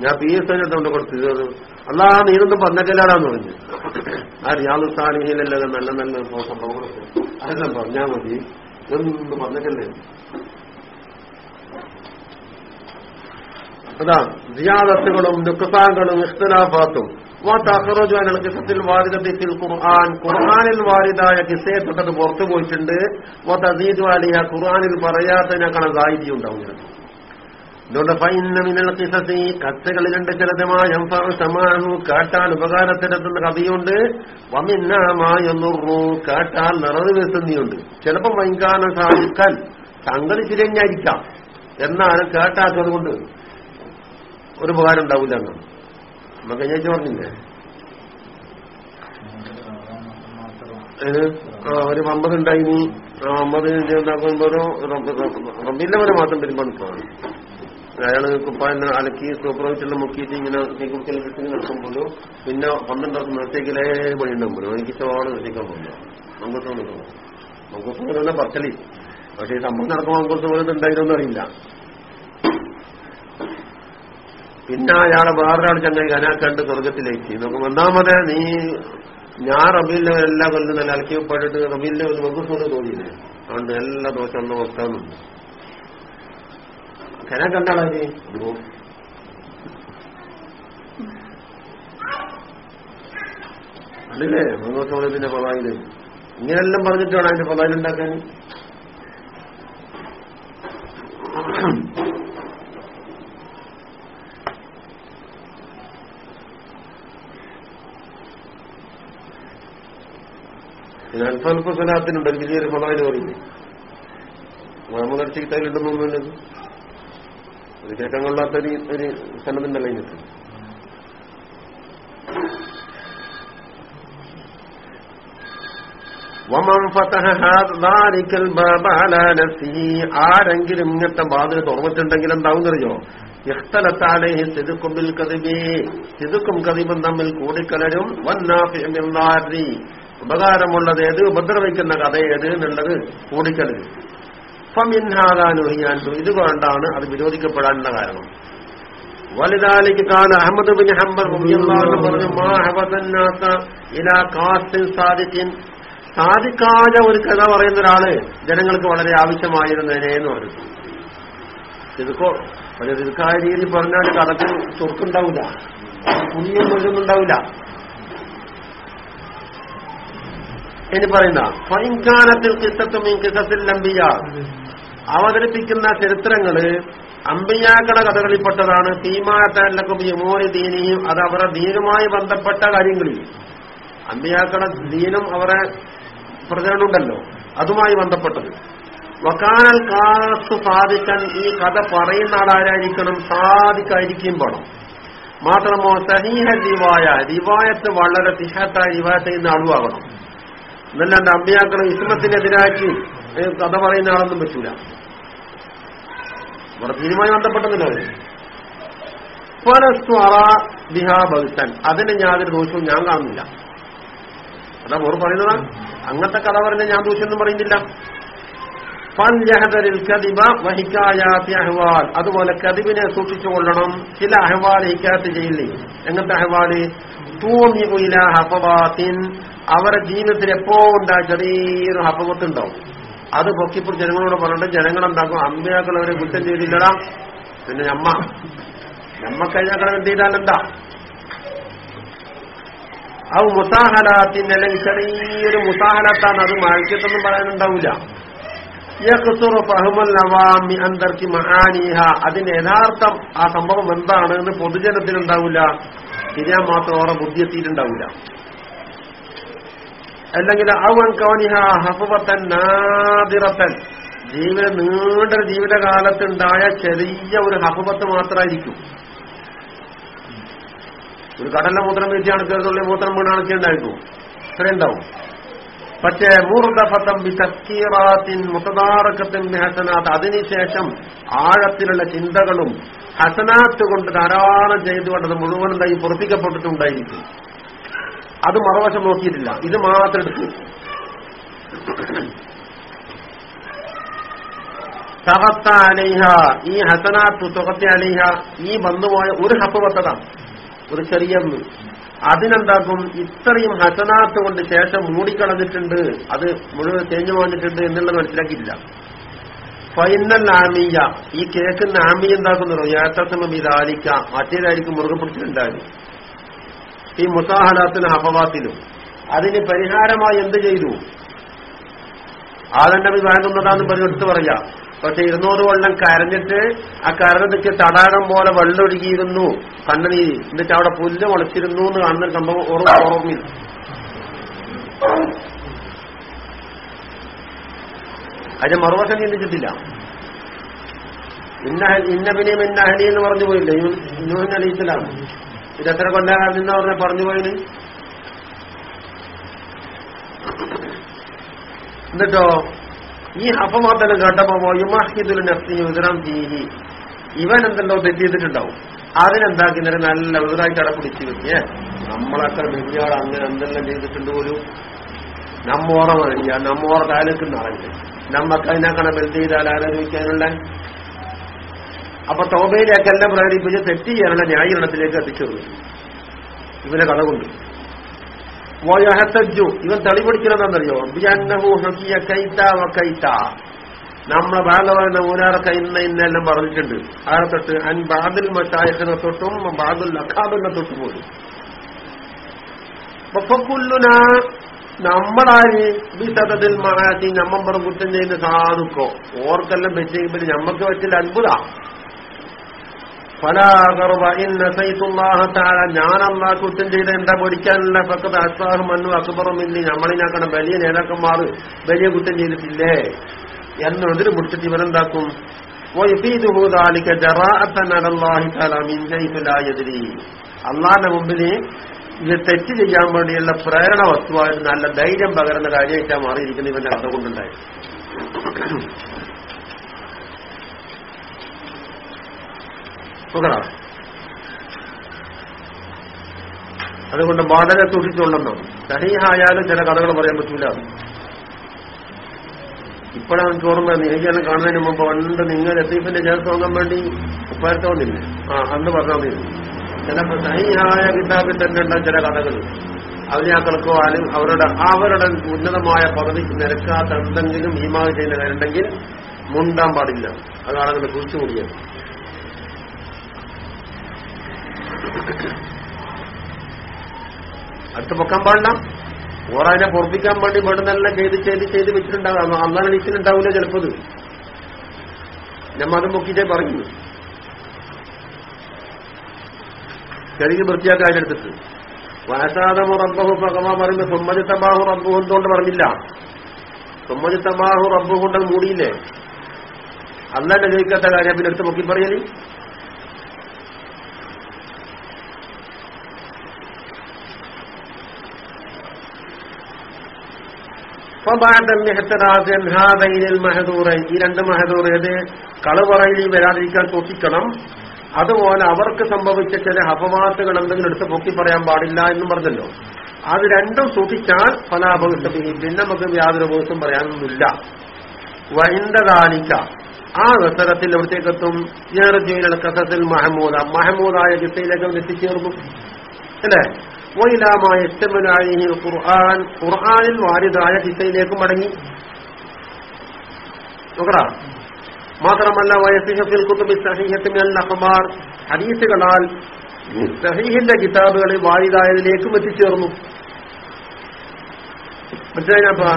ഞാൻ പി എസ് ഐ കൊടുത്തത് അല്ലാ നീനൊന്നും പറഞ്ഞേക്കലാടാന്ന് പറഞ്ഞു ആ റിയാദ് സാലിഹിലല്ല നല്ല നല്ല സംഭവങ്ങളൊക്കെ അതെല്ലാം പറഞ്ഞാൽ മതി ഇതൊന്നും പറഞ്ഞേക്കല്ലേ അതാ ജിയാദത്തുകളും ദുഃഖസാങ്ങളും ഇഖ്തലാഫാത്തും. കിസത്തിൽ വാരിദത്തിൽ ഖുർആൻ. ഖുർആാനിൽ വാരിദായ കിസയെ തൊട്ടത് പുറത്തു പോയിട്ടുണ്ട്. വതസീദു വാലിയ ഖുർആാനിൽ പറയാത്തതിനേക്കാളും സാഹിത്യം ഉണ്ടാവും അതുകൊണ്ട് ഫൈന്ന മിനൽ കിസസി കത്തുകളിലുണ്ട് ചിലതമായ കാട്ടാൻ ഉപകാരത്തിലെത്തുന്ന കഥയുണ്ട് വമിന്നമായൊന്നുറു കാട്ടാൻ നിറവ് വെത്തുന്നിയുണ്ട് ചിലപ്പോ വൈകാന സാധിക്കാൻ സംഗതി ശരിയായിരിക്കാം എന്നാലും കേട്ടാത്തത് കൊണ്ട് ഒരു ഉപകാരം ഉണ്ടാവില്ല എന്നാണ് നമുക്ക് ഞാൻ പറഞ്ഞില്ലേ? ഒരു മമ്പത് ഉണ്ടായിനി ആ മമ്പത് ഉണ്ടാക്കുമ്പോഴോ റബ്ബിന്റെ വരെ മാത്രം പെരുമാറ്റമാണ് അയാൾ കുപ്പായനെ അലക്കി സൂപ്പർവൈസറിൽ മുക്കിയിട്ട് ഇങ്ങനെ കുടിക്കൽ കിട്ടി നടക്കുമ്പോഴോ പിന്നെ പന്ത്രണ്ട് ദിവസം നിർത്തേക്കിലേ പണി ഉണ്ടാകുമ്പോൾ എനിക്ക് ചോറ് നിർത്തിക്കാൻ പോകുന്നു. മങ്കൂസ് മങ്കൂസ് പോലെ പത്തലി പക്ഷെ ഈ സംഭവം നടക്കുമ്പോൾ മങ്കൂസ് പോലെ ഉണ്ടായിരുന്നൊന്നും പിന്നെ അയാളെ വേറൊരാൾ ചങ്ങായി കണ്ട് സ്വർഗത്തിലേക്ക് നോക്കും ഒന്നാമത് നീ ഞാൻ റബീലിനെ എല്ലാ കൊല്ലം നല്ല അലക്കി റബീലിനെ ഒരു മങ്കൂസ് തോന്നിയില്ലേ? അതുകൊണ്ട് എല്ലാ ദോഷം ഒന്ന് നോക്കാന്നുണ്ട് കന കണ്ടാളെ അല്ലേ മംഗോത്സവത്തിന്റെ പതായിൽ ഇങ്ങനെല്ലാം പറഞ്ഞിട്ടാണ് അതിന്റെ പതായിലുണ്ടാക്കാൻ ഇതിന് അൽഫൽഫ സ്വലാത്തിനുണ്ട് ഒരു വലിയൊരു ഫലാവിന് പറയുന്നത് മുഹമ്മദ് അടിച്ചിക്ക് തൈലുണ്ടെന്നൊന്നുമില്ലത് ഒരു കേൾക്കാൻ കൊള്ളാത്ത ഒരു ഒരു സ്ഥലത്തുണ്ടല്ലോ ഇതിനൊക്കെ ആരെങ്കിലും ഇങ്ങനത്തെ ബാധന തുറന്നിട്ടുണ്ടെങ്കിൽ എന്താവുന്നറിയോ? ഇഖ്തലത്താലേഹി ഈ സിതുക്കുമ്പിൽ കതിബി സിതുക്കും കതിബും തമ്മിൽ കൂടിക്കലരും. വന്നാഫി മിന്നാരി ഉപകാരമുള്ളത് ഏത്? ഉപദ്രവിക്കുന്ന കഥ ഏത് എന്നുള്ളത് കൂടിക്കരുത് കൂടിക്കലരും ഫമിൻഹാദാനുഹിയാൻ ഇതുകൊണ്ടാണ് അത് വിരോധിക്കപ്പെടാനുള്ള കാരണം. വലുതാലിക്ക് കാല അഹമ്മദ് ബിൻ ഹംബർ പറഞ്ഞു മാ ഹബസന്നാസ ഇലാ കാസ്റ്റിൻ സാദിഖിൻ. സാധിക്കാത ഒരു കഥ പറയുന്ന ഒരാൾ ജനങ്ങൾക്ക് വളരെ ആവശ്യമായിരുന്നേനെ എന്ന് പറഞ്ഞു. ഇതുക്കോ ദീർഘായ രീതിയിൽ പറഞ്ഞാൽ കഥക്ക് ചൊറുക്കുണ്ടാവില്ല പുണ്യം മുഴുവനുണ്ടാവില്ല ഇനി പറയുന്ന ഫൈൻകാനത്തിൽ കിസത്തും കിസത്തിൽ ലംബിയ അവതരിപ്പിക്കുന്ന ചരിത്രങ്ങൾ അമ്പിയാക്കള കഥകളിൽപ്പെട്ടതാണ്. തീമാത്തല്ലക്കും യമോരി ദീനിയും അത് അവരുടെ ദീനുമായി ബന്ധപ്പെട്ട കാര്യങ്ങളിൽ. അമ്പിയാക്കട ദീനും അവരെ പ്രചരണമുണ്ടല്ലോ അതുമായി ബന്ധപ്പെട്ടത്. വക്കാനൽ കാസ് സാധിക്കാൻ ഈ കഥ പറയുന്ന ആളാരായിരിക്കണം സാധിക്കായിരിക്കും വേണം. മാത്രമോ സഹീഹ ദിവായ ദിവായത്ത് വളരെ തിഹത്തായ ദിവായത്തിൽ ചെയ്യുന്ന ആളുമാകണം എന്നല്ലാണ്ട് അമ്പിയാക്കളെ ഇസ്മത്തിനെതിരാക്കി കഥ പറയുന്ന ആളൊന്നും പറ്റൂല ഇവിടെ തീരുമാനം ബന്ധപ്പെട്ടതില്ല പരസ്തു അറ ബിഹാ ഭവിത്തൻ അതിന് യാതൊരു ദോഷവും ഞാൻ കാണുന്നില്ല. അതാ ഓർ പറയുന്നതാ. അങ്ങനത്തെ കഥ പറഞ്ഞ ഞാൻ ദോഷമൊന്നും പറയുന്നില്ല. അതുപോലെ അതുപോലെ കദിബിനെ സൂക്ഷിച്ചുകൊള്ളണം. ചില അഹ്വാൽ ഹിക്കാത്ത് ചെയ്യില്ലേ എങ്ങനത്തെ അഹ്വാൽ? അവരുടെ ജീവിതത്തിൽ എപ്പോ ഉണ്ടാ ചെറിയൊരു ഹഫബത്തുണ്ടാവും അത് പൊക്കിപ്പോൾ ജനങ്ങളോട് പറഞ്ഞിട്ട് ജനങ്ങൾ എന്താക്കും അമ്മയാക്കൾ അവരെ കുറ്റം ചെയ്തില്ലടാ. പിന്നെ ഞമ്മ. ഞമ്മ കഴിഞ്ഞാൽ എന്ത് ചെയ്താലെന്താ ഔ മുസാഹലാത്തിന്റെ അല്ലെങ്കിൽ ചെറിയൊരു മുസാഹലത്താണ് അത് മഴക്കത്തൊന്നും പറയാനുണ്ടാവില്ല അതിന്റെ യഥാർത്ഥം ആ സംഭവം എന്താണ് എന്ന് പൊതുജനത്തിനുണ്ടാവില്ല തിരിയാൻ മാത്രം ഓറെ ബുദ്ധി എത്തിയിട്ടുണ്ടാവില്ല അല്ലെങ്കിൽ അവൻ കവനിഹ ഹഫുവത്തൻ നാദിറത്തൻ. ജീവിത നീണ്ട ജീവിതകാലത്തുണ്ടായ ചെറിയ ഒരു ഹഫുവത്ത് മാത്രമായിരിക്കും ഒരു കടലിലെ മൂത്രം വീഴ്ചയാണ് അണക്കിയതുള്ള മൂത്രം വീണാണ് അണക്കിയുണ്ടായിരിക്കും ഇത്ര ഉണ്ടാവും. പക്ഷേ മൂർദഫത്തം ബി തസ്കീറാത്തിൻ മുത്തദാറക്കത്തിൻ ഹസനാത്ത് അതിനുശേഷം ആഴത്തിലുള്ള ചിന്തകളും ഹസനാത്ത് കൊണ്ട് ധാരാളം ചെയ്തുകൊണ്ട് അത് മുഴുവൻ എന്തായി പൊറപ്പിക്കപ്പെട്ടിട്ടുണ്ടായിരിക്കും. അത് മറുവശം നോക്കിയിട്ടില്ല. ഇത് മാത്രം എടുത്തു. തഹത്ത അലൈഹ ഈ ഹസനാത്ത് തുകത്തെ അലൈഹ ഈ വന്നുപോയ ഒരു ഹപ്പ് ഒരു ചെറിയൊന്ന് അതിനെന്താക്കും ഇത്രയും ഹസനാത്ത് കൊണ്ട് ശേഷം മൂടിക്കളഞ്ഞിട്ടുണ്ട്. അത് മുഴുവൻ തേഞ്ഞു പോന്നിട്ടുണ്ട് എന്നുള്ളത് മനസ്സിലാക്കിയില്ല ഫൈനൽ ആമിയ. ഈ കേൾക്കുന്ന ആമി എന്താക്കുന്നത് യാത്രസമം ഇതാലിക്ക. മറ്റേതായിരിക്കും മുറുകെ പിടിച്ചിട്ടുണ്ടാകും ഈ മുസാഹലാത്തിനും ഹഫവാത്തിലും. അതിന് പരിഹാരമായി എന്ത് ചെയ്തു? ആദനബി വാങ്ങുന്നതാന്ന് പറഞ്ഞ് എടുത്തു പറയാ. പക്ഷെ ഇരുന്നൂറ് വെള്ളം കരഞ്ഞിട്ട് ആ കരഞ്ഞതൊക്കെ തടാകം പോലെ വെള്ളമൊഴുകിയിരുന്നു കണ്ണുനീര് എന്നിട്ട് അവിടെ പുല്ല് മുളച്ചിരുന്നു എന്ന് കാണുന്ന സംഭവം ഓർമ്മയില്ല. അതിന്റെ മറുവശം ചിന്തിച്ചിട്ടില്ല. ഇന്ന ഇന്നഹലി എന്ന് പറഞ്ഞു പോയില്ല? യൂൻ അലി ഇത് എത്ര കൊല്ലാകാൻ നിന്ന പറഞ്ഞ പറഞ്ഞു പോയിന് എന്നിട്ടോ ഈ ഹഫമാത്തനം കേട്ടപ്പോ യുമാഹിദുൽ നഫ്സി ഉദരം തീഹി ഇവൻ എന്തെല്ലോ തെറ്റ് ചെയ്തിട്ടുണ്ടാവും. അതിനെന്താക്കി നേരം നല്ല ഉദരായിട്ട് അവിടെ പിടിച്ചു കിട്ടിയേ നമ്മളൊക്കെ വലിയാൾ അങ്ങനെ എന്തെല്ലാം ചെയ്തിട്ടുണ്ട് ഒരു നമ്മോറ മറിയ നമ്മോറ താലൂക്കുന്ന ആളുണ്ട് നമ്മക്ക് അതിനാക്കണ ബെൽറ്റ് ചെയ്താൽ ആലോചിക്കാനുള്ള അപ്പൊ തോബയിലേക്കെല്ലാം പ്രകടിപ്പിച്ച് തെറ്റ് ചെയ്യാനുള്ള ന്യായീകരണത്തിലേക്ക് എത്തിച്ചു ഇവരെ കഥ കൊണ്ട്. വയഹത്തജു ഇവൻ തെളിപിടിക്കണമെന്നറിയോ ബിയന്നഹു ഹക്കിയ കൈത്ത വക്കൈത്ത നമ്മളെ ഭാഗവാന മൂലാറൊക്കെ ഇന്ന ഇന്നെല്ലാം പറഞ്ഞിട്ടുണ്ട്. ആരെ തൊട്ട്? അൻ ബാദുൽ മറ്റായത്തിനെ തൊട്ടും ബാദുൽ അഖാബിനെ തൊട്ടും പോലും. ഒപ്പക്കുല്ലുന നമ്മളാര് ബിസതതിൽ മഹാത്തി നമ്മമ്പറും കുറ്റം ചെയ്യുന്ന സാധുക്കോ? ഓർക്കെല്ലാം വെച്ചെങ്കിൽ ഞമ്മക്ക് വെച്ചിട്ട് അത്ഭുത. ഞാൻ കുറ്റം ചെയ്ത് എന്താ പഠിക്കാനുള്ള പക്കത്ത് അസ്വാഹ് മണ്ണു അക്ബറും ഇല്ലി നമ്മളിനാക്കണം വലിയ നേതാക്കന്മാർ വലിയ കുറ്റം ചെയ്തിട്ടില്ലേ? എന്നതിന് പിടിച്ചിട്ട് ഇവരെന്താക്കും? അള്ളാന്റെ മുമ്പിൽ ഇത് തെറ്റ് ചെയ്യാൻ വേണ്ടിയുള്ള പ്രേരണ വസ്തുവായിട്ട് നല്ല ധൈര്യം പകരുന്ന കാര്യമായിട്ടാണ് മാറിയിരിക്കുന്നത് ഇവന്റെ കഥ കൊണ്ടുണ്ടായി നോക്കടാ അതുകൊണ്ട് വളരെ സൂക്ഷിച്ചുകൊണ്ടെന്നോ സഹീഹായാലും ചില കഥകൾ പറയാൻ പറ്റൂല. ഇപ്പോഴാണ് എനിക്ക് എനിക്കാണ് കാണുന്നതിന് മുമ്പ് പണ്ട് നിങ്ങൾ ലത്തീഫിന്റെ ചേർത്ത് വാങ്ങാൻ വേണ്ടി ഉപ്പാരത്ത് വന്നില്ലേ? ആ അന്ന് പറഞ്ഞാൽ മതി. ചിലപ്പോ സഹിഹായ കിതാബിൽ തന്നെ ഉണ്ട ചില കഥകൾ. അവലിയാക്കൾക്കോ ആലും അവരുടെ അവരുടെ ഉന്നതമായ പദവിക്ക് നിരക്കാത്ത എന്തെങ്കിലും ഈമാവ് ചെയ്യുന്ന കാര്യമുണ്ടെങ്കിൽ മുണ്ടാൻ പാടില്ല. അതാണ് അങ്ങനെ കുറിച്ചുകൂടിയത് അടുത്ത് പൊക്കാൻ പാടില്ല. ഓറാനെ പൊറപ്പിക്കാൻ വേണ്ടി വേണ്ടുന്നെല്ലാം ചെയ്ത് ചെയ്ത് ചെയ്ത് വെച്ചിട്ടുണ്ടാകാം അന്നാണ് ഇരിക്കുന്നുണ്ടാവില്ല ചിലപ്പോ ഞാൻ അത് പൊക്കിട്ടേ പറഞ്ഞു ചെറിയ വൃത്തിയാക്കാൻ എടുത്തിട്ട്. വനസാദമു റബ്ബഹു ഭഗവാൻ പറയുമ്പോ സുമ്മതി തബാഹു റബ്ബു എന്തുകൊണ്ട് പറഞ്ഞില്ല. സുമ്മതി തബാഹു റബ്ബു കൊണ്ട് മൂടിയില്ലേ? അല്ലാണ്ട് ചോദിക്കാത്ത കാര്യം പിന്നെ എടുത്ത് പൊക്കി പറയൽ? ഈ രണ്ട് മഹദൂർ ഏത്? കളവറയിൽ വരാതിരിക്കാൻ സൂക്ഷിക്കണം. അതുപോലെ അവർക്ക് സംഭവിച്ച ചില അപവാദങ്ങൾ എന്തെങ്കിലും എടുത്ത് പൊക്കി പറയാൻ പാടില്ല എന്നും പറഞ്ഞല്ലോ. അത് രണ്ടും സൂക്ഷിച്ചാൽ ഫലാഭവിഷ്ടം പിന്നെ നമുക്ക് യാതൊരു ബോധം പറയാനൊന്നുമില്ല. വൈന്ദദാനിക്ക. ആ അവസരത്തിൽ എവിടത്തേക്കെത്തും ഏറുജീവിയുടെ കസത്തിൽ മഹമൂദ. മഹമൂദായ കിസയിലേക്ക് എത്തിച്ചേർന്നു. അല്ലേ? ഖുർആൻ ഖുർആാനിൽ വാരിതായ ദിശയിലേക്ക് മടങ്ങി. നോക്കടാ. മാത്രമല്ല വയസ്സിഹത്തിൽ കുത്തുബി സഹീഹത്തിൻ അഖബാർ. ഹദീസുകളാൽ സഹീഹിന്റെ കിതാബുകളിൽ വാരിതായതിലേക്കും എത്തിച്ചേർന്നു. മനസ്സിലായപ്പാ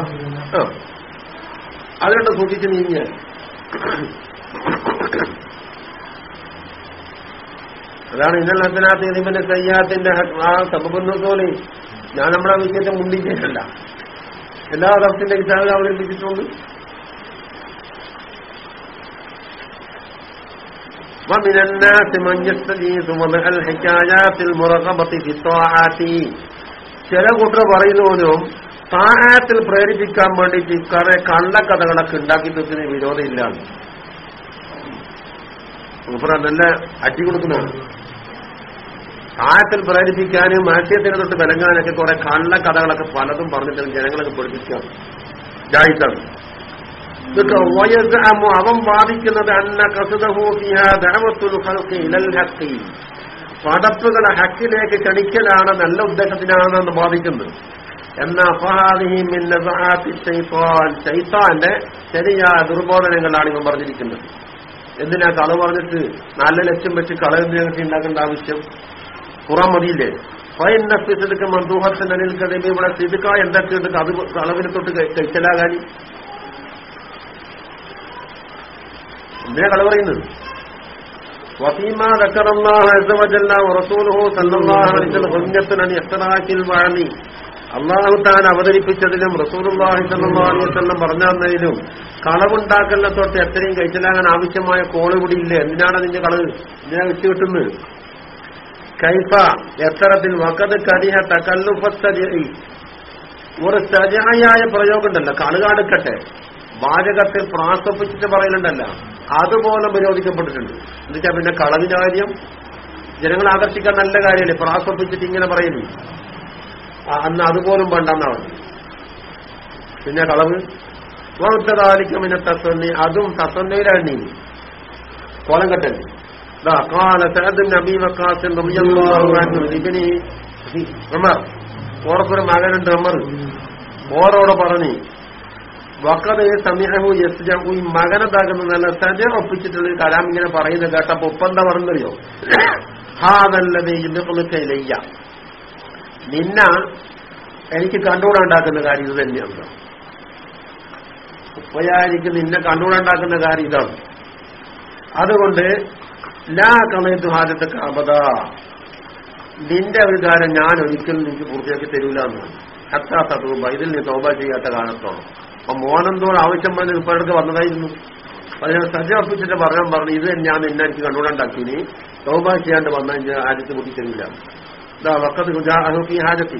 അതുകൊണ്ട് സൂക്ഷിച്ച് നീങ്ങിയ അതാണ് ഇന്നലെ ഹസനാത്ത് ഇതിന്റെ സയ്യാത്തിന്റെ ആ സബബുന്നോലെ ഞാൻ നമ്മുടെ വിഷയത്തെ മുണ്ടിച്ചിട്ടല്ല എല്ലാ തരത്തിന്റെ കിതാബുകൾ അവതരിപ്പിച്ചിട്ടുണ്ട് ومن الناس من يستجيز وضع الحكايات المرغبة في الطاعات ചില കൂട്ടർ പറയുന്നവനും താഴത്തിൽ പ്രേരിപ്പിക്കാൻ വേണ്ടിയിട്ട് കുറെ കള്ളക്കഥകളൊക്കെ ഉണ്ടാക്കി തീർക്കുന്ന വിരോധമില്ല മൂപ്പറ നല്ല അടി കൊടുക്കുന്നതാണ് താഴത്തിൽ പ്രേരിപ്പിക്കാനും മാറ്റത്തിന് തൊട്ട് വിലങ്ങാനൊക്കെ കുറെ കള്ള കഥകളൊക്കെ പലതും പറഞ്ഞിട്ട് ജനങ്ങളൊക്കെ പഠിപ്പിക്കാം ജായിത്താണ് അവൻ വാദിക്കുന്നത് അന്ന കസുദഹൂഫിഹി പടപ്പുകളെ ഹക്കിലേക്ക് ക്ഷണിക്കലാണ് നല്ല ഉദ്ദേശത്തിനാണെന്ന് വാദിക്കുന്നത്. എന്ന ചൈത്താന്റെ ശരിയായ ദുർബോധനങ്ങളാണ് ഇവൻ പറഞ്ഞിരിക്കുന്നത്. എന്തിനാ കള പറഞ്ഞിട്ട് നല്ല ലക്ഷ്യം വെച്ച് കളയുന്നതിനൊക്കെ ഉണ്ടാക്കേണ്ട ആവശ്യം? ഖുറാൻ മതിയില്ലേ ഫൈനഫിസെടുക്ക മന്ദൂഹത്തിന്റെ അനിൽ കഥ ഇവിടെ സിതുക്ക എന്തൊക്കെ ഉണ്ട് അത് അളവിന് തൊട്ട് കഴിച്ചലാകാനി എന്തിനാ കള പറയുന്നത്? വസീമ വാണി അള്ളാഹു താൻ അവതരിപ്പിച്ചതിലും റസൂലുള്ളാഹി സല്ലല്ലാഹു അലൈഹി വസല്ലം തൊട്ട് എത്രയും കഴിച്ചിലാകാൻ ആവശ്യമായ കോൾ കൂടി ഇല്ല? എന്തിനാണ് നിന്റെ കളവ്? എന്തിനാ വെച്ച് കിട്ടുന്നത്? കൈഫ എത്തരത്തിൽ വക്കത് കടിഹ തകല്ലുഫി ഒരു സജായായ പ്രയോഗമുണ്ടല്ലോ. കണുകാടുക്കട്ടെ വാചകത്തിൽ പ്രാസപ്പിച്ചിട്ട് പറയലുണ്ടല്ല അതുപോലെ വിരോധിക്കപ്പെട്ടിട്ടുണ്ട് എന്നുവെച്ചാൽ പിന്നെ കളവിന്റെ ജനങ്ങളെ ആകർഷിക്കാൻ നല്ല കാര്യമല്ലേ? പ്രാസപ്പിച്ചിട്ട് ഇങ്ങനെ പറയുന്നു. അന്ന് അതുപോലും വേണ്ടെന്നാണ് പിന്നെ കളവ്? വറുത്തതാലിക്കും പിന്നെ തസന്നി അതും തസന്നയിലാണ് നീ കോലം കെട്ടൽ قال سعد بن ابي وقاص رضي الله عنه لابنه عمر ഓർക്കൊരു മകനുണ്ട് അമർ ഓരോടെ പറഞ്ഞു വക്കത് സമീഹു യസ്ജു ഈ മകനതാകുന്ന നല്ല സജ ഒപ്പിച്ചിട്ടുള്ള കലാം ഇങ്ങനെ പറയുന്നത് കേട്ടപ്പോ ഒപ്പെന്താ പറഞ്ഞറിയോ ഹാതല്ലത് ഇതുകൊടുക്കയിലയ്യ നിന്ന എനിക്ക് കണ്ടുകൂടാണ്ടാക്കുന്ന കാര്യം ഇത് തന്നെയാണ് ഉപ്പയായിരിക്കും നിന്നെ കണ്ടുകൂടാണ്ടാക്കുന്ന കാര്യം ഇതാണ് അതുകൊണ്ട് ലാ കാപത നിന്റെ ഒരു ഞാൻ ഒരിക്കലും നിനക്ക് പൂർത്തിയാക്കി തരൂല എന്നാണ് ഹത്താ തൂബ ഇതിൽ നീ തോബ ചെയ്യാത്ത കാലത്തോളം അപ്പൊ മോനെന്തോട് ആവശ്യം പറഞ്ഞ് ഇപ്പോഴത്തെ വന്നതായിരുന്നു. അതിനെ സജ്ജ ഒപ്പിച്ചിട്ട് പറയാൻ പറഞ്ഞു ഇത് ഞാൻ നിന്നെ എനിക്ക് കണ്ടുകൂടാണ്ടാക്കിനി തോബ ചെയ്യാണ്ട് വന്നാൽ ആദ്യത്തെ കൂട്ടി തരൂല. ഇതാ വക്കത്ത് ഫീ ഹാജത്തി.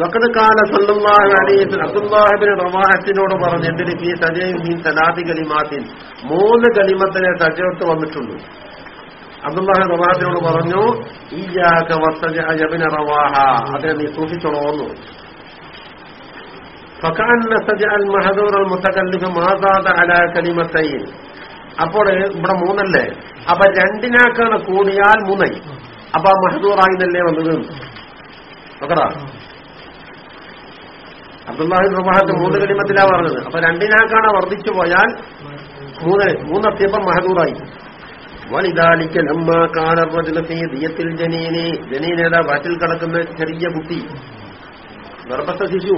വക്കത് കാല സല്ലല്ലാഹു അലൈഹി വസല്ലം അബ്ദുല്ലാഹിബ്ൻ റവാഹത്തിനോട് പറഞ്ഞു എന്തിന് ഫീ സജയും മീൻ സലാത്തി കലിമാത്തിൻ മൂന്ന് കലിമത്തിനെ സജയത്ത് വന്നിട്ടുണ്ട് അബ്ദുല്ലാഹി റവാഹത്തിനോട് പറഞ്ഞു ഈയാക വസ്തജഅബിന റവാഹ അതിനെ നീ സൂക്ഷിച്ചോളോന്നു فكأن سجع المحذور المتكلف ما زاد على كلمتين അപ്പോൾ ഇവിടെ മൂന്നല്ലേ അപ്പൊ രണ്ടിനാക്കാണ് കൂടിയാൽ മൂന്നായി അപ്പൊ ആ മഹദൂറായി എന്നല്ലേ വന്നത് നോക്കടാ അബ്ദുല്ലാഹി പ്രഭാഹത്ത് മൂന്ന് കലിമത്തിലാ പറഞ്ഞത്. അപ്പൊ രണ്ടിനാക്കാണ് വർദ്ധിച്ചു പോയാൽ മൂന്ന് മൂന്നെത്തിയപ്പം മഹദൂറായി. വലിതാലിക്കൽ ലമ്മ കാണത്തിൽ ജനീനെ. ജനീനേതാ വാറ്റിൽ കിടക്കുന്ന ചെറിയ കുട്ടി. ഗർഭസ്ഥ ശിശു.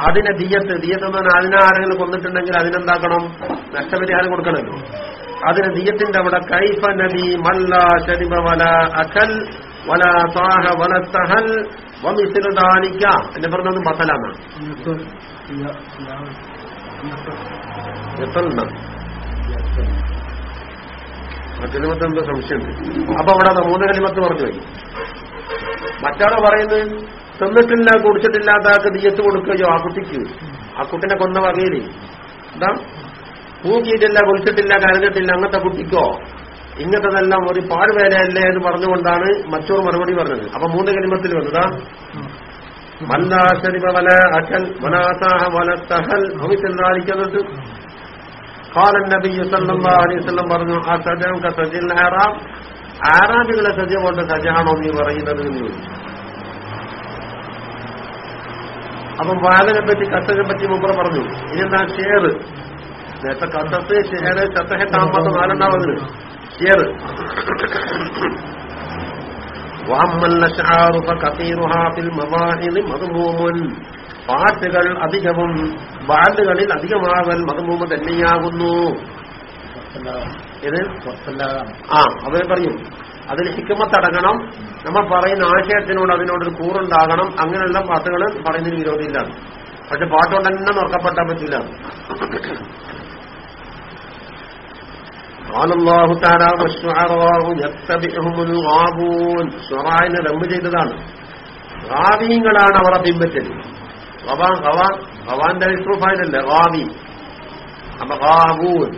അതിനെ ദിയത്ത് ദിയത്ത് എന്ന് പറഞ്ഞാൽ അതിനെ ആരെങ്കിലും കൊന്നിട്ടുണ്ടെങ്കിൽ അതിനെന്താക്കണം? നഷ്ടപരിഹാരം കൊടുക്കണമല്ലോ. അതിന് ദിയത്തിന്റെ അവിടെ കൈഫ നദി മല്ല ശരിബ വല അഖൽ വല സാഹ വല സഹൽ വമിസിലുദാനിക്ക എന്നെ പറഞ്ഞത് ബത്തലാണ്. കലിമത്ത് എന്തോ സംശയമുണ്ട് അപ്പൊ അവിടെ മൂന്ന് കലിമത്ത് പറഞ്ഞു പോയി. മറ്റാൾ പറയുന്നത് തിന്നിട്ടില്ല കുടിച്ചിട്ടില്ലാത്ത ആൾക്ക് തീയത്ത് കൊടുക്കുകയോ ആ കുട്ടിക്ക്. ആ കുട്ടിനെ കൊന്ന വകയിൽ. എന്താ? പൂക്കിയിട്ടില്ല കുളിച്ചിട്ടില്ല കരഞ്ഞിട്ടില്ല അങ്ങനത്തെ കുട്ടിക്കോ? ഇങ്ങനത്തതെല്ലാം ഒരു പാഴ്വേലയല്ലേ എന്ന് പറഞ്ഞുകൊണ്ടാണ് മറ്റൊരു മറുപടി പറഞ്ഞത്. അപ്പൊ മൂന്ന് കലിമത്തിൽ വന്നതാ. മല്ലാശരിവ വല അഖൽ വലാസാഹ വല സഹൽ ഭവിച്ചെന്നാലിക്കുന്നത് കാലൻ നബി വസല്ലം പറഞ്ഞു ആ സജം സജിൽ ആറാം. ആറാബികളെ സജ കൊണ്ട് സജാണോ നീ പറയുന്നത് എന്ന് ചോദിച്ചു. അപ്പം വാലിനെ പറ്റി കത്തനെ പറ്റി മുമ്പ് പറഞ്ഞു. ഇതെന്താ ഷെയർ നേരത്തെ കത്തത്ത് ഷെയർ ചത്തഹ താമസം നാലെണ്ണാവുന്നത് ഷെയർ പാട്ടുകൾ അധികവും ബാലുകളിൽ അധികമാവൽ മതമൂമ തന്നെയാകുന്നു. ഇത് ആ അവരെ പറയും. അതിൽ ഹിക്കുമത്തടങ്ങണം നമ്മൾ പറയുന്ന ആശയത്തിനോട് അതിനോടൊരു കൂറുണ്ടാകണം. അങ്ങനെയുള്ള പാട്ടുകൾ പറയുന്നതിന് വിരോധമില്ല. പക്ഷെ പാട്ടുകൊണ്ട് തന്നെ നോക്കപ്പെട്ടാൻ പറ്റില്ല ാഹു ഷുറായിനെ റബ്ബ് ചെയ്തതാണ്. റാവീങ്ങളാണ് അവരെ പിൻപറ്റൽ ഗവാൻ ഗവാൻ ഗവാന്റെ ഇസ്രൂഫായിലല്ലേ റാവി. അപ്പൊ ഗാവൂൻ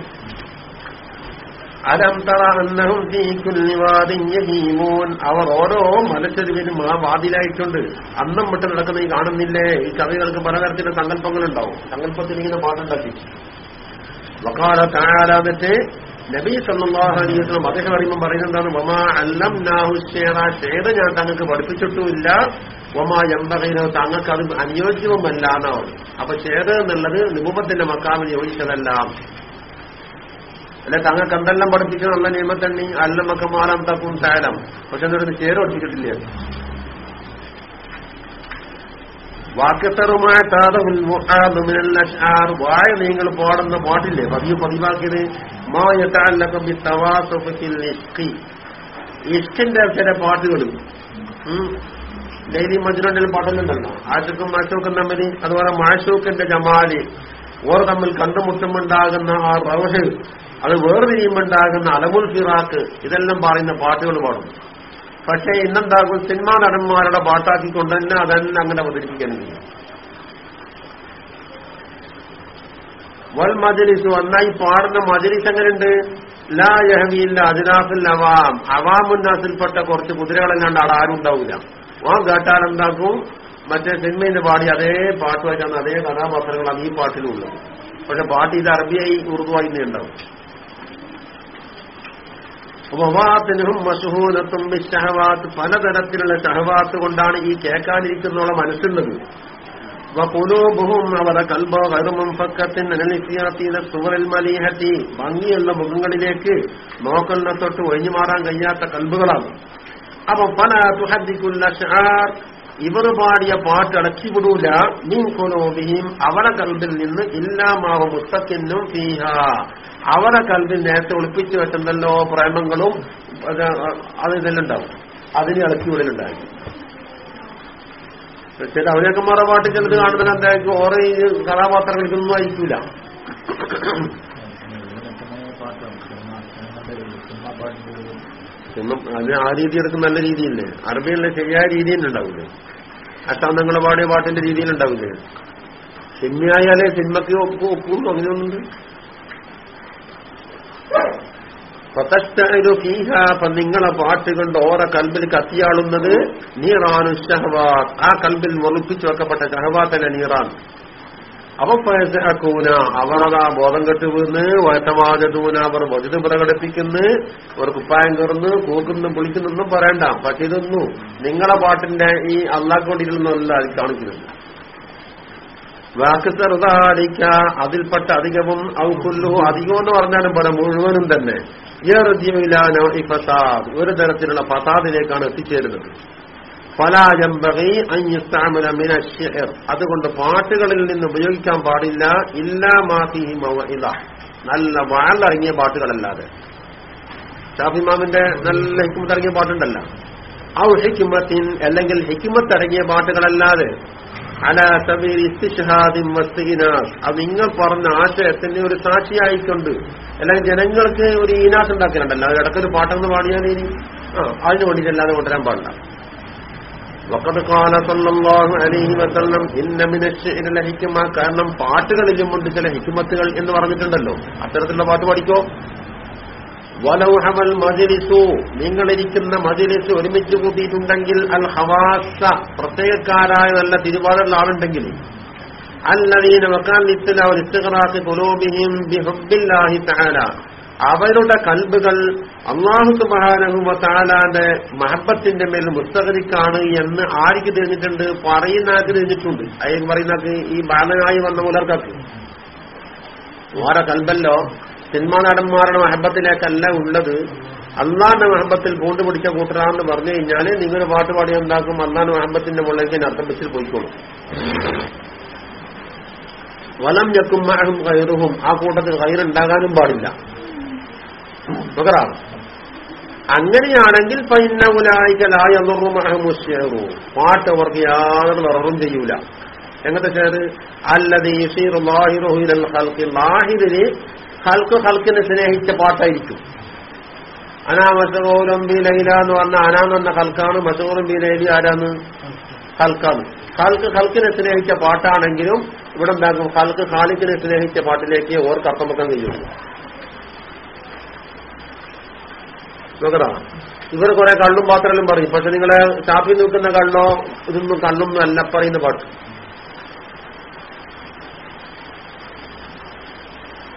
അലം തറ അന്നഹും ഫീ കുല്ലി യഹീമൂൻ. അവർ ഓരോ മലച്ചെരുവിനും ആ വാതിലായിട്ടുണ്ട്. അന്നം വിട്ട് നടക്കുന്ന ഈ കാണുന്നില്ലേ? ഈ കവികൾക്ക് പലതരത്തിലുള്ള സങ്കല്പങ്ങളുണ്ടാവും. സങ്കല്പത്തിൽ ഇങ്ങനെ പാട്ടുണ്ടാക്കി വക്കാല താരാന്നിട്ട് നബി സല്ലാഹു അലൈഹി വസല്ലം അദ്ദേഹം അറിയുമ്പോൾ പറയുന്നത് എന്താണ്? വമാ അല്ലം നാഹു നാഹുഷേറ ഷേത ഞാൻ തങ്ങൾക്ക് പഠിപ്പിച്ചിട്ടുമില്ല. വമാ എന്തകയിലോ തങ്ങൾക്ക് അത് അനുയോജ്യവുമല്ല എന്നാണ് അപ്പൊ ഷേത എന്നുള്ളത് നിപുപത്തിന്റെ മക്കാമിന് യോജിച്ചതല്ല അല്ലെ തങ്ങൾക്ക് എന്തെല്ലാം പഠിപ്പിക്കണം? നല്ല നിയമത്തണ്ണി. അല്ലം മക്കമാലം തക്കും താരം പക്ഷെ എന്നിട്ട് ഒട്ടിച്ചിട്ടില്ല വാക്യത്തറുമായ വായ നിങ്ങൾ പാടുന്ന പാട്ടില്ലേ? പതിവ് പതിവാക്കിയത്. ഇഷ്കിന്റെ ചില പാട്ടുകളും ഡെയിലി മജുരണ്ടിൽ പാടുന്നുണ്ടല്ലോ ആശുക്കും മാഷൂക്കും തമ്മിൽ അതുപോലെ മാഷൂക്കിന്റെ ജമാൽ ഓർ തമ്മിൽ കണ്ടുമുട്ടുമുണ്ടാകുന്ന ആ റവഹ് അത് വേർതിരിയുമുണ്ടാകുന്ന അലമുൽ ഫിറാക്ക് ഇതെല്ലാം പറയുന്ന പാട്ടുകൾ പാടും. പക്ഷേ ഇന്നെന്താകും സിനിമാ നടന്മാരുടെ പാട്ടാക്കിക്കൊണ്ട് തന്നെ അതന്നെ അങ്ങനെ അവതരിപ്പിക്കുന്നില്ല വൽ മജലിസ് ഒന്നായി പാടുന്ന മജലിസ് എങ്ങനെയുണ്ട്? ലാ യഹവിയില്ല അതിനാഫിൽ അവാം. അവാമുന്നാസിൽപ്പെട്ട കുറച്ച് കുതിരകളെല്ലാണ്ട് അവിടെ ആരും ഉണ്ടാവില്ല. ആ കേട്ടാൽ എന്താക്കും? മറ്റേ സിനിമയിൽ പാടി അതേ പാട്ടുമായിട്ടാണ് അതേ കഥാപാത്രങ്ങളാണ് ഈ പാട്ടിലുള്ളത്. പക്ഷെ പാട്ട് ഇത് അറബിയായി ഉറുദുവായി ഉണ്ടാവും. മഷഹൂനത്തും ഷഹവാത്ത് പലതരത്തിലുള്ള ഷഹവാത്ത് കൊണ്ടാണ് ഈ കേൾക്കാനിരിക്കുന്നോളം മനസ്സുള്ളത് അവരുടെ കൽബോ കരുമും മലീഹത്തി ഭംഗിയുള്ള മുഖങ്ങളിലേക്ക് നോക്കലിനെ തൊട്ട് ഒഴിഞ്ഞു മാറാൻ കഴിയാത്ത കൽബുകളാണ്. അപ്പൊ പല തുഹദിക്കുള്ള ഇവർ പാടിയ പാട്ട് അടക്കിവിടൂല മീൻ കൊലോബിയും അവരെ കൽബിൽ നിന്ന് ഇല്ലാമാവ് മുത്തക്കിന്നും അവരെ കണ്ട് നേരത്തെ ഒളിപ്പിച്ചു വെച്ചെന്തല്ലോ പ്രേമങ്ങളും അത് ഉണ്ടാവും അതിന് ഇളക്കി വിടലുണ്ടായി. ചില അവരൊക്കെ മറ പാട്ട് ചിലത് കാണുന്നതിന് എന്തായിരിക്കും ഓറേഞ്ച് കഥാപാത്രങ്ങൾ ഇതൊന്നും അയക്കൂല അത് ആ രീതി എടുക്കുന്ന നല്ല രീതിയില്ലേ? അറബിയിലെ ശരിയായ രീതിയിൽ ഉണ്ടാവില്ലേ അഷ്ടാന്തങ്ങളെ പാടിയ പാട്ടിന്റെ രീതിയിലുണ്ടാവില്ലേ സിനിമയായാലേ സിനിമയ്ക്ക് ഒപ്പും അങ്ങനെയൊന്നുണ്ട്. നിങ്ങളെ പാട്ട് കണ്ട് ഓരോ കൽബിൽ കത്തിയാളുന്നത് നീറാനു ഷഹവാത്ത്. ആ കൽബിൽ മുറിപ്പിച്ചു വെക്കപ്പെട്ട ഷഹവാത്തല്ല നീറാൻ അപ്പൊ പയസൂന അവർ ബോധം കെട്ടുവീന്ന് വീണ് വയറ്റമാതൂന അവർ വജുത് പ്രകടിപ്പിക്കുന്നു അവർ കുപ്പായം കയറുന്നു കൂക്കുന്നു പുളിക്കുന്നൊന്നും പറയണ്ട. പക്ഷെ ഇതൊന്നും നിങ്ങളെ പാട്ടിന്റെ ഈ അള്ളാക്കൊണ്ടിരുന്നല്ല അത് കാണിക്കുന്നത്. വാക്ക് ചെറുതാടിക്ക അതിൽപ്പെട്ട അധികവും ഔക്കുല്ലു അധികം എന്ന് പറഞ്ഞാലും പോലെ മുഴുവനും തന്നെ. ഈ ഫസാദ്. ഒരു തരത്തിലുള്ള ഫസാദിലേക്കാണ് എത്തിച്ചേരുന്നത്. ഫലാജംബകി അഞ്ഞുസ്താമല മിന ഷിർ അതുകൊണ്ട് പാട്ടുകളിൽ നിന്ന് ഉപയോഗിക്കാൻ പാടില്ല. ഇല്ലാ മാഫിഹി ഇത നല്ല വാളിറങ്ങിയ പാട്ടുകളല്ലാതെ. ഷാഫിമാമിന്റെ നല്ല ഹിക്കുമത്തിറങ്ങിയ പാട്ടുണ്ടല്ല. ഔ ഹിക്കുമത്തിൻ അല്ലെങ്കിൽ ഹിക്കുമത്തിറങ്ങിയ പാട്ടുകളല്ലാതെ നിങ്ങൾ പറഞ്ഞ ആശയത്തിന്റെ ഒരു സാക്ഷിയായിക്കൊണ്ട്. അല്ലെങ്കിൽ ജനങ്ങൾക്ക് ഒരു ഈനാസ് ഉണ്ടാക്കിയിട്ടുണ്ടല്ലോ. അത് ഇടക്കൊരു പാട്ടൊന്ന് പാടിയാൽ ഇനി. ആ അതിന് വേണ്ടിയിട്ടല്ലാതെ കൊണ്ടുവരാൻ പാടില്ല. വക്കത് കാല സല്ലല്ലാഹു അലൈഹി വസല്ലം ഇന്ന മിന ശിഅരി ലഹിക്കുമ കാരണം പാട്ടുകളിലും ഉണ്ട് ചില ഹിക്മത്തുകൾ എന്ന് പറഞ്ഞിട്ടുണ്ടല്ലോ. അത്തരത്തിലുള്ള പാട്ട് പഠിക്കോ വലൗഹവൽ മജിലിസു. നിങ്ങളിരിക്കുന്ന മജിലിസ് ഒരുമിച്ച് കൂട്ടിയിട്ടുണ്ടെങ്കിൽ അൽ ഹവാസ പ്രത്യേകക്കാരായ നല്ല തിരുവാതുള്ള ആളുണ്ടെങ്കിൽ. അല്ലതീന വക്കാൻ ഇത്തല ഒരു ഇസ്തിഖറാഖി ഖുലൂബിഹിം ബിഹുബ്ബില്ലാഹി തആല. അവരുടെ കൽബുകൾ അള്ളാഹു സുബാനഹുമ താലാന്റെ മഹബത്തിന്റെ മേൽ മുസ്തകരിക്കാണ് എന്ന് ആർക്ക് തിരിഞ്ഞിട്ടുണ്ട് പറയുന്നാക്ക് തിരിഞ്ഞിട്ടുണ്ട് അയ്യൻ പറയുന്നത് ഈ ബാലനായി വന്ന മുലർക്കാക്ക് ഓരോ കൽബല്ലോ? സിനിമാ നടന്മാരുടെ മഹബത്തിലേക്കല്ല ഉള്ളത്. അള്ളാന്റെ മഹബത്തിൽ പൂണ്ടുപിടിച്ച കൂട്ടരാന്ന് പറഞ്ഞു കഴിഞ്ഞാൽ നിങ്ങൾ പാട്ട് പാടി ഉണ്ടാക്കും അള്ളാന്റെ മഹബത്തിന്റെ മുകളിലേക്ക് അർത്ഥം വെച്ചിൽ പോയിക്കോളും. വലം ഞെക്കും മഹും കയറുഹും ആ കൂട്ടത്തിൽ കയറുണ്ടാകാനും പാടില്ല. മകറാണ്. അങ്ങനെയാണെങ്കിൽ പൈന്നവുലായിക്കലായ മഹമുഷേറു പാട്ട് അവർക്ക് യാതൊരു നിറവും ചെയ്യൂല. എങ്ങനത്തെ ചേർ അല്ലത് ലാഹിറിന് ഹൽക്ക് ഹൽക്കിനെ സ്നേഹിച്ച പാട്ടായിരിക്കും. അനാ മസഗോലം ബി ലൈല എന്ന് പറഞ്ഞ അനാന്ന് പറഞ്ഞ ഹൽക്കാണ് മസഗോലം ബി ലൈലി ആരാന്ന്? ഹൽക്കാണ്. ഹൽക്ക് ഹൽക്കിനെ സ്നേഹിച്ച പാട്ടാണെങ്കിലും ഇവിടെ എന്താക്കും ഹൽക്ക് ഹാലിക്കിനെ സ്നേഹിച്ച പാട്ടിലേക്ക് ഓർക്ക് അർത്ഥമൊക്കെ കഴിയുള്ളൂ ഇവർ കുറെ കള്ളും പാത്രങ്ങളും പറയും. പക്ഷെ നിങ്ങളെ ചാപ്പി നിൽക്കുന്ന കള്ളോ ഇതൊന്നും കള്ളൊന്നും അല്ല പറയുന്ന പാട്ട്.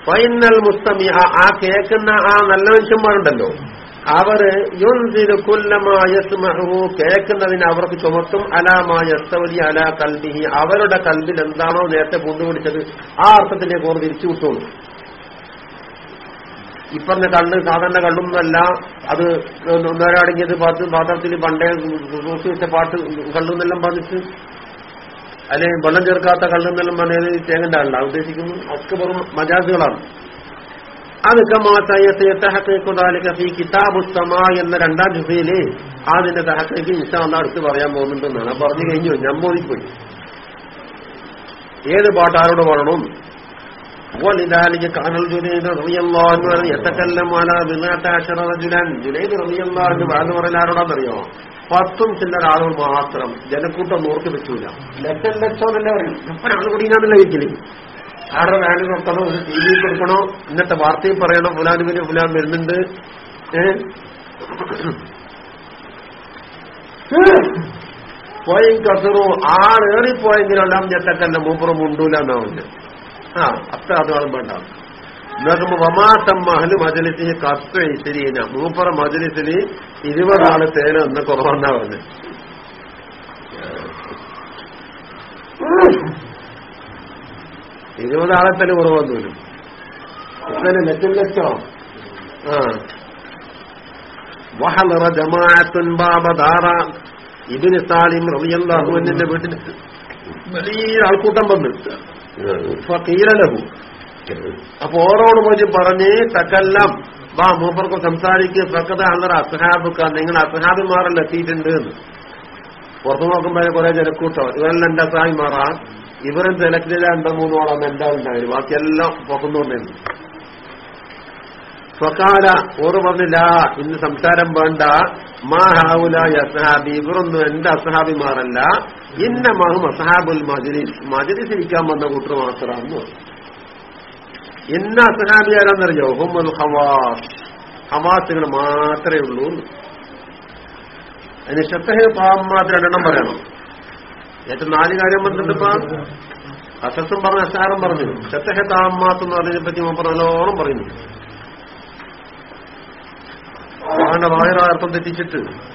ഫൈനൽ മുസ്തമി ആ കേൾക്കുന്ന ആ നല്ല മനുഷ്യന്മാരുണ്ടല്ലോ. അവർ യുൻസിലുക്കുല്ലമായസ്മഹു കേൾക്കുന്നതിന് അവർക്ക് ചുമത്തും അലാമായസ്തവലി അലാ കൽബിഹി അവരുടെ കൽബിൽ എന്താണോ നേരത്തെ പൂണ്ടുപിടിച്ചത് ആ അർത്ഥത്തിലേക്ക് ഓർ തിരിച്ചു വിട്ടോളൂ. ഇപ്പറഞ്ഞ കണ്ണ് സാധാരണ കണ്ണൊന്നുമല്ല അത് ഒന്നൊരാടങ്ങിയത് പാത്രത്തിൽ പണ്ടേ സൂക്ഷിച്ച പാട്ട് കള്ളുന്നെല്ലാം പറഞ്ഞിട്ട് അല്ലെ വെള്ളം ചേർക്കാത്ത കള്ളുന്നെല്ലാം പറഞ്ഞത് തേങ്ങന്റെ ആളല്ല ഉദ്ദേശിക്കുന്നു ഒക്കെ വെറും മജാസുകളാണ് അതൊക്കെ മാറ്റായത്തേക്കുതാലിക്കീ കിതാബുസ്തമ എന്ന രണ്ടാം ജുസയില് അതിന്റെ തഹക്കേക്ക് ഇൻഷാല്ല അടുത്ത് പറയാൻ പോകുന്നുണ്ടെന്നാണ് പറഞ്ഞു കഴിഞ്ഞു ഞാൻ ബോധിപ്പോയി ഏത് പാട്ട് ആരോട് പറയണം ولذلك كان الجنيد رضي الله عنه يتكلم على بضعة عشر رجلا جنيد رضي الله عنه بعد പറഞ്ഞ ആരോടാന്നറിയോ പത്തും ചില്ലറ ആളുകൾ മാത്രം ജനക്കൂട്ടം നോക്കി വെച്ചൂല. ലക്ഷം ലക്ഷം എന്നല്ല പറയും എപ്പോഴാണ് കൂടിയാന്നല്ല വീട്ടിൽ ആരുടെ വാല്യൂ നോക്കണോ ടി വി കൊടുക്കണോ ഇന്നത്തെ വാർത്തയിൽ പറയണോ? ഫുലാൻ പിന്നെ ഫുലാൻ വരുന്നുണ്ട്. പോയും കസറു ആളേറിപ്പോയെങ്കിലെല്ലാം ഞെട്ടക്കല്ല മൂപ്പുറം ഉണ്ടൂല എന്നാ പറഞ്ഞത് ആ അത്ര അതുകളും വേണ്ട. നോക്കുമ്പോ വമാസം മഹൽ മജലിസിന് കത്ത് ശരിയില്ല മൂപ്പറ മജലിസിന് ഇരുപതാൾ തേന എന്ന് കുറവെന്നാ പറഞ്ഞു ഇരുപതാളെ തന്നെ കുറവൊന്നുമില്ല ഇങ്ങനെ ലക്ഷം ലക്ഷോ ആ. വഹലറ ജമാഅത്തുൻ ബാബ ദാറ. ഇബിന് സാലിം റളിയല്ലാഹു അൻഹുവിന്റെ വീട്ടിൽ വലിയ ആൾക്കൂട്ടം വന്നു. ഫീലലഹു അപ്പൊ ഓരോട് പോയി പറഞ്ഞ് തക്കെല്ലാം വാ മൂപ്പർക്കും സംസാരിക്കുക പ്രക്കത അന്നറ അസഹാബുക്ക. നിങ്ങൾ അസഹാബിമാരെല്ലാം എത്തിയിട്ടുണ്ട് എന്ന്. പുറത്തു നോക്കുമ്പോഴേ കുറെ ജനക്കൂട്ടം. ഇവരെല്ലാം എന്റെ അസഹാബിമാറാ ഇവരും സെലക്ട് രണ്ടോ മൂന്നോളം എന്താ ഉണ്ടായിരുന്നു. ബാക്കിയെല്ലാം പുറത്തുനിന്ന് കൊണ്ടിരുന്നു സ്വകാല ഓറ് പറഞ്ഞില്ല ഇന്ന് സംസാരം വേണ്ട. മാ ഹാവുല അസഹാബി. ഇവരൊന്നും എന്റെ അസഹാബിമാരല്ല ഇന്ന മഹും അസഹാബുൽ മജലിസ്. മജലിസ് ഇരിക്കാൻ വന്ന കൂട്ടർ മാത്രമാണെന്ന് ഇന്ന അസഹാബി ഹുമുൽ ഹവാസ് ഹവാസുകൾ മാത്രമേ ഉള്ളൂ. അതിന് ശത്തഹ പാവം മാത്രം രണ്ടെണ്ണം പറയണം. ഏറ്റവും നാല് കാര്യം പറഞ്ഞിട്ടിപ്പം അസസും പറഞ്ഞു അസാരം പറഞ്ഞു. ശത്തഹ താമാത്ത് എന്ന് പറഞ്ഞതിനെ പറ്റി മൂപ്പർ നല്ലോണം പറയുന്നു. അവന്റെ വായന അർത്ഥം തെറ്റിച്ചിട്ട്